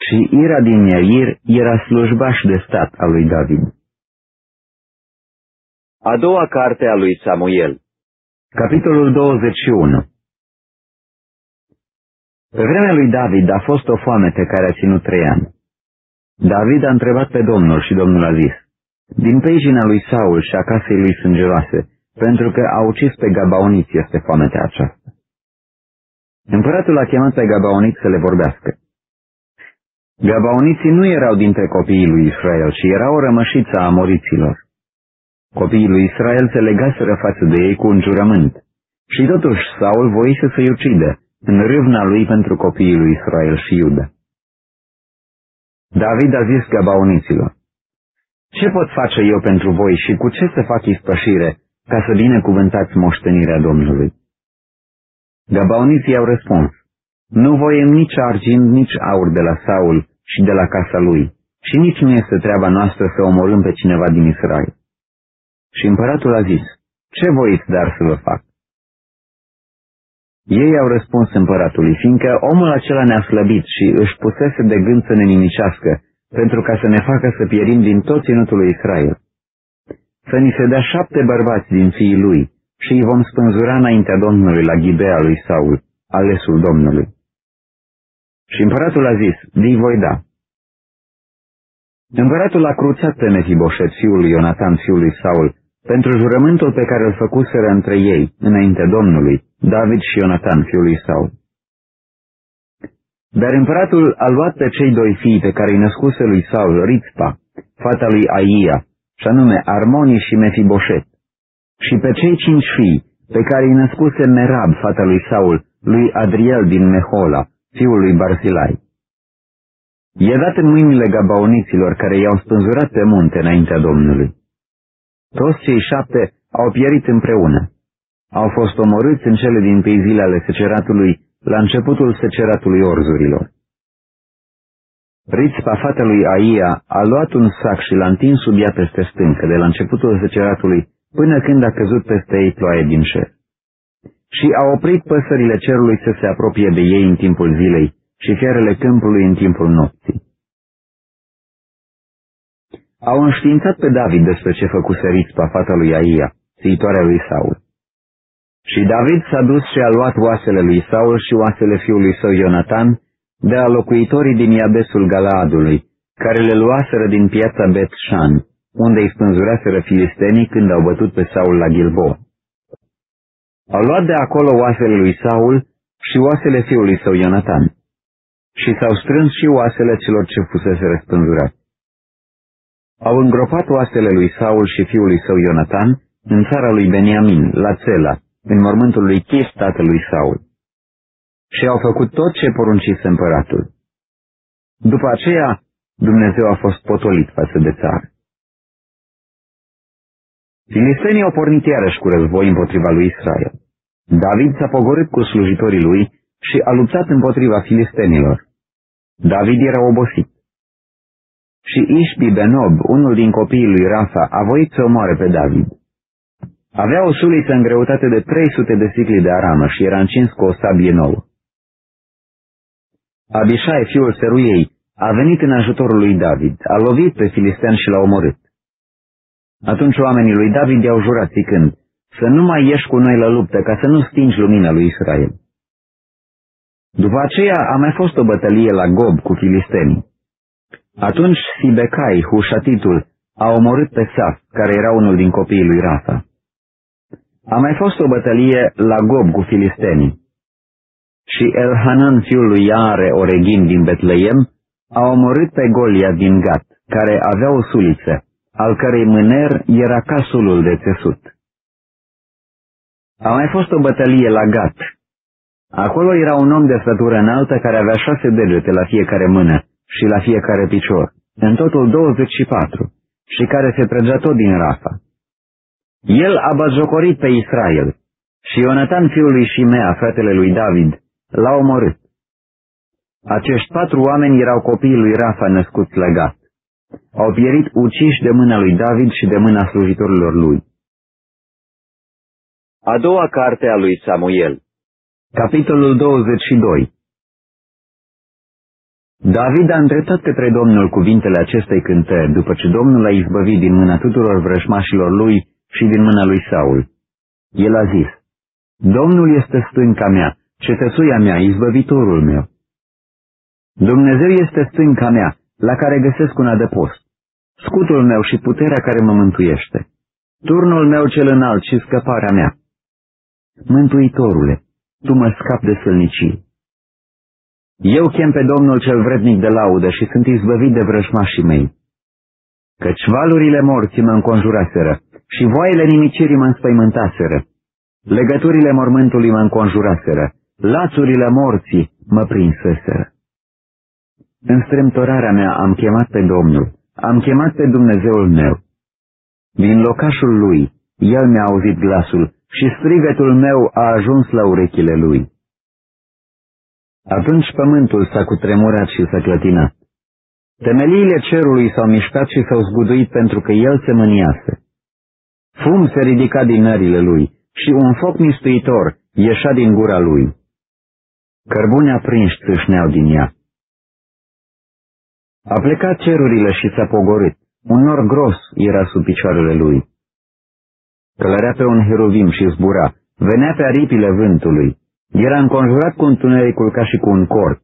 Și Ira din Iair era slujbaș de stat al lui David. A doua carte a lui Samuel Capitolul 21 Pe vremea lui David a fost o foamete care a ținut trei ani. David a întrebat pe Domnul și Domnul a zis, Din peijina lui Saul și a casei lui sângeroase, pentru că a ucis pe Gabaoniți este foametea aceasta. Împăratul a chemat pe Gabaoniți să le vorbească. Gabaoniții nu erau dintre copiii lui Israel, ci erau o rămășiță a moriților. Copiii lui Israel se legaseră față de ei cu un jurământ. Și totuși Saul voise să-i ucidă, în râvna lui pentru copiii lui Israel și Iuda. David a zis gabaoniților, Ce pot face eu pentru voi și cu ce să fac ispășire ca să binecuvântați moștenirea Domnului? Gabaoniții au răspuns, Nu voiem nici argint, nici aur de la Saul și de la casa lui, și nici nu este treaba noastră să omorâm pe cineva din Israel. Și împăratul a zis, Ce voiți dar să vă fac? Ei au răspuns împăratului, fiindcă omul acela ne-a slăbit și își pusese de gând să ne nimicească, pentru ca să ne facă să pierim din tot ținutul lui Israel. Să ni se dea șapte bărbați din fiii lui și îi vom spânzura înaintea Domnului la ghibea lui Saul, alesul Domnului. Și împăratul a zis, dii voi da. Împăratul a cruțat pe Mefiboset, fiul lui Ionatan, fiul lui Saul, pentru jurământul pe care îl făcuseră între ei, înainte Domnului, David și Ionatan, fiul lui Saul. Dar împăratul a luat pe cei doi fii pe care îi născuse lui Saul, Rizpa, fata lui Aia, și anume Armoni și Mefiboset, și pe cei cinci fii pe care îi născuse Merab, fata lui Saul, lui Adriel din Mehola, fiul lui Barsilai. I-a dat în mâinile gabaoniților care i-au spânzurat pe munte înaintea Domnului. Toți cei șapte au pierit împreună. Au fost omorâți în cele din pei zile ale seceratului, la începutul seceratului orzurilor. Rițpa fatelui Aia a luat un sac și l-a întins sub ea peste stâncă, de la începutul seceratului, până când a căzut peste ei ploaie din cer. Și a oprit păsările cerului să se apropie de ei în timpul zilei și fiarele câmpului în timpul nopții. Au înștiințat pe David despre ce făcuse Rițpa, fata lui Aia, țitoarea lui Saul. Și David s-a dus și a luat oasele lui Saul și oasele fiului său Ionatan de la locuitorii din Iabesul Galaadului, care le luaseră din piața Bet-Shan, unde îi spânzuraseră filistenii când au bătut pe Saul la Gilbo. Au luat de acolo oasele lui Saul și oasele fiului său Ionatan. Și s-au strâns și oasele celor ce fusese răspânzurați. Au îngropat oasele lui Saul și fiului său Ionatan în țara lui Beniamin, la Țela, în mormântul lui Chis, tatălui Saul. Și au făcut tot ce poruncise împăratul. După aceea, Dumnezeu a fost potolit față de țară. Filistenii au pornit iarăși cu război împotriva lui Israel. David s-a pogorât cu slujitorii lui și a luptat împotriva filistenilor. David era obosit. Și Ishbi Benob, unul din copiii lui Rafa, a voit să omoare pe David. Avea o suliță în greutate de 300 de sicli de aramă și era încins cu o sabie nouă. Abishai, fiul Seruiei, a venit în ajutorul lui David, a lovit pe filistean și l-a omorât. Atunci oamenii lui David i-au jurat zicând, să nu mai ieși cu noi la luptă ca să nu stingi lumina lui Israel. După aceea a mai fost o bătălie la Gob cu filistenii. Atunci Sibecai, Hușatitul, a omorât pe Saf, care era unul din copiii lui Rafa. A mai fost o bătălie la Gob cu filistenii. Și Elhanan, fiul lui Iare, Oregim din Betleem, a omorât pe Golia din Gat, care avea o suliță, al cărei mâner era ca sulul de țesut. A mai fost o bătălie la Gat. Acolo era un om de stătură înaltă care avea șase degete la fiecare mână și la fiecare picior, în totul 24, și care se trăgea tot din Rafa. El a bazocorit pe Israel și Ionatan fiul lui Shimea, fratele lui David, l-a omorât. Acești patru oameni erau copiii lui Rafa născuți legat. Au pierit uciși de mâna lui David și de mâna slujitorilor lui. A doua carte a lui Samuel Capitolul 22 David a îndreptat către Domnul cuvintele acestei cântări, după ce Domnul a izbăvit din mâna tuturor vrășmașilor lui și din mâna lui Saul. El a zis, Domnul este stânca mea, cetățuia mea, izbăvitorul meu. Dumnezeu este stânca mea, la care găsesc un adăpost, scutul meu și puterea care mă mântuiește, turnul meu cel înalt și scăparea mea. Mântuitorule, Tu mă scap de sălnicii. Eu chem pe Domnul cel vrednic de laudă și sunt izbăvit de vrăjmașii mei. Căci valurile morții mă înconjuraseră și voaiele nimicirii mă înspăimântaseră. Legăturile mormântului mă înconjuraseră, lațurile morții mă prinseseră. În strâmtorarea mea am chemat pe Domnul, am chemat pe Dumnezeul meu. Din locașul lui, el mi-a auzit glasul și strigătul meu a ajuns la urechile lui. Atunci pământul s-a cutremurat și s-a clătinat. Temeliile cerului s-au mișcat și s-au zguduit pentru că el se mâniase. Fum se ridica din nările lui și un foc mistuitor ieșea din gura lui. Cărbune aprinși țâșneau din ea. A plecat cerurile și s-a pogorât. Un nor gros era sub picioarele lui. Călărea pe un heruvim și zbura, venea pe aripile vântului. Era înconjurat cu întunericul ca și cu un cort.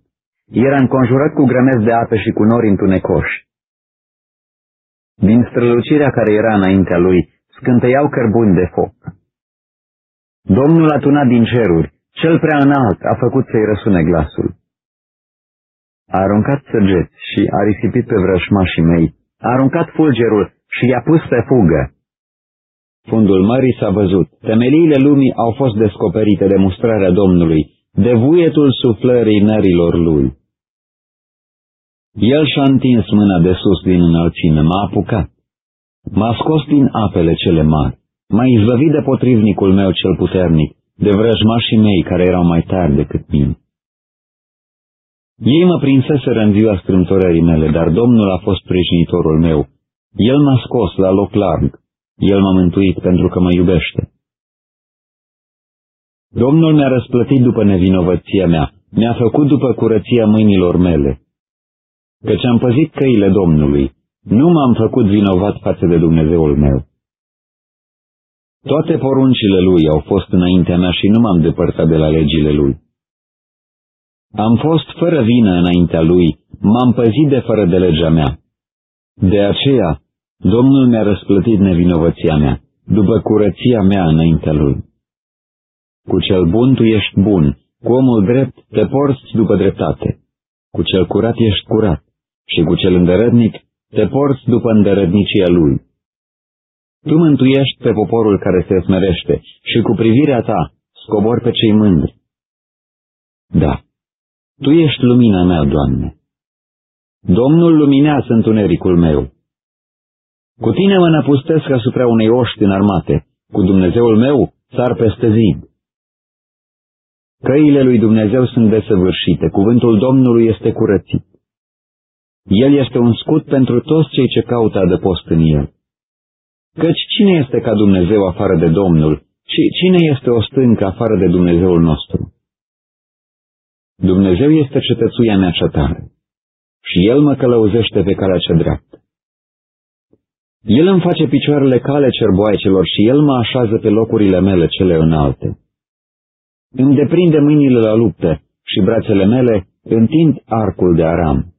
Era înconjurat cu grămezi de apă și cu nori întunecoși. Din strălucirea care era înaintea lui, scânteiau cărbuni de foc. Domnul a tunat din ceruri, cel prea înalt a făcut să-i răsune glasul. A aruncat săgeți și a risipit pe vrășmașii mei, a aruncat fulgerul și i-a pus pe fugă. Fundul mării s-a văzut, temeliile lumii au fost descoperite de mustrarea Domnului, de vuietul suflării nărilor lui. El și-a întins mâna de sus din înălțime, m-a apucat. M-a scos din apele cele mari, m-a izbăvit de potrivnicul meu cel puternic, de vrăjmașii mei care erau mai tari decât mine. Ei mă prinseseră în ziua strâmtorării mele, dar Domnul a fost sprijinitorul meu. El m-a scos la loc larg. El m-a mântuit pentru că mă iubește. Domnul mi-a răsplătit după nevinovăția mea, mi-a făcut după curăția mâinilor mele. Căci am păzit căile Domnului, nu m-am făcut vinovat față de Dumnezeul meu. Toate poruncile Lui au fost înaintea mea și nu m-am depărtat de la legile Lui. Am fost fără vină înaintea Lui, m-am păzit de fără de legea mea. De aceea, Domnul mi-a răsplătit nevinovăția mea, după curăția mea înaintea Lui. Cu cel bun tu ești bun, cu omul drept te porți după dreptate, cu cel curat ești curat și cu cel îndărădnic te porți după îndărădnicia Lui. Tu mântuiești pe poporul care se smerește și cu privirea ta scobori pe cei mândri. Da, Tu ești lumina mea, Doamne. Domnul luminează întunericul meu. Cu tine mă năpustesc asupra unei oști armate, cu Dumnezeul meu sar peste zid. Căile lui Dumnezeu sunt desăvârșite, cuvântul Domnului este curățit. El este un scut pentru toți cei ce caută adăpost în el. Căci cine este ca Dumnezeu afară de Domnul și cine este o stâncă afară de Dumnezeul nostru? Dumnezeu este cetățuia mea cea tare și El mă călăuzește pe calea cea dreaptă. El îmi face picioarele cale cerboaicelor și El mă așează pe locurile mele cele înalte. Îmi deprinde mâinile la luptă și brațele mele întind arcul de aram.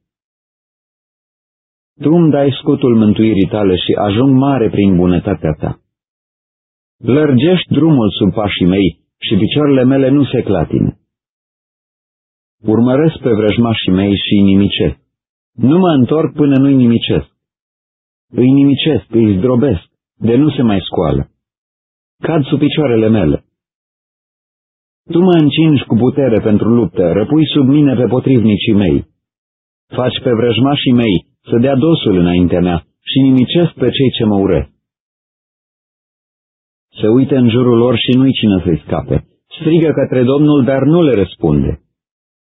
Tu îmi dai scutul mântuirii tale și ajung mare prin bunătatea ta. Lărgești drumul sub pașii mei și picioarele mele nu se clatine. Urmăresc pe vrăjmașii mei și nimicesc. Nu mă întorc până nu-i nimicesc. Îi nimicesc, îi zdrobesc, de nu se mai scoală. Cad sub picioarele mele. Tu mă încingi cu putere pentru luptă, răpui sub mine pe potrivnicii mei. Faci pe vrăjmașii mei să dea dosul înaintea mea și nimicesc pe cei ce mă ură. Se uită în jurul lor și nu-i cine să-i scape. Strigă către Domnul, dar nu le răspunde.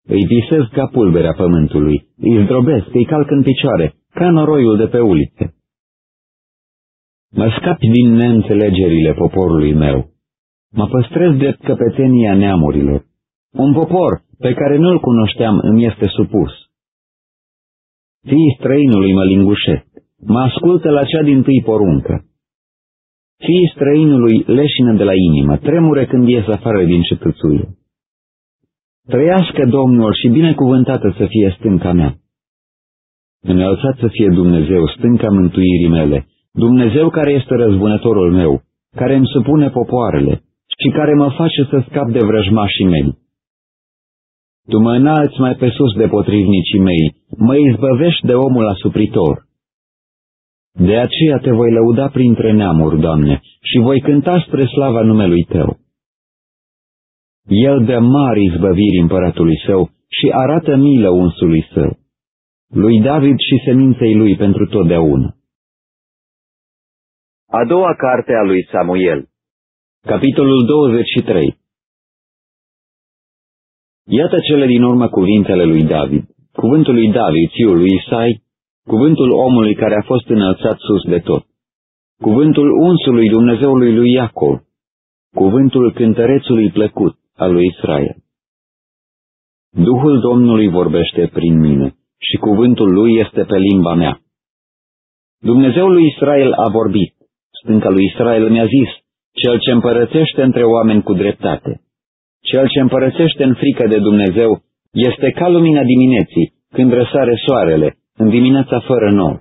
Îi visez ca pulberea pământului, îi zdrobesc, îi calc în picioare, ca noroiul de pe ulițe. Mă scapi din neînțelegerile poporului meu. Mă păstrez drept căpetenia neamurilor. Un popor pe care nu-l cunoșteam îmi este supus. Fii străinului mă lingușesc, mă ascultă la cea din tâi poruncă. Fii străinului leșină de la inimă, tremure când ies afară din cetățuie. Trăiască Domnul și binecuvântată să fie stânca mea. Înălțat să fie Dumnezeu, stânca mântuirii mele, Dumnezeu care este răzbunătorul meu, care îmi supune popoarele și care mă face să scap de vrăjmașii mei. Tu mă înalți mai pe sus de potrivnicii mei, mă izbăvești de omul asupritor. De aceea te voi lăuda printre neamuri, Doamne, și voi cânta spre slava numelui Tău. El dă mari izbăviri împăratului său și arată milă unsului său, lui David și seminței lui pentru totdeauna. A doua carte a lui Samuel. Capitolul 23 Iată cele din urmă cuvintele lui David, cuvântul lui David, fiul lui Isai, cuvântul omului care a fost înălțat sus de tot, cuvântul unsului Dumnezeului lui Iacov, cuvântul cântărețului plăcut al lui Israel. Duhul Domnului vorbește prin mine și cuvântul lui este pe limba mea. Dumnezeul lui Israel a vorbit, stânca lui Israel mi-a zis, cel ce împărățește între oameni cu dreptate. Cel ce împărățește în frică de Dumnezeu este ca lumina dimineții, când răsare soarele, în dimineața fără nor.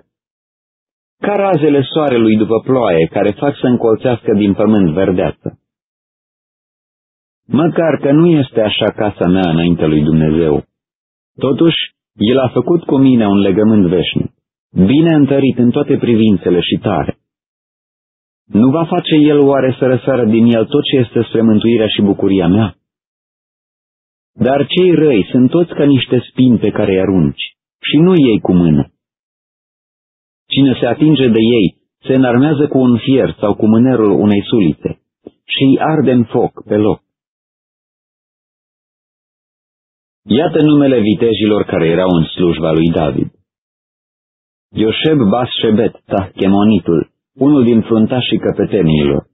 Ca razele soarelui după ploaie, care fac să încolțească din pământ verdeață. Măcar că nu este așa casa mea înainte lui Dumnezeu. Totuși, El a făcut cu mine un legământ veșnic, bine întărit în toate privințele și tare. Nu va face El oare să răsară din El tot ce este spre mântuirea și bucuria mea? Dar cei răi sunt toți ca niște spini pe care îi arunci și nu ei cu mână. Cine se atinge de ei se înarmează cu un fier sau cu mânerul unei sulițe și îi arde în foc pe loc. Iată numele vitejilor care erau în slujba lui David. Ioseb Bas Shebet, Tahchemonitul, unul din fruntașii căpeteniilor.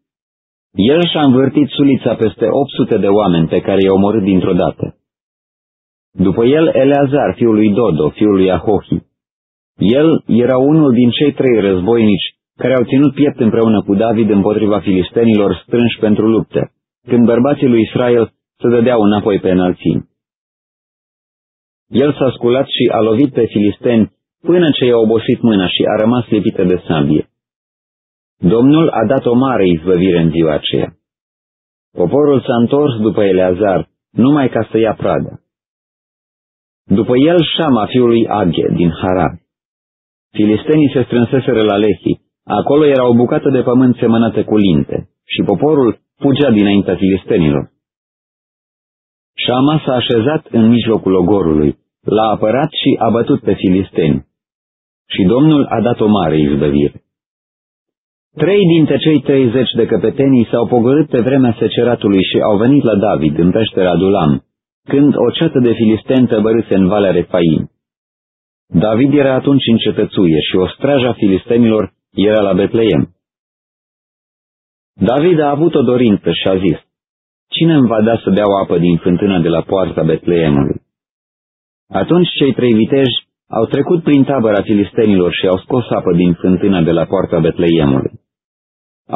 El și-a învârtit sulița peste 800 de oameni pe care i-a omorât dintr-o dată. După el Eleazar, fiul lui Dodo, fiul lui Ahohi. El era unul din cei trei războinici care au ținut piept împreună cu David împotriva filistenilor strânși pentru lupte, când bărbații lui Israel se dădeau înapoi pe înălțimi. El s-a sculat și a lovit pe filisteni până ce i-a obosit mâna și a rămas lipită de sabie. Domnul a dat o mare izbăvire în ziua aceea. Poporul s-a întors după Eleazar, numai ca să ia pradă. După el Shama fiului Aghe din Haran. Filistenii se strânseseră la Lehi, acolo era o bucată de pământ semănată cu linte și poporul fugea dinaintea filistenilor. Shama s-a așezat în mijlocul ogorului, l-a apărat și a bătut pe filisteni. Și Domnul a dat o mare izbăvire. Trei dintre cei treizeci de căpetenii s-au pogorât pe vremea seceratului și au venit la David în peștera Dulam, când o ceată de filisteni tăbărâse în Valea Refaim. David era atunci în cetățuie și o straja filistenilor era la Betleem. David a avut o dorință și a zis, Cine îmi va da să beau apă din fântâna de la poarta Betleemului? Atunci cei trei viteji au trecut prin tabăra filistenilor și au scos apă din fântâna de la poarta Betleemului.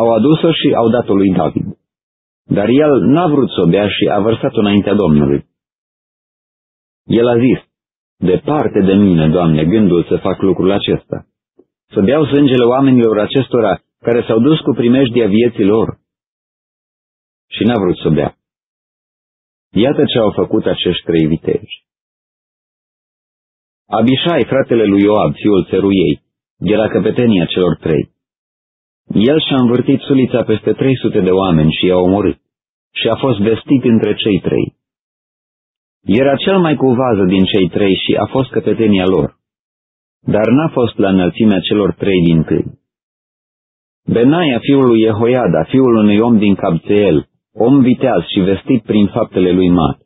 Au adus-o și au dat-o lui David. Dar el n-a vrut să o bea și a vărsat-o înaintea Domnului. El a zis, Departe de mine, Doamne, gândul să fac lucrul acesta, să beau sângele oamenilor acestora care s-au dus cu primejdia vieții lor. Și n-a vrut să bea. Iată ce au făcut acești trei viteji. Abishai, fratele lui Ioab, fiul țeruiei, era căpetenia celor trei. El și-a învârtit sulița peste 300 de oameni și i-a omorât și a fost vestit între cei trei. Era cel mai cu vază din cei trei și a fost căpetenia lor, dar n-a fost la înălțimea celor trei din tâi. Benaia, fiul lui Jehoiada, fiul unui om din Cabțeel, om viteaz și vestit prin faptele lui mat.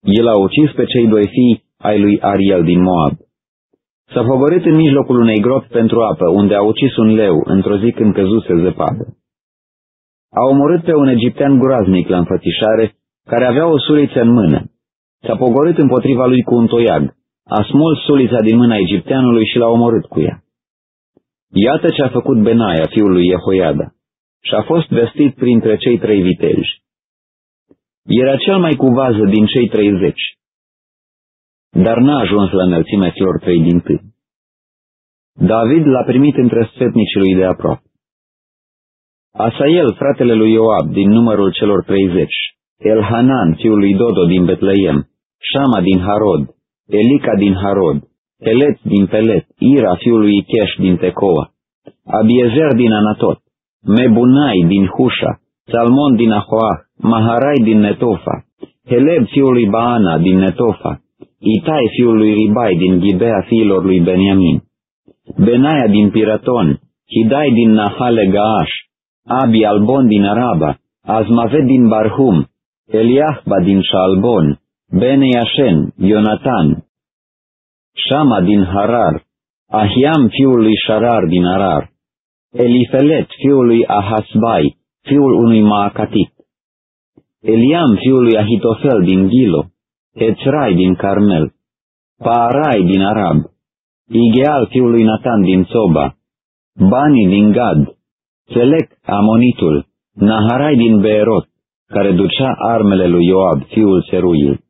El a ucis pe cei doi fii ai lui Ariel din Moab. S-a pogorât în mijlocul unei gropi pentru apă, unde a ucis un leu, într-o zi când căzuse zăpadă. A omorât pe un egiptean groaznic la înfățișare, care avea o suliță în mână. S-a pogorât împotriva lui cu un toiag, a smuls sulița din mâna egipteanului și l-a omorât cu ea. Iată ce a făcut Benaia, fiul lui Jehoiada, și a fost vestit printre cei trei viteji. Era cel mai cu vază din cei treizeci, dar n-a ajuns la înălțimea celor trei din tâi. David l-a primit între sfetnicii lui de aproape. Asael, fratele lui Ioab, din numărul celor treizeci, Elhanan, fiul lui Dodo din Betleem, Shama din Harod, Elica din Harod, Pelet din Pelet, Ira, fiul lui Icheș din Tecoa, Abiezer din Anatot, Mebunai din Husha, Salmon din Ahoah, Maharai din Netofa, Heleb fiul lui Baana din Netofa, Itai fiul lui Ribai din Ghibea fiilor lui Beniamin, Benaia din Piraton, Hidai din Nahale Gaash, Abi Albon din Araba, Azmavet din Barhum, Eliahba din Shalbon, Bene Yashen, Ionatan, Shama din Harar, Ahiam fiul lui Sharar din Arar, Elifelet fiul lui Ahasbai, fiul unui Maacatit, Eliam fiul lui Ahitofel din Gilo, Ețrai din Carmel, Paarai din Arab, Igeal fiul lui Natan din Soba, Bani din Gad, Selec Amonitul, Naharai din Beerot, care ducea armele lui Ioab, fiul Seruil,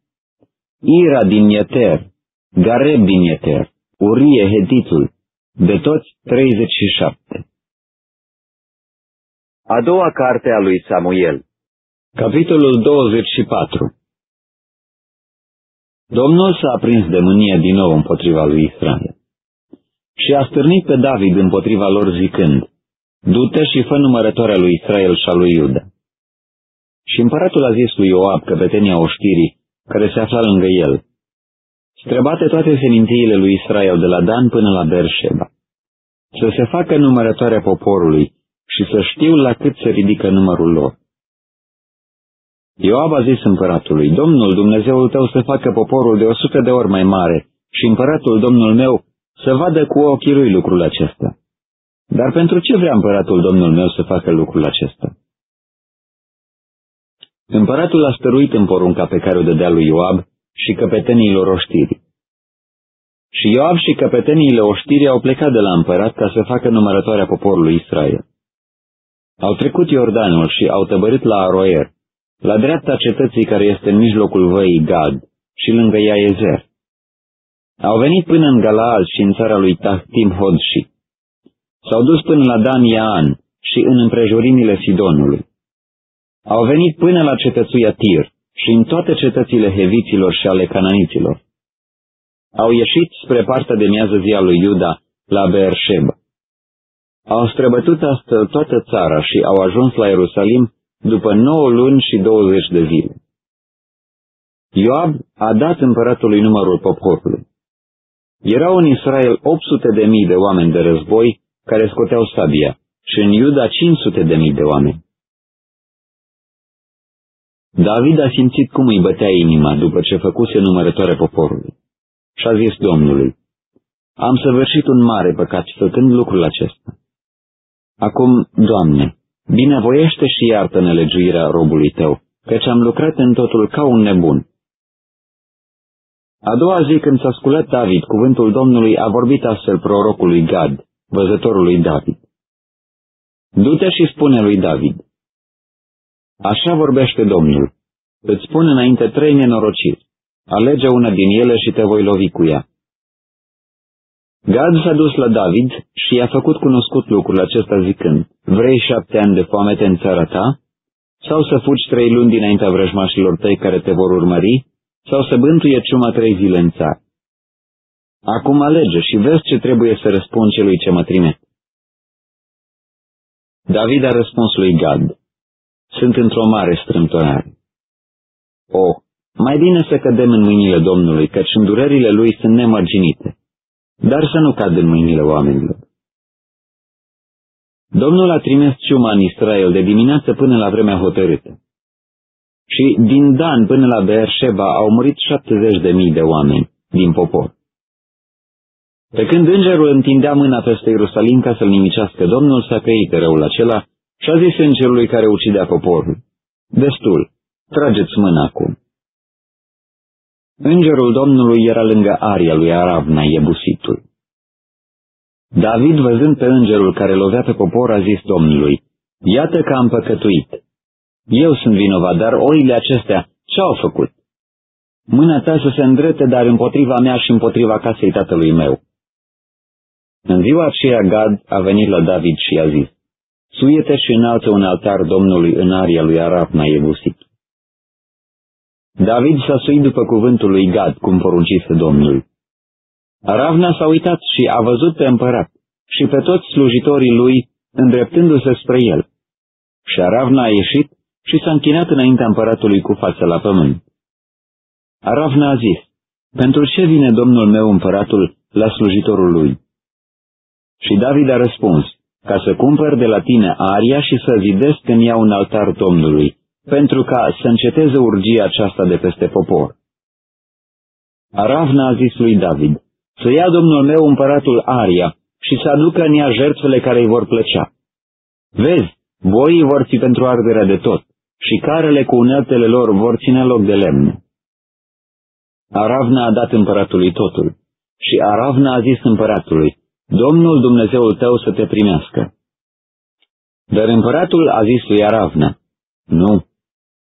Ira din Yeter, Gareb din Yeter, Urie Hetitul, de toți 37. A doua carte a lui Samuel Capitolul 24 Domnul s-a aprins de mânie din nou împotriva lui Israel și a stârnit pe David împotriva lor zicând, Du-te și fă numărătoarea lui Israel și a lui Iuda. Și împăratul a zis lui Ioab, căpetenia oștirii, care se afla lângă el, Străbate toate semințiile lui Israel de la Dan până la Berșeba. Să se facă numărătoarea poporului și să știu la cât se ridică numărul lor. Ioab a zis împăratului, Domnul Dumnezeul tău să facă poporul de o sută de ori mai mare și împăratul Domnul meu să vadă cu ochii lui lucrul acesta. Dar pentru ce vrea împăratul Domnul meu să facă lucrul acesta? Împăratul a stăruit în porunca pe care o dădea lui Ioab și căpeteniilor oștiri. Și Ioab și căpeteniile oștirii au plecat de la împărat ca să facă numărătoarea poporului Israel. Au trecut Iordanul și au tăbărit la Aroer, la dreapta cetății care este în mijlocul văii Gad și lângă ea Ezer. Au venit până în Galaal și în țara lui Tahtim Hodshi. S-au dus până la Dan Yaan și în împrejurimile Sidonului. Au venit până la cetățuia Tir și în toate cetățile heviților și ale cananiților. Au ieșit spre partea de miază zi a lui Iuda, la Beersheba. Au străbătut astfel toată țara și au ajuns la Ierusalim după nouă luni și douăzeci de zile. Ioab a dat împăratului numărul poporului. Erau în Israel 800 de mii de oameni de război care scoteau sabia și în Iuda 500 de mii de oameni. David a simțit cum îi bătea inima după ce făcuse numărătoare poporului. Și a zis Domnului, am săvârșit un mare păcat făcând lucrul acesta. Acum, Doamne, binevoiește și iartă nelegiuirea robului Tău, căci am lucrat în totul ca un nebun. A doua zi când s-a sculat David, cuvântul Domnului a vorbit astfel prorocului Gad, văzătorului David. Du-te și spune lui David, Așa vorbește Domnul. Îți spun înainte trei nenorociri. Alege una din ele și te voi lovi cu ea. Gad s-a dus la David și i-a făcut cunoscut lucrul acesta zicând, Vrei șapte ani de foamete în țara ta? Sau să fugi trei luni dinaintea vrăjmașilor tăi care te vor urmări? Sau să bântuie ciuma trei zile în țară? Acum alege și vezi ce trebuie să răspund celui ce mă trimite. David a răspuns lui Gad, sunt într-o mare strâmtorare. O, mai bine să cădem în mâinile Domnului, căci îndurările Lui sunt nemărginite, dar să nu cad în mâinile oamenilor. Domnul a trimis ciuma în Israel de dimineață până la vremea hotărâtă. Și din Dan până la Beersheba au murit șaptezeci de mii de oameni din popor. Pe când îngerul întindea mâna peste Ierusalim ca să-l nimicească, Domnul s-a căit răul acela și a zis îngerului care ucidea poporul, Destul, trageți mâna acum. Îngerul Domnului era lângă aria lui Aravna, Iebusitul. David, văzând pe îngerul care lovea pe popor, a zis Domnului, Iată că am păcătuit. Eu sunt vinovat, dar oile acestea ce-au făcut? Mâna ta să se îndrete, dar împotriva mea și împotriva casei tatălui meu. În ziua aceea Gad a venit la David și a zis, Suiete și înalță un altar Domnului în aria lui Arapna Ebusit. David s-a suit după cuvântul lui Gad, cum poruncise Domnul. Ravna s-a uitat și a văzut pe împărat și pe toți slujitorii lui îndreptându-se spre el. Și Aravna a ieșit și s-a închinat înaintea împăratului cu fața la pământ. Aravna a zis, Pentru ce vine domnul meu împăratul la slujitorul lui? Și David a răspuns, Ca să cumpăr de la tine aria și să zidesc în ea un altar Domnului, pentru ca să înceteze urgia aceasta de peste popor. Aravna a zis lui David, Să ia domnul meu împăratul aria și să aducă în ea jertfele care îi vor plăcea. Vezi, boii vor fi pentru arderea de tot și carele cu uneltele lor vor ține loc de lemn. Aravna a dat împăratului totul și Aravna a zis împăratului, Domnul Dumnezeul tău să te primească. Dar împăratul a zis lui Aravna, Nu,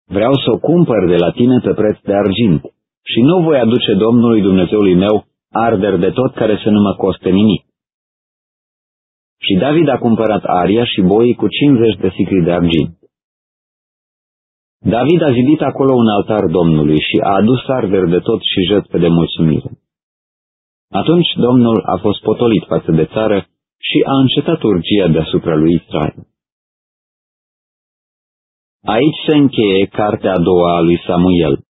vreau să o cumpăr de la tine pe preț de argint și nu voi aduce Domnului Dumnezeului meu arder de tot care să nu mă coste nimic. Și David a cumpărat aria și boii cu 50 de sicli de argint. David a zidit acolo un altar Domnului și a adus arder de tot și jertfe de mulțumire. Atunci Domnul a fost potolit față de țară și a încetat urgia deasupra lui Israel. Aici se încheie cartea a doua a lui Samuel.